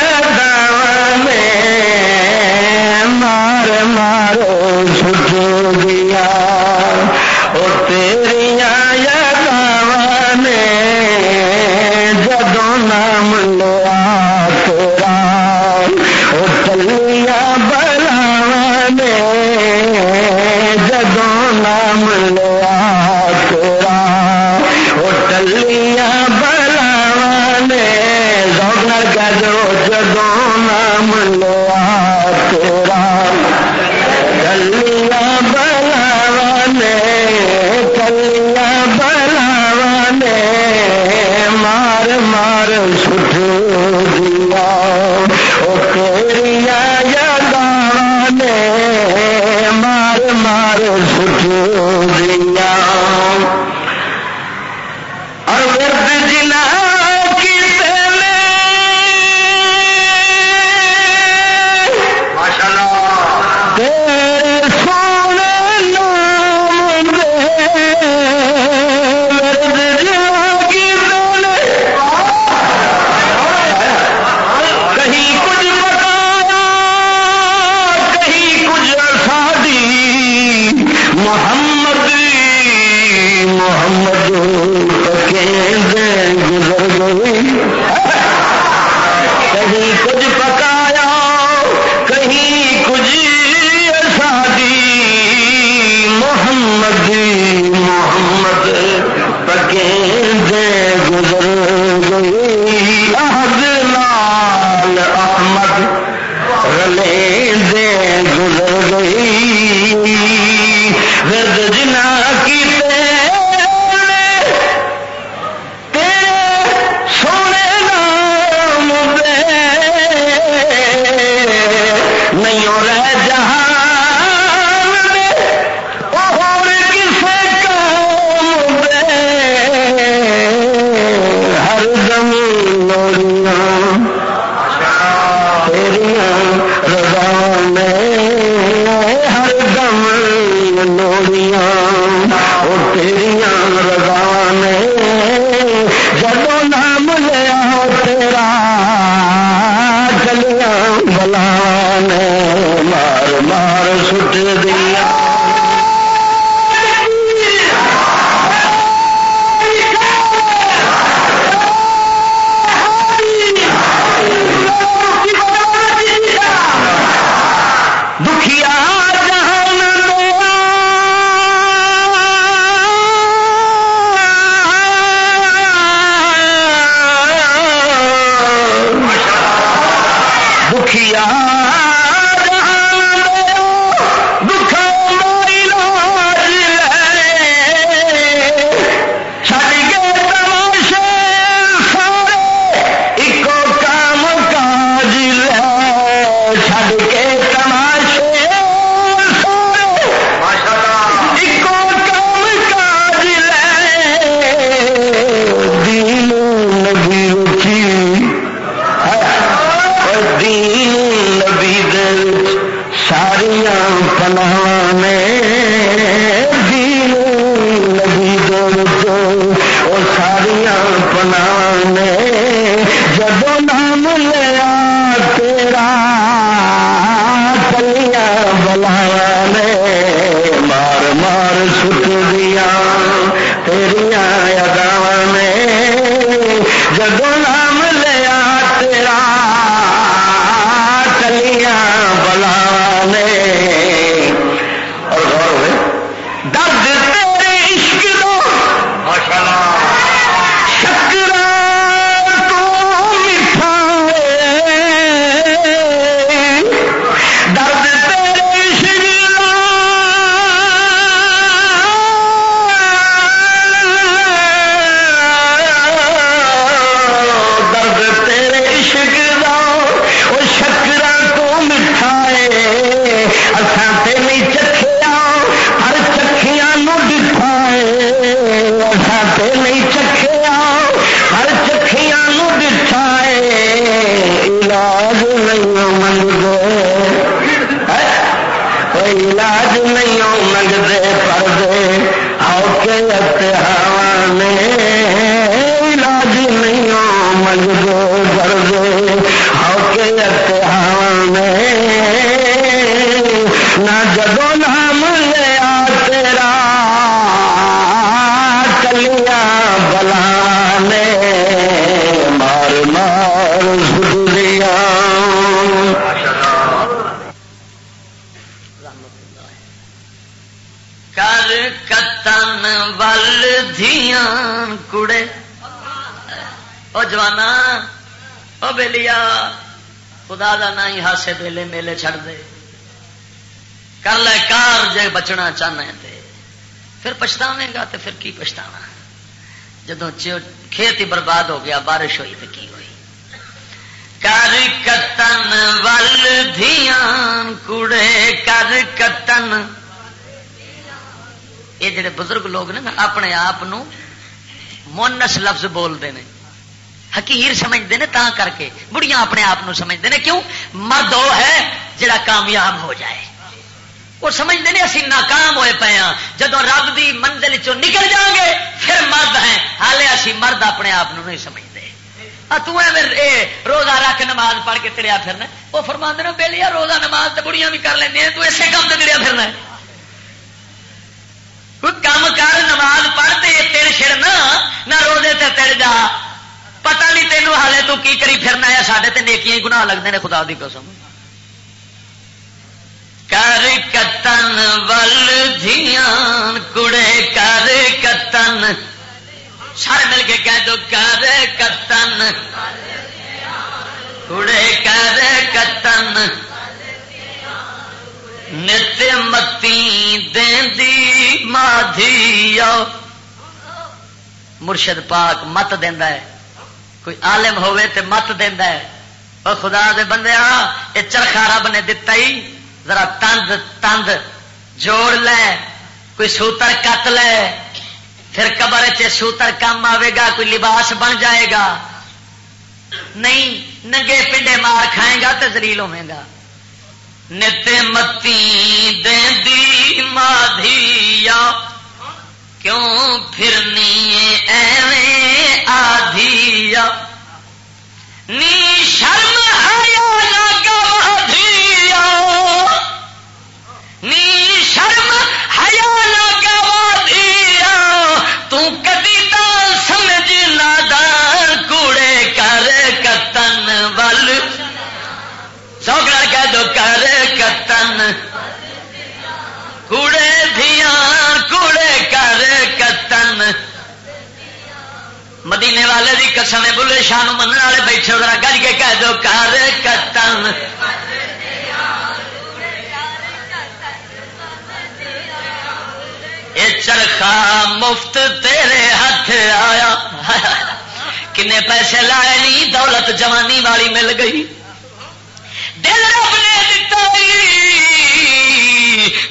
پھر کی پچھتانا جدو کھیت ہی برباد ہو گیا، بارش ہوئی تو کی ہوئی؟ کر کتن ول دھیان کڑے کر کتن یہ جڑے بزرگ لوگ نے نا، اپنے آپ مونس لفظ بولتے ہیں حکیر سمجھتے ہیں تا کر کے، بڑیاں اپنے آپ سمجھتے ہیں کیوں؟ مرد وہ ہے جڑا کامیاب ہو جائے۔ وہ سمجھتے ہیں اسی ناکام ہوئے پے ہاں۔ جب رب کی منزل چ نکل جائیں گے، پھر مرد ہیں۔ ہالے اسی مرد اپنے آپ نہیں سمجھتے روزہ رکھ نماز پڑھ کے تڑیا پھرنا وہ فرما دینا بے لیا روزہ نماز تو بڑیاں بھی کر لیں تو اسی کام سے تڑیا پھرنا کوئی کام کر نماز پڑھتے تڑ چڑنا نہ روزے تے تڑ جا۔ پتہ نہیں تینوں حالے تو کی کری پھرنا ہے سارے تے نیکیاں ہی گناہ لگتے ہیں خدا دی قسم۔ کر کتن ول دھیان کتن سارے مل کے کہہ دو کر کتن کڑے کر کتن نت متی دی مادھی مرشد پاک مت دینا ہے۔ کوئی عالم ہوئے تے مت دینا ہے۔ اور خدا دے بندے یہ چرخا رب نے دتا ہی۔ ذرا تند تند۔ جوڑ لے۔ کوئی سوتر کت لے۔ پھر قبر سوتر کم آئے گا، کوئی لباس بن جائے گا۔ نہیں، ننگے پنڈے مار کھائے گا تو زریل ہوے گا۔ نت متی دی مادھی کیوں پھر کوڑے کر کتن۔ مدینے والے دی قسم بلے شاہ من والے بیٹھے ذرا گج کے کہہ دو، کر کتن۔ یہ چرخا مفت تیرے ہاتھ آیا۔ کنے پیسے لائے نہیں دولت جوانی والی مل گئی۔ دل رب نے دتا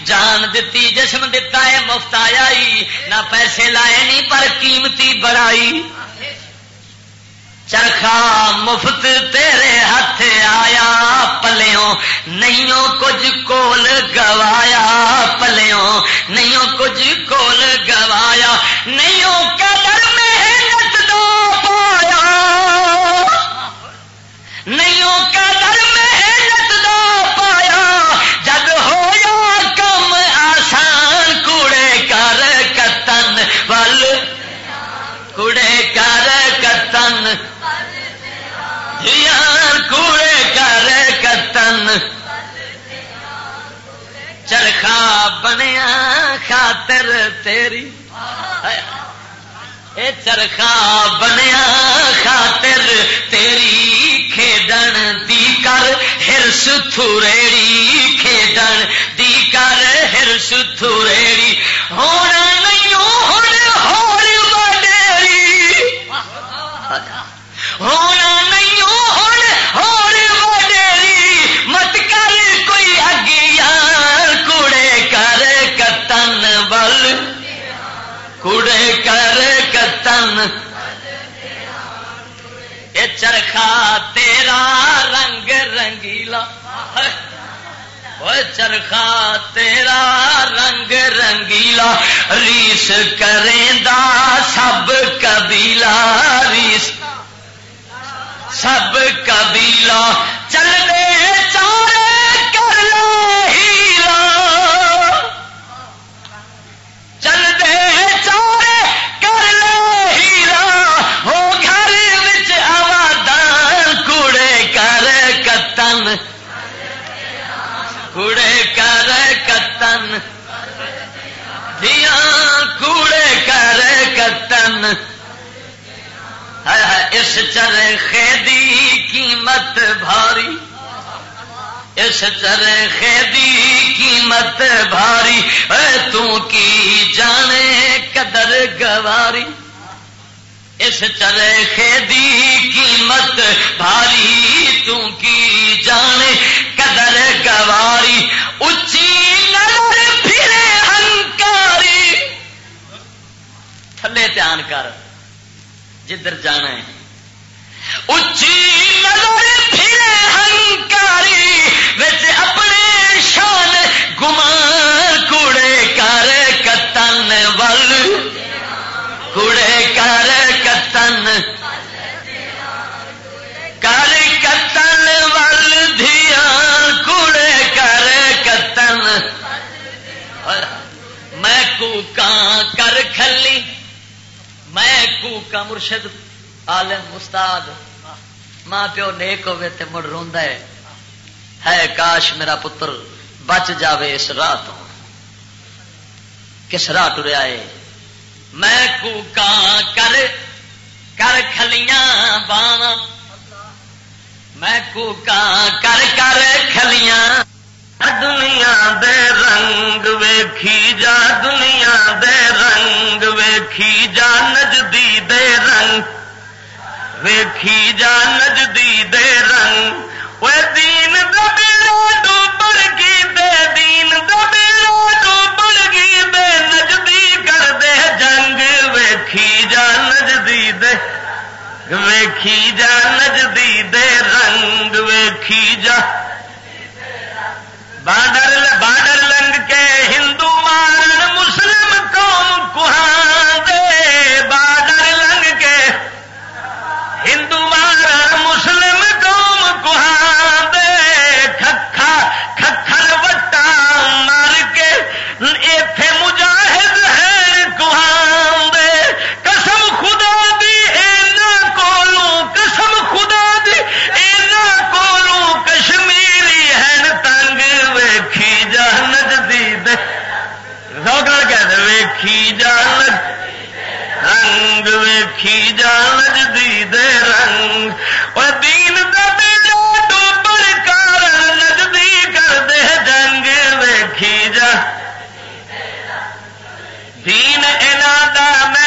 جان دتی، جسم دتا ہے مفت آیا نہ پیسے لائے نہیں، پر قیمتی بڑائی چرخا مفت تیرے ہاتھ آیا پلوں نہیں کچھ کول گوایا۔ پلوں نہیں کچھ کول گوایا۔ نہیں قدر کوڑے کر کتن چرخا بنیا خاطر تیری اے چرخا بنیا خاطر تیری کھیڈن دی کر ہرس تھوریڑی، کھیڈن دی کر ہرس تھوریڑی۔ ہونا ہونا نہیں ہوں ہور مت کر کوئی اگیار، کوڑے کر کتن بل۔ کوڑے کر کتن۔ یہ چرخا تیرا رنگ رنگیلا۔ وہ چرخا تیرا رنگ رنگیلا۔ ریس کریں دا سب قبیلہ، ریس سب قبیلہ چل دے چارے کر لو ہیلا چل دے چارے کر لو ہیلا ہو گھر وچ آوادان کوڑے کر کتن۔ کوڑے کر کتن۔ دیا کوڑے کر کتن۔ اس چرخے دی قیمت بھاری۔ اس چرخے دی قیمت بھاری۔ اے تو کی جانے قدر گواری۔ اس چرخے دی قیمت بھاری، تو کی جانے قدر گواری۔ اچھی نظر پھرے ہنکاری۔ تھلے دھیان کر۔ جدھر جانا ہے۔ اچھی نظر پھرے ہنکاری وچ اپنے شان گمان کوڑے کر کتن ول۔ کوڑے کر کتن کر کتن ول۔ دیا کوڑے کر کتن۔ میں کوکاں کر کھلی۔ میں کوکا مرشد، عالم، استاد، ماں پیو نیک ہوے تے مڑ روندا ہے۔ ہے کاش میرا پتر بچ جاوے اس راہ تو کس راہ ٹریا ہے میں کوکاں کر کر کھلیاں باواں۔ میں کوکاں کر کر کھلیاں۔ دنیا دے رنگ ویکھی جا، دنیا دے رنگ ویکھی جا، نجدی دے رنگ ویکھی جا، نجدی دے رنگ۔ وہ دین دبیڑا ڈوبڑ گی دے، دین دبیڑا ڈوبڑ گی دے، نجدی کر دے، جنگ ویکھی جا، نجدی دے۔ ویکھی جا، نجدی دے، رنگ ویکھی جا۔ بارڈر بارڈر لنگ کے ہندو مارن مسلم قوم کہاں دے؟ بارڈر لنگ کے ہندو مارن مسلم قوم کہاں دے؟ کھکھا کھکھر وٹا مار کے دام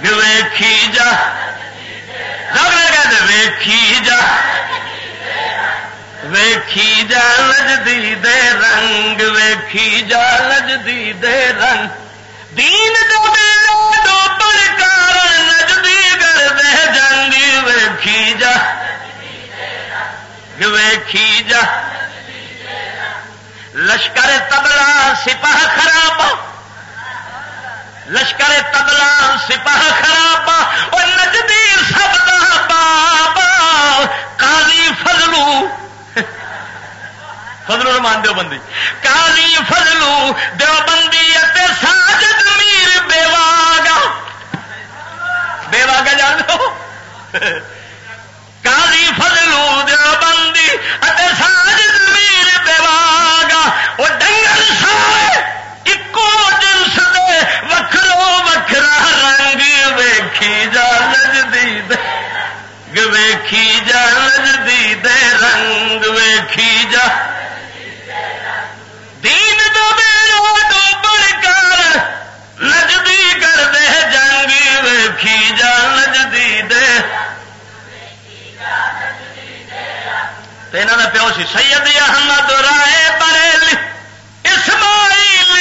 ویکھی جا۔ کہتے ویکھی جا۔ ویکھی جا نجدی دے رنگ، ویکھی جا نجدی دے رنگ۔ دین دو میرا دو پرکار نجدی کر دے جنگ ویکھی جا۔ ویکھی جا۔ لشکر تبلا سپاہ خراب لشکر تبلا سپاہ خراب اور نجدی سب دا بابا کالی فضلو۔ فضلو مان دو بندی۔ کالی فضلو دو بندی ساجد میر بیواگا۔ بیواگا جان دو۔ کالی فضلو دو بندی ساجد میر بیواگا۔ وہ ڈنگر سارے ایکو جنس دے وکھرو وکھرا رنگ ویکھی جا نجدی دے ویکھی جا نجدی دے رنگ ویکھی جا۔ دین دو میرا ڈوبڑ کر نجدی کر دے جنگ، ویکھی جا نجدی دے یہاں کا پیو سی سید احمد رائے بریلی اسماعیل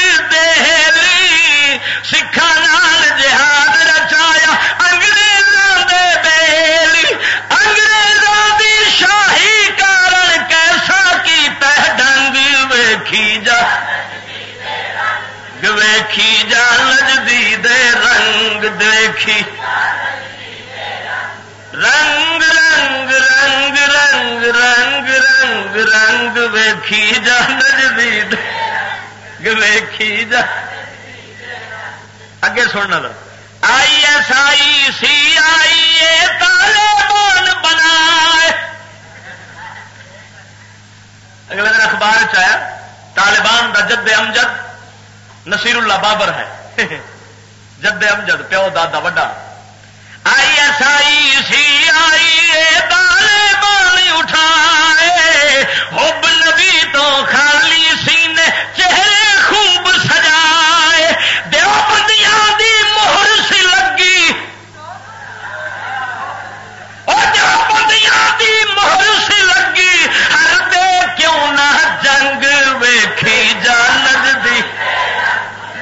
دہلی سکھا نال جہاد رچایا انگریزوں دے بیلی انگریزوں دی شاہی کارن کیسا کی تہ ڈنگ ویکھی جا ویکھی جا نجدی دے رنگ دیکھی رنگ رنگ رنگ رنگ رنگ رنگ رنگ ویکھی جا نجدی دے ویکھی جا اگے سننا تھا آئی ایس آئی سی آئی اے طالبان بنا اگلے دن اخبار چیا طالبان دا جد امجد نصیر اللہ بابر ہے۔ جد امجد، پیو دادا وڈا۔ آئی ایس آئی سی آئی اے طالبان اٹھائے۔ حب نبی تو خالی سینے، چہرے مہر سی لگی، ہر دے کیوں نہ جنگ ویکھی جانج دی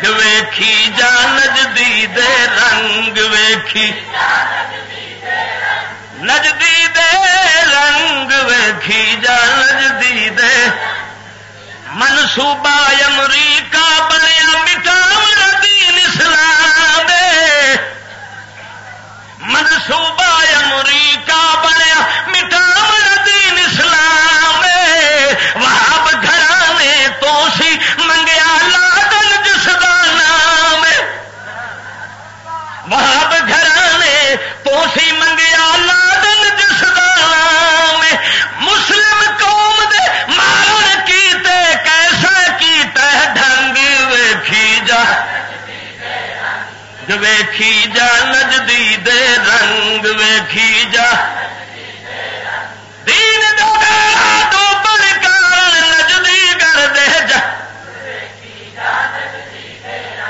ویکھی جا نجدی دے رنگ ویکھی۔ نجدی دے رنگ ویکھی جا نجدی دے۔ منصوبہ امریکہ بنیا مٹا دین اسلام منصوبہ امریکہ بنیا، مٹا دین اسلام وہاب گھرانے تو سی منگیا لادن جس کا نام وہاب گھرانے تو سی منگیا لادن ویکھی جا نجدی دے رنگ، ویکھی جا۔ دین تو بڑ کار نجدی کر دے جا۔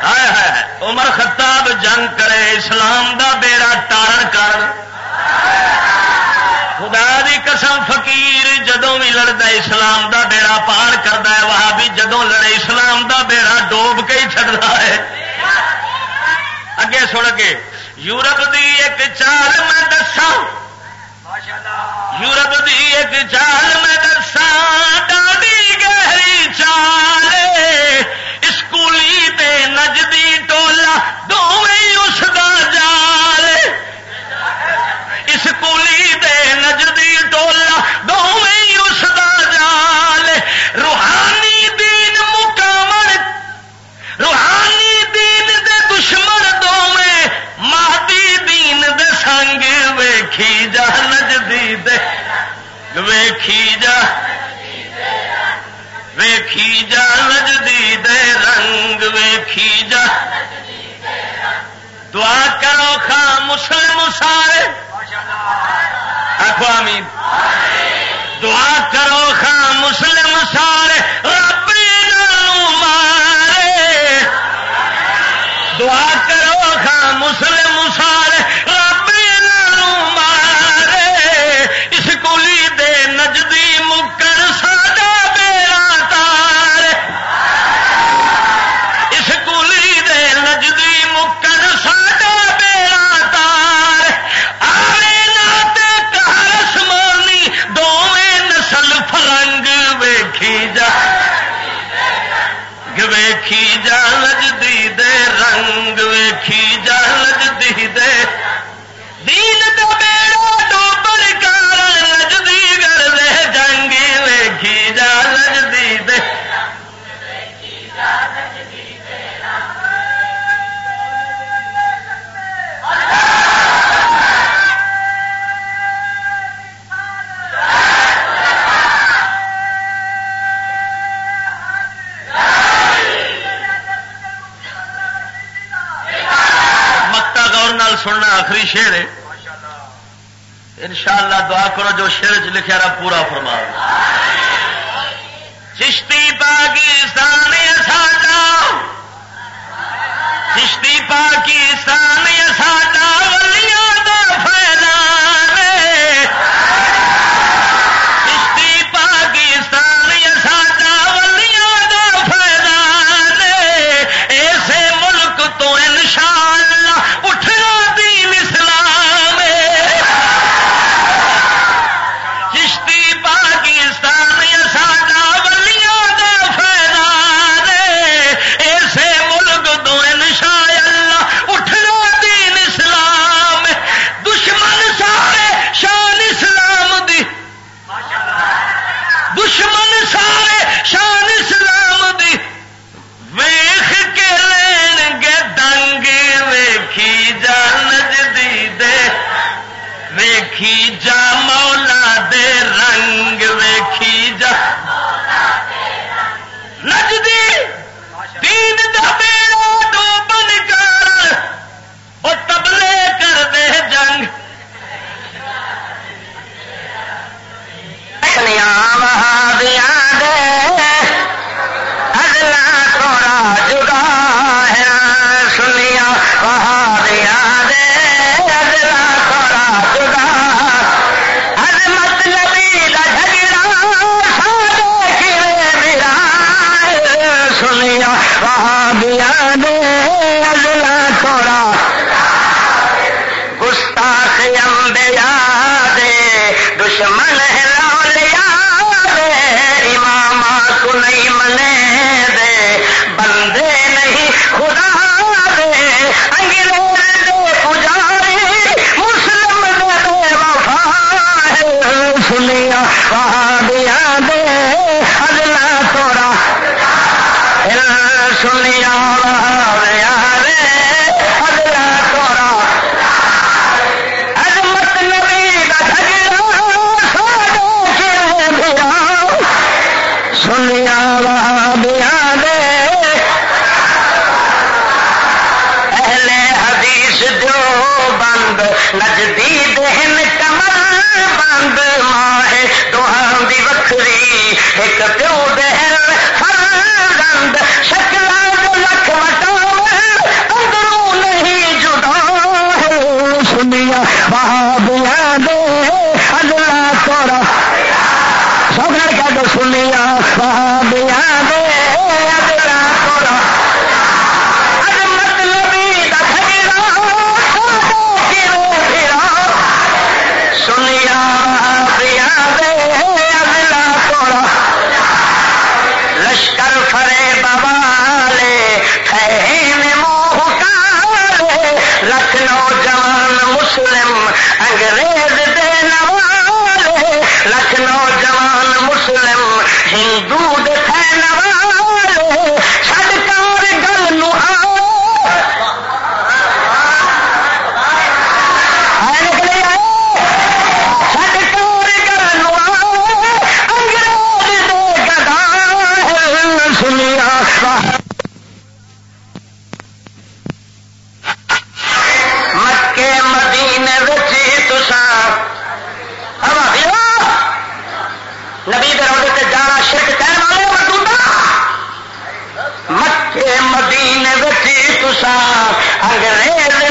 ہائے ہائے عمر خطاب جنگ کرے، اسلام دا بیڑا تارن کر۔ خدا دی قسم، فقیر جدوں بھی لڑتا اسلام دا بیڑا پار کرتا ہے وہاں بھی جدوں لڑے، اسلام دا بیڑا ڈوب کے ہی چڑھتا ہے۔ اگے سن کے یورپ دی ایک چال میں دسا یورپ دی ایک چال میں دسا ڈاڈی گہری چال۔ اسکولی تے نجدی ٹولا دونوں اس کا جال۔ اسکولی دے نجدی ٹولا دونوں اس کا جال۔ روحانی دین مکمل روحانی دونیں مادی دین دے سنگ ویکھی جا، نجدی دے ویکھی جا ویکھی جا، نجدی دے رنگ ویکھی جا۔ دعا کرو خاں مسلم سارے۔ آخو آمین۔ دعا کرو خاں مسلم سارے۔ رب نو مارے۔ دعا کرو خاں مسلم ویکھی جا نجدی دے رنگ ویکھی جا نجدی دے دین سننا آخری شیر ہے۔ انشاءاللہ دعا کرو جو شیر چ لکھا رہا پورا فرما چشتی پاکستان ساڈا چشتی پاکستان ساڈا ولیاں دا فیضان ویکھی جا مولا دے رنگ، ویکھی جا نجدی، دین دا بیڑا دو بن کر، او تبلے کر دے جنگ۔ دنیا وہابیا سا انگریز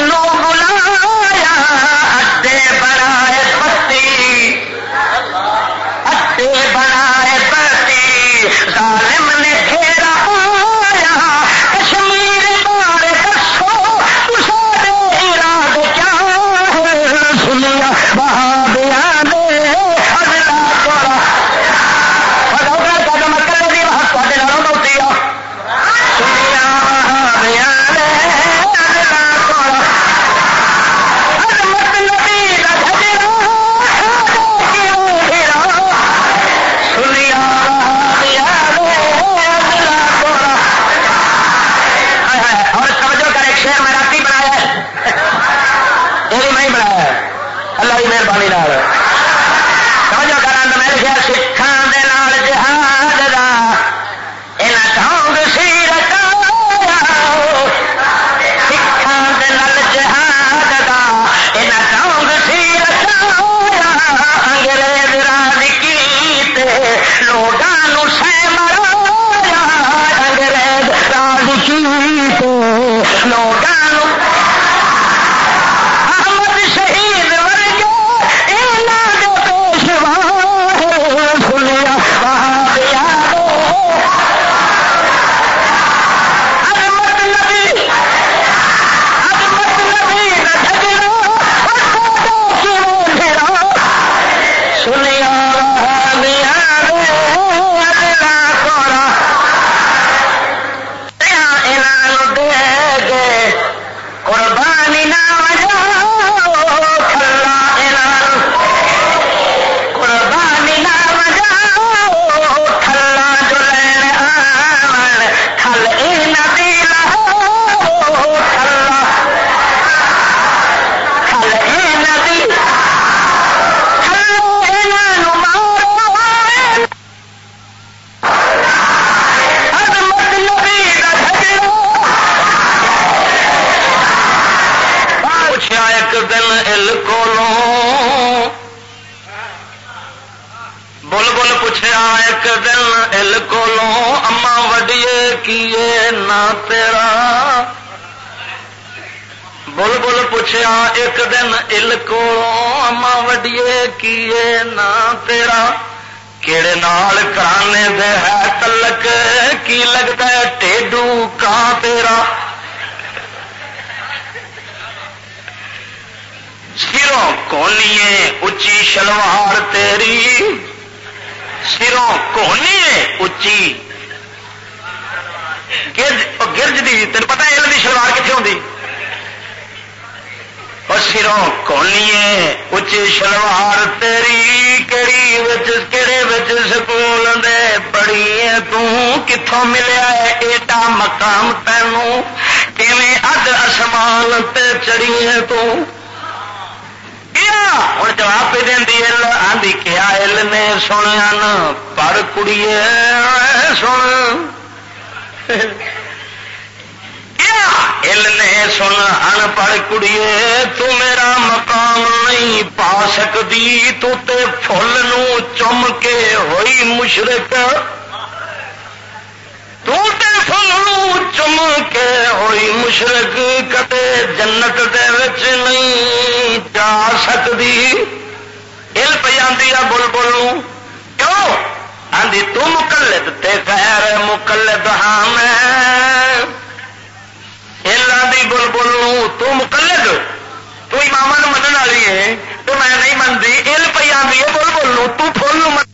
دیے کیے نا تیرا کیڑے نال کرانے دے ہے تلک کی لگتا ہے ٹیڈو کا تیرا سروں کونیے اچی شلوار تیری سروں کونیے اچی گرج گرج دی تین پتا علم کی شلوار کتنے ہوتی اور سروں کونیے اچی شلوار تیری کیڑی وچ کیڑے وچ سکول دے پڑی ہے ملیا ہے ایڈا مقام تینوں کیویں اد اسمان تے چڑی ہے تو ہوں جواب پہ دینی ال آدھی کیا ال نے سنیا نا پر کڑی سن ال نے سن ان پڑھ کڑیے تو میرا عاشق دی تو تے پھل چم کے ہوئی مشرق تو تے پھل چم کے ہوئی مشرق کتے جنت دے وچ نہیں جا سکتی ہل پی آدھی آ بول بولوں کیوں آدھی تکلت مقلد تے غیر مقلد ہاں میں ہل آندی بول بولوں تو مقلد تو امام منن والی ہے لوتو تھوڑی عمر